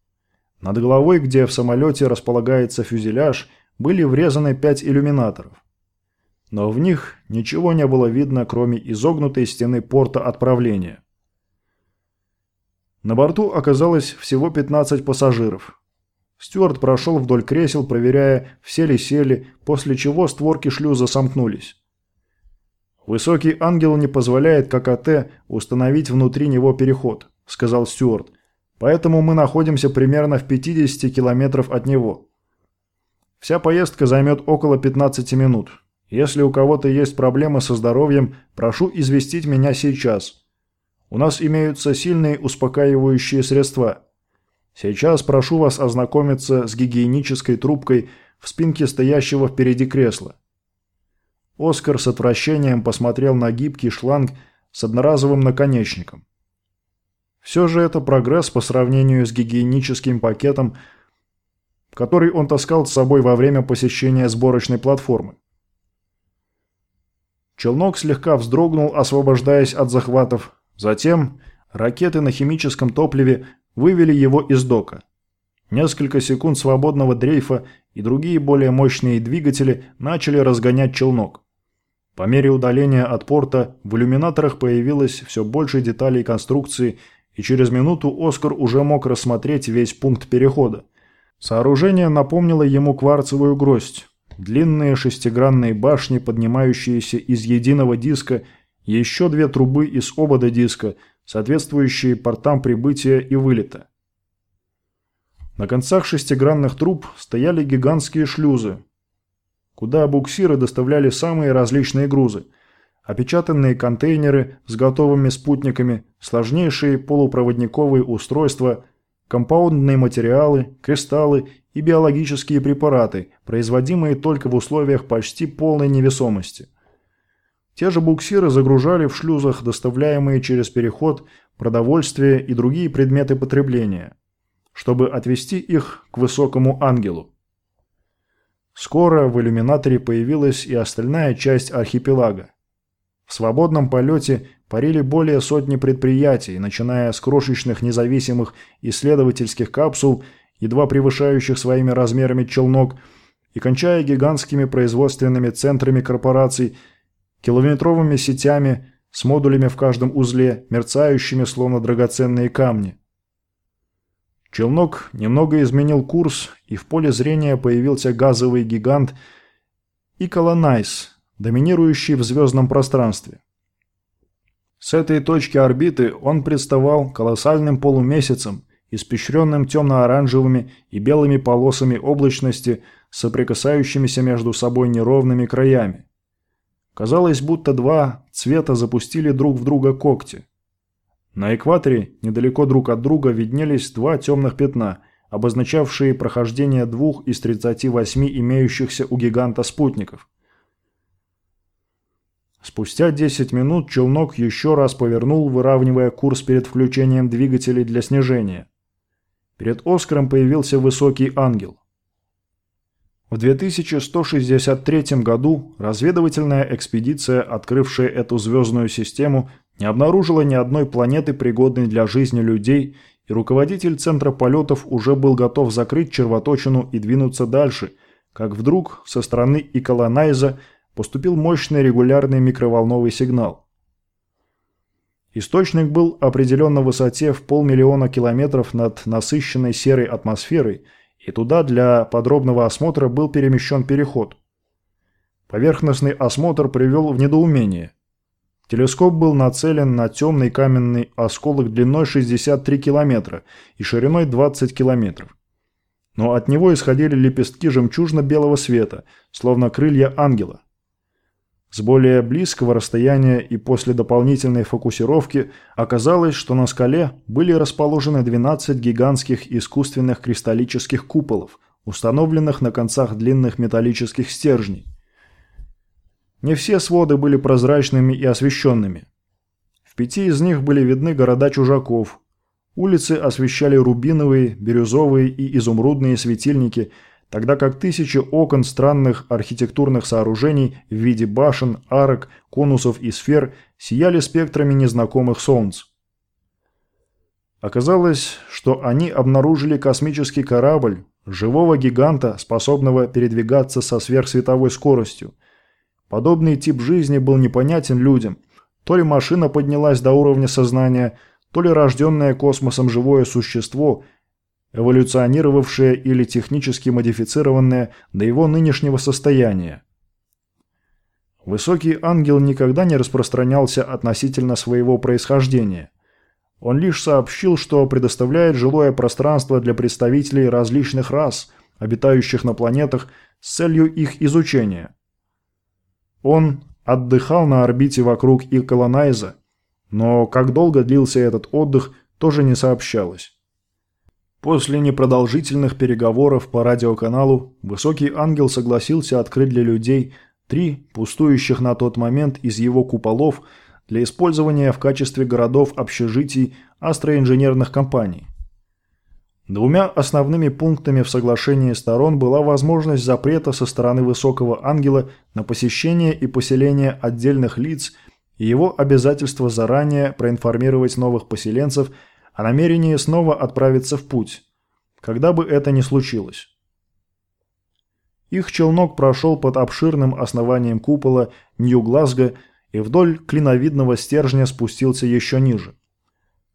Над головой, где в самолете располагается фюзеляж, были врезаны пять иллюминаторов. Но в них ничего не было видно, кроме изогнутой стены порта отправления. На борту оказалось всего 15 пассажиров. Стюарт прошел вдоль кресел, проверяя, все ли сели, после чего створки шлюза сомкнулись. «Высокий ангел не позволяет ККТ установить внутри него переход», – сказал Стюарт. «Поэтому мы находимся примерно в 50 километров от него. Вся поездка займет около 15 минут. Если у кого-то есть проблемы со здоровьем, прошу известить меня сейчас. У нас имеются сильные успокаивающие средства. Сейчас прошу вас ознакомиться с гигиенической трубкой в спинке стоящего впереди кресла. Оскар с отвращением посмотрел на гибкий шланг с одноразовым наконечником. Все же это прогресс по сравнению с гигиеническим пакетом, который он таскал с собой во время посещения сборочной платформы. Челнок слегка вздрогнул, освобождаясь от захватов. Затем ракеты на химическом топливе вывели его из дока. Несколько секунд свободного дрейфа и другие более мощные двигатели начали разгонять челнок. По мере удаления от порта в иллюминаторах появилось все больше деталей конструкции, и через минуту Оскар уже мог рассмотреть весь пункт перехода. Сооружение напомнило ему кварцевую гроздь. Длинные шестигранные башни, поднимающиеся из единого диска, еще две трубы из обода диска, соответствующие портам прибытия и вылета. На концах шестигранных труб стояли гигантские шлюзы, куда буксиры доставляли самые различные грузы. Опечатанные контейнеры с готовыми спутниками, сложнейшие полупроводниковые устройства, компаундные материалы, кристаллы и биологические препараты, производимые только в условиях почти полной невесомости. Те же буксиры загружали в шлюзах доставляемые через переход продовольствие и другие предметы потребления, чтобы отвести их к высокому ангелу. Скоро в иллюминаторе появилась и остальная часть архипелага. В свободном полете парили более сотни предприятий, начиная с крошечных независимых исследовательских капсул, едва превышающих своими размерами челнок, и кончая гигантскими производственными центрами корпораций, километровыми сетями с модулями в каждом узле, мерцающими словно драгоценные камни – Челнок немного изменил курс, и в поле зрения появился газовый гигант Иколонайс, доминирующий в звездном пространстве. С этой точки орбиты он представал колоссальным полумесяцем, испещренным темно-оранжевыми и белыми полосами облачности, соприкасающимися между собой неровными краями. Казалось, будто два цвета запустили друг в друга когти – на экваторе, недалеко друг от друга, виднелись два темных пятна, обозначавшие прохождение двух из 38 имеющихся у гиганта спутников. Спустя 10 минут челнок еще раз повернул, выравнивая курс перед включением двигателей для снижения. Перед Оскаром появился высокий ангел. В 2163 году разведывательная экспедиция, открывшая эту звездную систему, не обнаружила ни одной планеты, пригодной для жизни людей, и руководитель Центра полетов уже был готов закрыть червоточину и двинуться дальше, как вдруг со стороны Иколонайза поступил мощный регулярный микроволновый сигнал. Источник был определен на высоте в полмиллиона километров над насыщенной серой атмосферой, и туда для подробного осмотра был перемещен переход. Поверхностный осмотр привел в недоумение – Телескоп был нацелен на темный каменный осколок длиной 63 километра и шириной 20 километров. Но от него исходили лепестки жемчужно-белого света, словно крылья ангела. С более близкого расстояния и после дополнительной фокусировки оказалось, что на скале были расположены 12 гигантских искусственных кристаллических куполов, установленных на концах длинных металлических стержней. Не все своды были прозрачными и освещенными. В пяти из них были видны города чужаков. Улицы освещали рубиновые, бирюзовые и изумрудные светильники – тогда как тысячи окон странных архитектурных сооружений в виде башен, арок, конусов и сфер сияли спектрами незнакомых солнц. Оказалось, что они обнаружили космический корабль, живого гиганта, способного передвигаться со сверхсветовой скоростью. Подобный тип жизни был непонятен людям. То ли машина поднялась до уровня сознания, то ли рожденное космосом живое существо – эволюционировавшее или технически модифицированное до его нынешнего состояния. Высокий ангел никогда не распространялся относительно своего происхождения. Он лишь сообщил, что предоставляет жилое пространство для представителей различных рас, обитающих на планетах, с целью их изучения. Он отдыхал на орбите вокруг Иколонайза, но как долго длился этот отдых, тоже не сообщалось. После непродолжительных переговоров по радиоканалу Высокий Ангел согласился открыть для людей три пустующих на тот момент из его куполов для использования в качестве городов-общежитий астроинженерных компаний. Двумя основными пунктами в соглашении сторон была возможность запрета со стороны Высокого Ангела на посещение и поселение отдельных лиц и его обязательство заранее проинформировать новых поселенцев – о намерении снова отправиться в путь, когда бы это ни случилось. Их челнок прошел под обширным основанием купола Нью-Глазго и вдоль клиновидного стержня спустился еще ниже.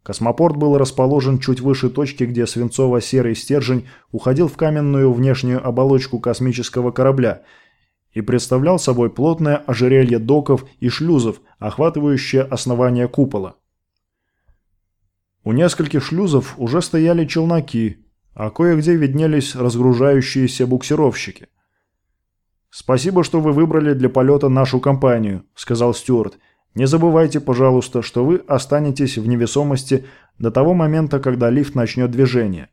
Космопорт был расположен чуть выше точки, где свинцово-серый стержень уходил в каменную внешнюю оболочку космического корабля и представлял собой плотное ожерелье доков и шлюзов, охватывающее основание купола. У нескольких шлюзов уже стояли челноки, а кое-где виднелись разгружающиеся буксировщики. «Спасибо, что вы выбрали для полета нашу компанию», – сказал Стюарт. «Не забывайте, пожалуйста, что вы останетесь в невесомости до того момента, когда лифт начнет движение».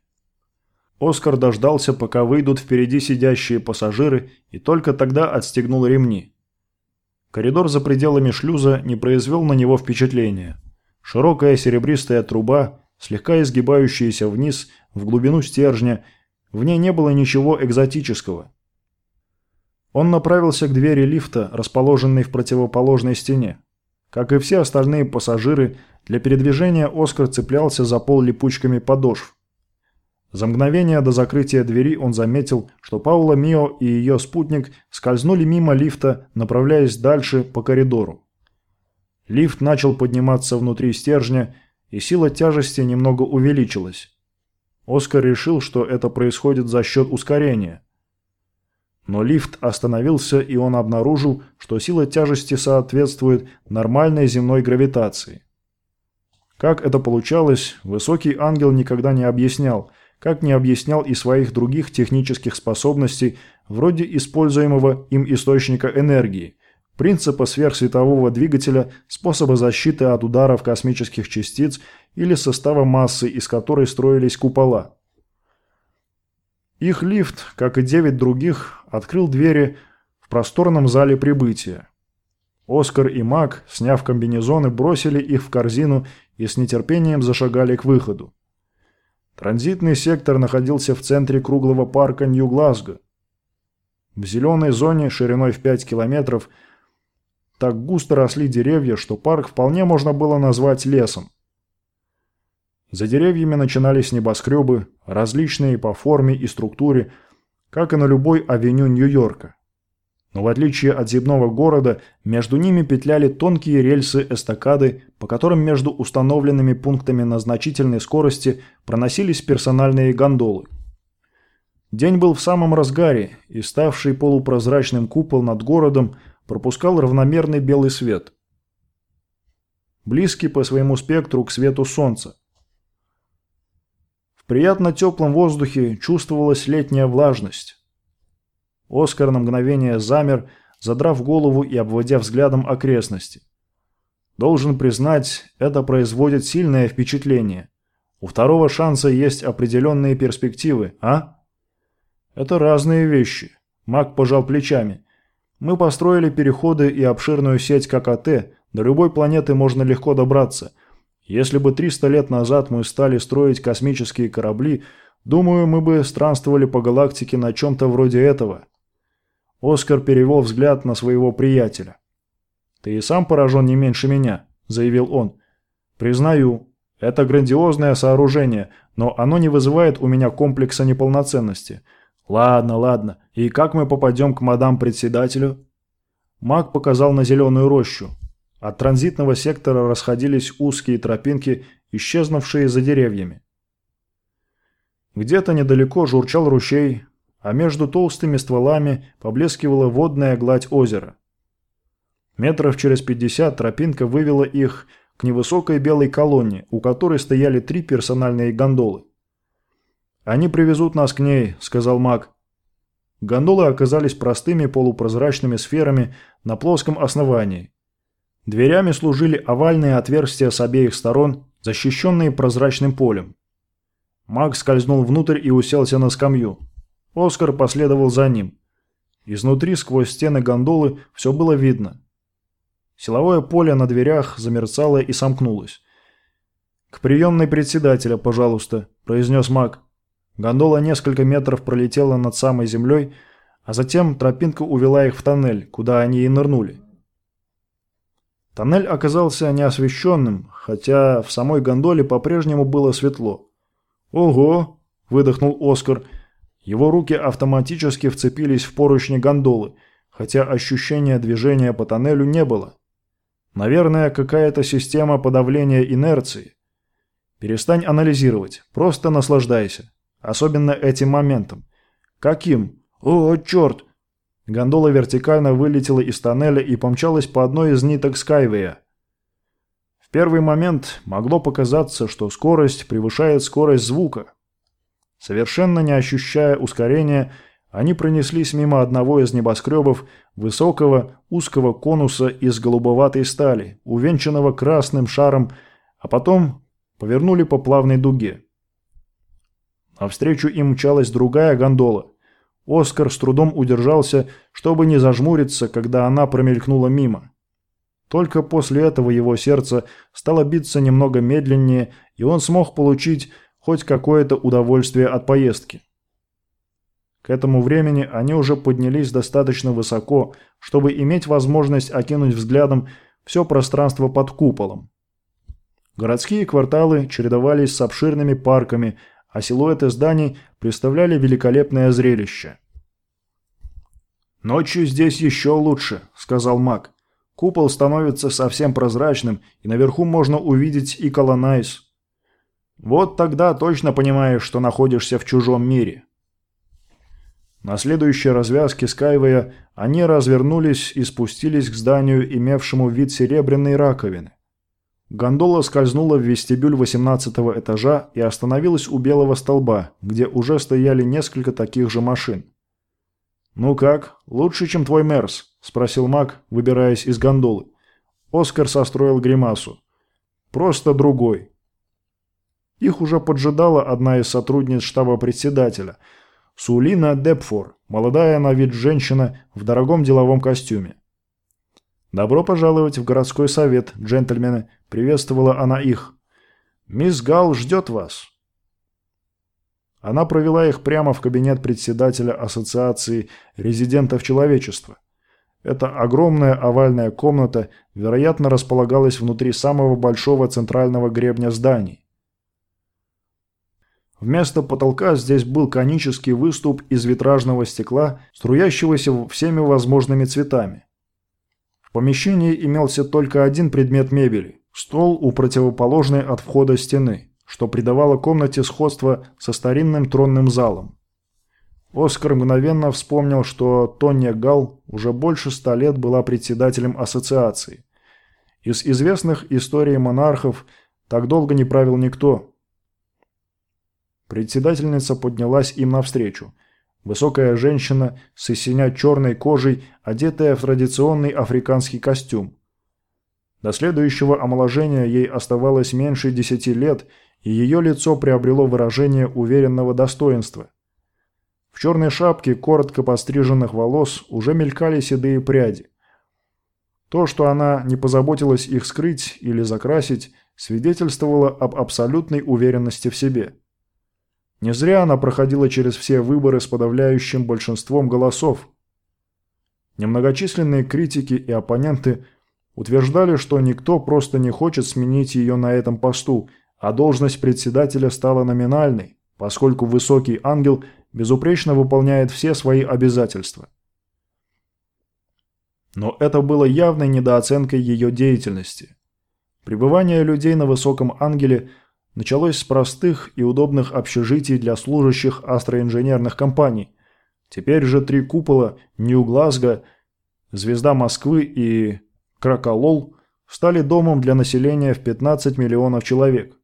Оскар дождался, пока выйдут впереди сидящие пассажиры, и только тогда отстегнул ремни. Коридор за пределами шлюза не произвел на него впечатления. Широкая серебристая труба, слегка изгибающаяся вниз, в глубину стержня, в ней не было ничего экзотического. Он направился к двери лифта, расположенной в противоположной стене. Как и все остальные пассажиры, для передвижения Оскар цеплялся за пол липучками подошв. За мгновение до закрытия двери он заметил, что Паула Мио и ее спутник скользнули мимо лифта, направляясь дальше по коридору. Лифт начал подниматься внутри стержня, и сила тяжести немного увеличилась. Оскар решил, что это происходит за счет ускорения. Но лифт остановился, и он обнаружил, что сила тяжести соответствует нормальной земной гравитации. Как это получалось, высокий ангел никогда не объяснял, как не объяснял и своих других технических способностей, вроде используемого им источника энергии – принципа сверхсветового двигателя, способа защиты от ударов космических частиц или состава массы, из которой строились купола. Их лифт, как и девять других, открыл двери в просторном зале прибытия. Оскар и Мак, сняв комбинезоны, бросили их в корзину и с нетерпением зашагали к выходу. Транзитный сектор находился в центре круглого парка Нью-Глазго. В зеленой зоне шириной в 5 километров – так густо росли деревья, что парк вполне можно было назвать лесом. За деревьями начинались небоскребы, различные по форме и структуре, как и на любой авеню Нью-Йорка. Но в отличие от земного города, между ними петляли тонкие рельсы-эстакады, по которым между установленными пунктами на значительной скорости проносились персональные гондолы. День был в самом разгаре, и ставший полупрозрачным купол над городом – пропускал равномерный белый свет, близкий по своему спектру к свету солнца. В приятно теплом воздухе чувствовалась летняя влажность. Оскар на мгновение замер, задрав голову и обводя взглядом окрестности. Должен признать, это производит сильное впечатление. У второго шанса есть определенные перспективы, а? Это разные вещи. Мак пожал плечами. Мы построили переходы и обширную сеть ККТ, до любой планеты можно легко добраться. Если бы 300 лет назад мы стали строить космические корабли, думаю, мы бы странствовали по галактике на чем-то вроде этого. Оскар перевел взгляд на своего приятеля. «Ты и сам поражен не меньше меня», – заявил он. «Признаю, это грандиозное сооружение, но оно не вызывает у меня комплекса неполноценности. Ладно, ладно, и как мы попадем к мадам-председателю?» Маг показал на зеленую рощу. От транзитного сектора расходились узкие тропинки, исчезнувшие за деревьями. Где-то недалеко журчал ручей, а между толстыми стволами поблескивала водная гладь озера. Метров через пятьдесят тропинка вывела их к невысокой белой колонне, у которой стояли три персональные гондолы. «Они привезут нас к ней», — сказал маг. Гондолы оказались простыми полупрозрачными сферами на плоском основании. Дверями служили овальные отверстия с обеих сторон, защищенные прозрачным полем. Маг скользнул внутрь и уселся на скамью. Оскар последовал за ним. Изнутри, сквозь стены гондолы, все было видно. Силовое поле на дверях замерцало и сомкнулось. «К приемной председателя, пожалуйста», – произнес маг. Гондола несколько метров пролетела над самой землей, а затем тропинка увела их в тоннель, куда они и нырнули. Тоннель оказался неосвещенным, хотя в самой гондоле по-прежнему было светло. «Ого!» – выдохнул Оскар. Его руки автоматически вцепились в поручни гондолы, хотя ощущения движения по тоннелю не было. Наверное, какая-то система подавления инерции. Перестань анализировать, просто наслаждайся. Особенно этим моментом. Каким? О, черт! Гондола вертикально вылетела из тоннеля и помчалась по одной из ниток Скайвея. В первый момент могло показаться, что скорость превышает скорость звука. Совершенно не ощущая ускорения, они пронеслись мимо одного из небоскребов высокого узкого конуса из голубоватой стали, увенчанного красным шаром, а потом повернули по плавной дуге. Навстречу им мчалась другая гондола. Оскар с трудом удержался, чтобы не зажмуриться, когда она промелькнула мимо. Только после этого его сердце стало биться немного медленнее, и он смог получить хоть какое-то удовольствие от поездки. К этому времени они уже поднялись достаточно высоко, чтобы иметь возможность окинуть взглядом все пространство под куполом. Городские кварталы чередовались с обширными парками, а силуэты зданий представляли великолепное зрелище. «Ночью здесь еще лучше», — сказал маг. «Купол становится совсем прозрачным, и наверху можно увидеть и колонайз. Вот тогда точно понимаешь, что находишься в чужом мире». На следующей развязке Скайвея они развернулись и спустились к зданию, имевшему вид серебряной раковины. Гондола скользнула в вестибюль 18 этажа и остановилась у белого столба, где уже стояли несколько таких же машин. «Ну как, лучше, чем твой Мерс?» – спросил Мак, выбираясь из гондолы. Оскар состроил гримасу. «Просто другой». Их уже поджидала одна из сотрудниц штаба председателя – Сулина Депфор, молодая на вид женщина в дорогом деловом костюме. «Добро пожаловать в городской совет, джентльмены», – приветствовала она их. «Мисс Гал ждет вас». Она провела их прямо в кабинет председателя Ассоциации резидентов человечества. Эта огромная овальная комната, вероятно, располагалась внутри самого большого центрального гребня зданий. Вместо потолка здесь был конический выступ из витражного стекла, струящегося всеми возможными цветами. В помещении имелся только один предмет мебели – стол у противоположной от входа стены, что придавало комнате сходство со старинным тронным залом. Оскар мгновенно вспомнил, что Тоня Гал уже больше ста лет была председателем ассоциации. Из известных историй монархов так долго не правил никто – Председательница поднялась им навстречу. Высокая женщина с синя черной кожей, одетая в традиционный африканский костюм. До следующего омоложения ей оставалось меньше десяти лет, и ее лицо приобрело выражение уверенного достоинства. В черной шапке коротко постриженных волос уже мелькали седые пряди. То, что она не позаботилась их скрыть или закрасить, свидетельствовало об абсолютной уверенности в себе. Не зря она проходила через все выборы с подавляющим большинством голосов. Немногочисленные критики и оппоненты утверждали, что никто просто не хочет сменить ее на этом посту, а должность председателя стала номинальной, поскольку высокий ангел безупречно выполняет все свои обязательства. Но это было явной недооценкой ее деятельности. Пребывание людей на высоком ангеле началось с простых и удобных общежитий для служащих астроинженерных компаний. Теперь же три купола Нью-Глазго, Звезда Москвы и Краколол стали домом для населения в 15 миллионов человек.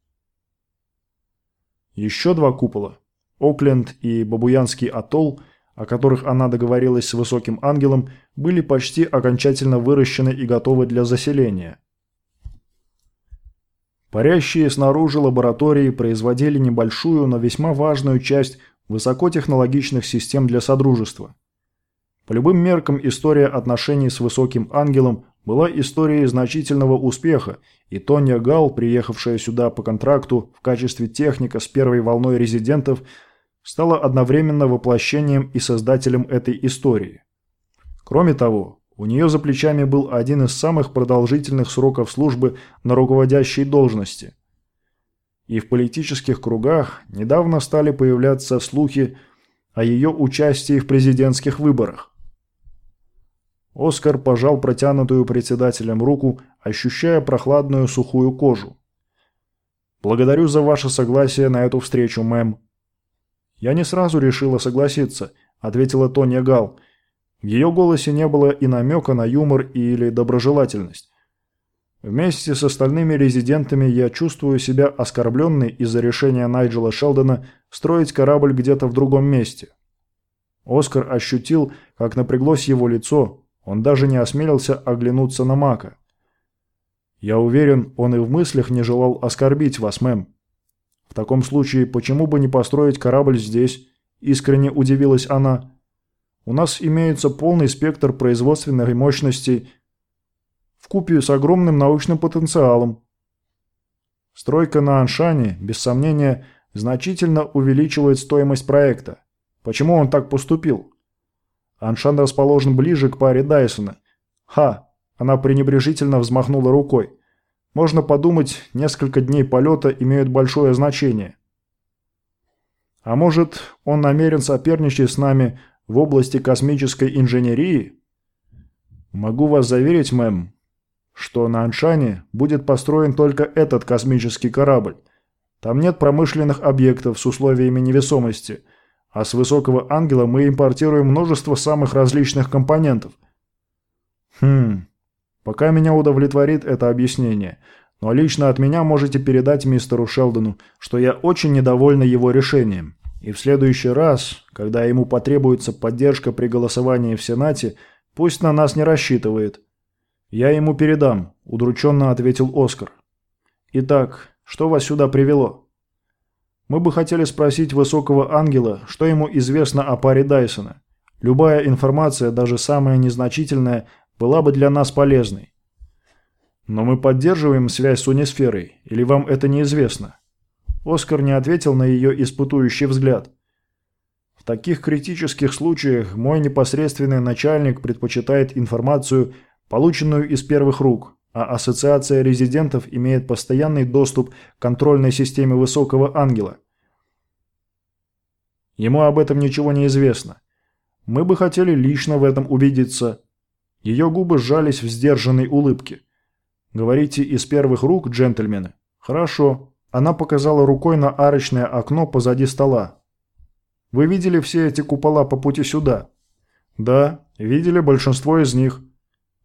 Еще два купола – Окленд и Бабуянский атолл – о которых она договорилась с Высоким Ангелом, были почти окончательно выращены и готовы для заселения. Парящие снаружи лаборатории производили небольшую, но весьма важную часть высокотехнологичных систем для Содружества. По любым меркам история отношений с Высоким Ангелом была историей значительного успеха, и Тоня Гал, приехавшая сюда по контракту в качестве техника с первой волной резидентов, стала одновременно воплощением и создателем этой истории. Кроме того, у нее за плечами был один из самых продолжительных сроков службы на руководящей должности. И в политических кругах недавно стали появляться слухи о ее участии в президентских выборах. Оскар пожал протянутую председателем руку, ощущая прохладную сухую кожу. «Благодарю за ваше согласие на эту встречу, мэм», «Я не сразу решила согласиться», – ответила Тоня Гал. В ее голосе не было и намека на юмор или доброжелательность. Вместе с остальными резидентами я чувствую себя оскорбленной из-за решения Найджела Шелдона строить корабль где-то в другом месте. Оскар ощутил, как напряглось его лицо, он даже не осмелился оглянуться на Мака. «Я уверен, он и в мыслях не желал оскорбить вас, мэм», «В таком случае, почему бы не построить корабль здесь?» – искренне удивилась она. «У нас имеется полный спектр производственных мощностей в купе с огромным научным потенциалом». Стройка на Аншане, без сомнения, значительно увеличивает стоимость проекта. Почему он так поступил? Аншан расположен ближе к паре Дайсона. Ха! Она пренебрежительно взмахнула рукой. Можно подумать, несколько дней полета имеют большое значение. А может, он намерен соперничать с нами в области космической инженерии? Могу вас заверить, мэм, что на Аншане будет построен только этот космический корабль. Там нет промышленных объектов с условиями невесомости, а с высокого ангела мы импортируем множество самых различных компонентов. Хм, Пока меня удовлетворит это объяснение. Но лично от меня можете передать мистеру Шелдону, что я очень недовольна его решением. И в следующий раз, когда ему потребуется поддержка при голосовании в Сенате, пусть на нас не рассчитывает. Я ему передам, удрученно ответил Оскар. Итак, что вас сюда привело? Мы бы хотели спросить высокого ангела, что ему известно о паре Дайсона. Любая информация, даже самая незначительная, была бы для нас полезной. Но мы поддерживаем связь с унисферой, или вам это неизвестно?» Оскар не ответил на ее испытующий взгляд. В таких критических случаях мой непосредственный начальник предпочитает информацию, полученную из первых рук, а Ассоциация резидентов имеет постоянный доступ к контрольной системе Высокого Ангела. Ему об этом ничего не известно. Мы бы хотели лично в этом убедиться, ее губы сжались в сдержанной улыбке. «Говорите из первых рук, джентльмены?» «Хорошо». Она показала рукой на арочное окно позади стола. «Вы видели все эти купола по пути сюда?» «Да, видели большинство из них.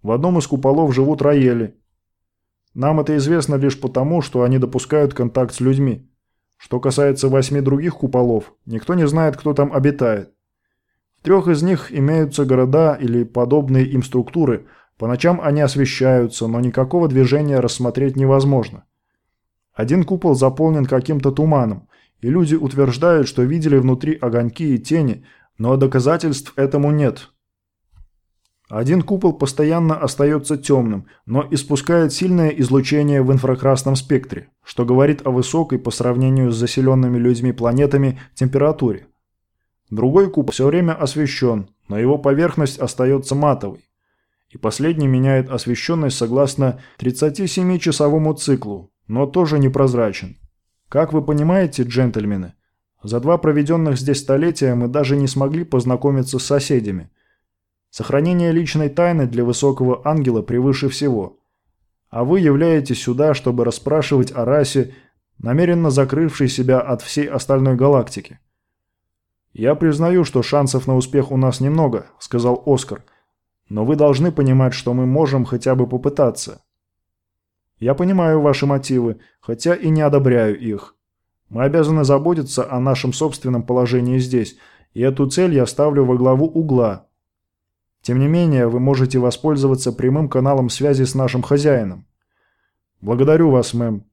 В одном из куполов живут роели. Нам это известно лишь потому, что они допускают контакт с людьми. Что касается восьми других куполов, никто не знает, кто там обитает. трех из них имеются города или подобные им структуры. По ночам они освещаются, но никакого движения рассмотреть невозможно. Один купол заполнен каким-то туманом, и люди утверждают, что видели внутри огоньки и тени, но доказательств этому нет. Один купол постоянно остается темным, но испускает сильное излучение в инфракрасном спектре, что говорит о высокой по сравнению с заселенными людьми планетами температуре. Другой купол все время освещен, но его поверхность остается матовой. И последний меняет освещенность согласно 37-часовому циклу, но тоже непрозрачен. Как вы понимаете, джентльмены, за два проведенных здесь столетия мы даже не смогли познакомиться с соседями – Сохранение личной тайны для высокого ангела превыше всего. А вы являетесь сюда, чтобы расспрашивать о расе, намеренно закрывшей себя от всей остальной галактики. «Я признаю, что шансов на успех у нас немного», — сказал Оскар. «Но вы должны понимать, что мы можем хотя бы попытаться». «Я понимаю ваши мотивы, хотя и не одобряю их. Мы обязаны заботиться о нашем собственном положении здесь, и эту цель я ставлю во главу угла, тем не менее, вы можете воспользоваться прямым каналом связи с нашим хозяином. Благодарю вас, мэм.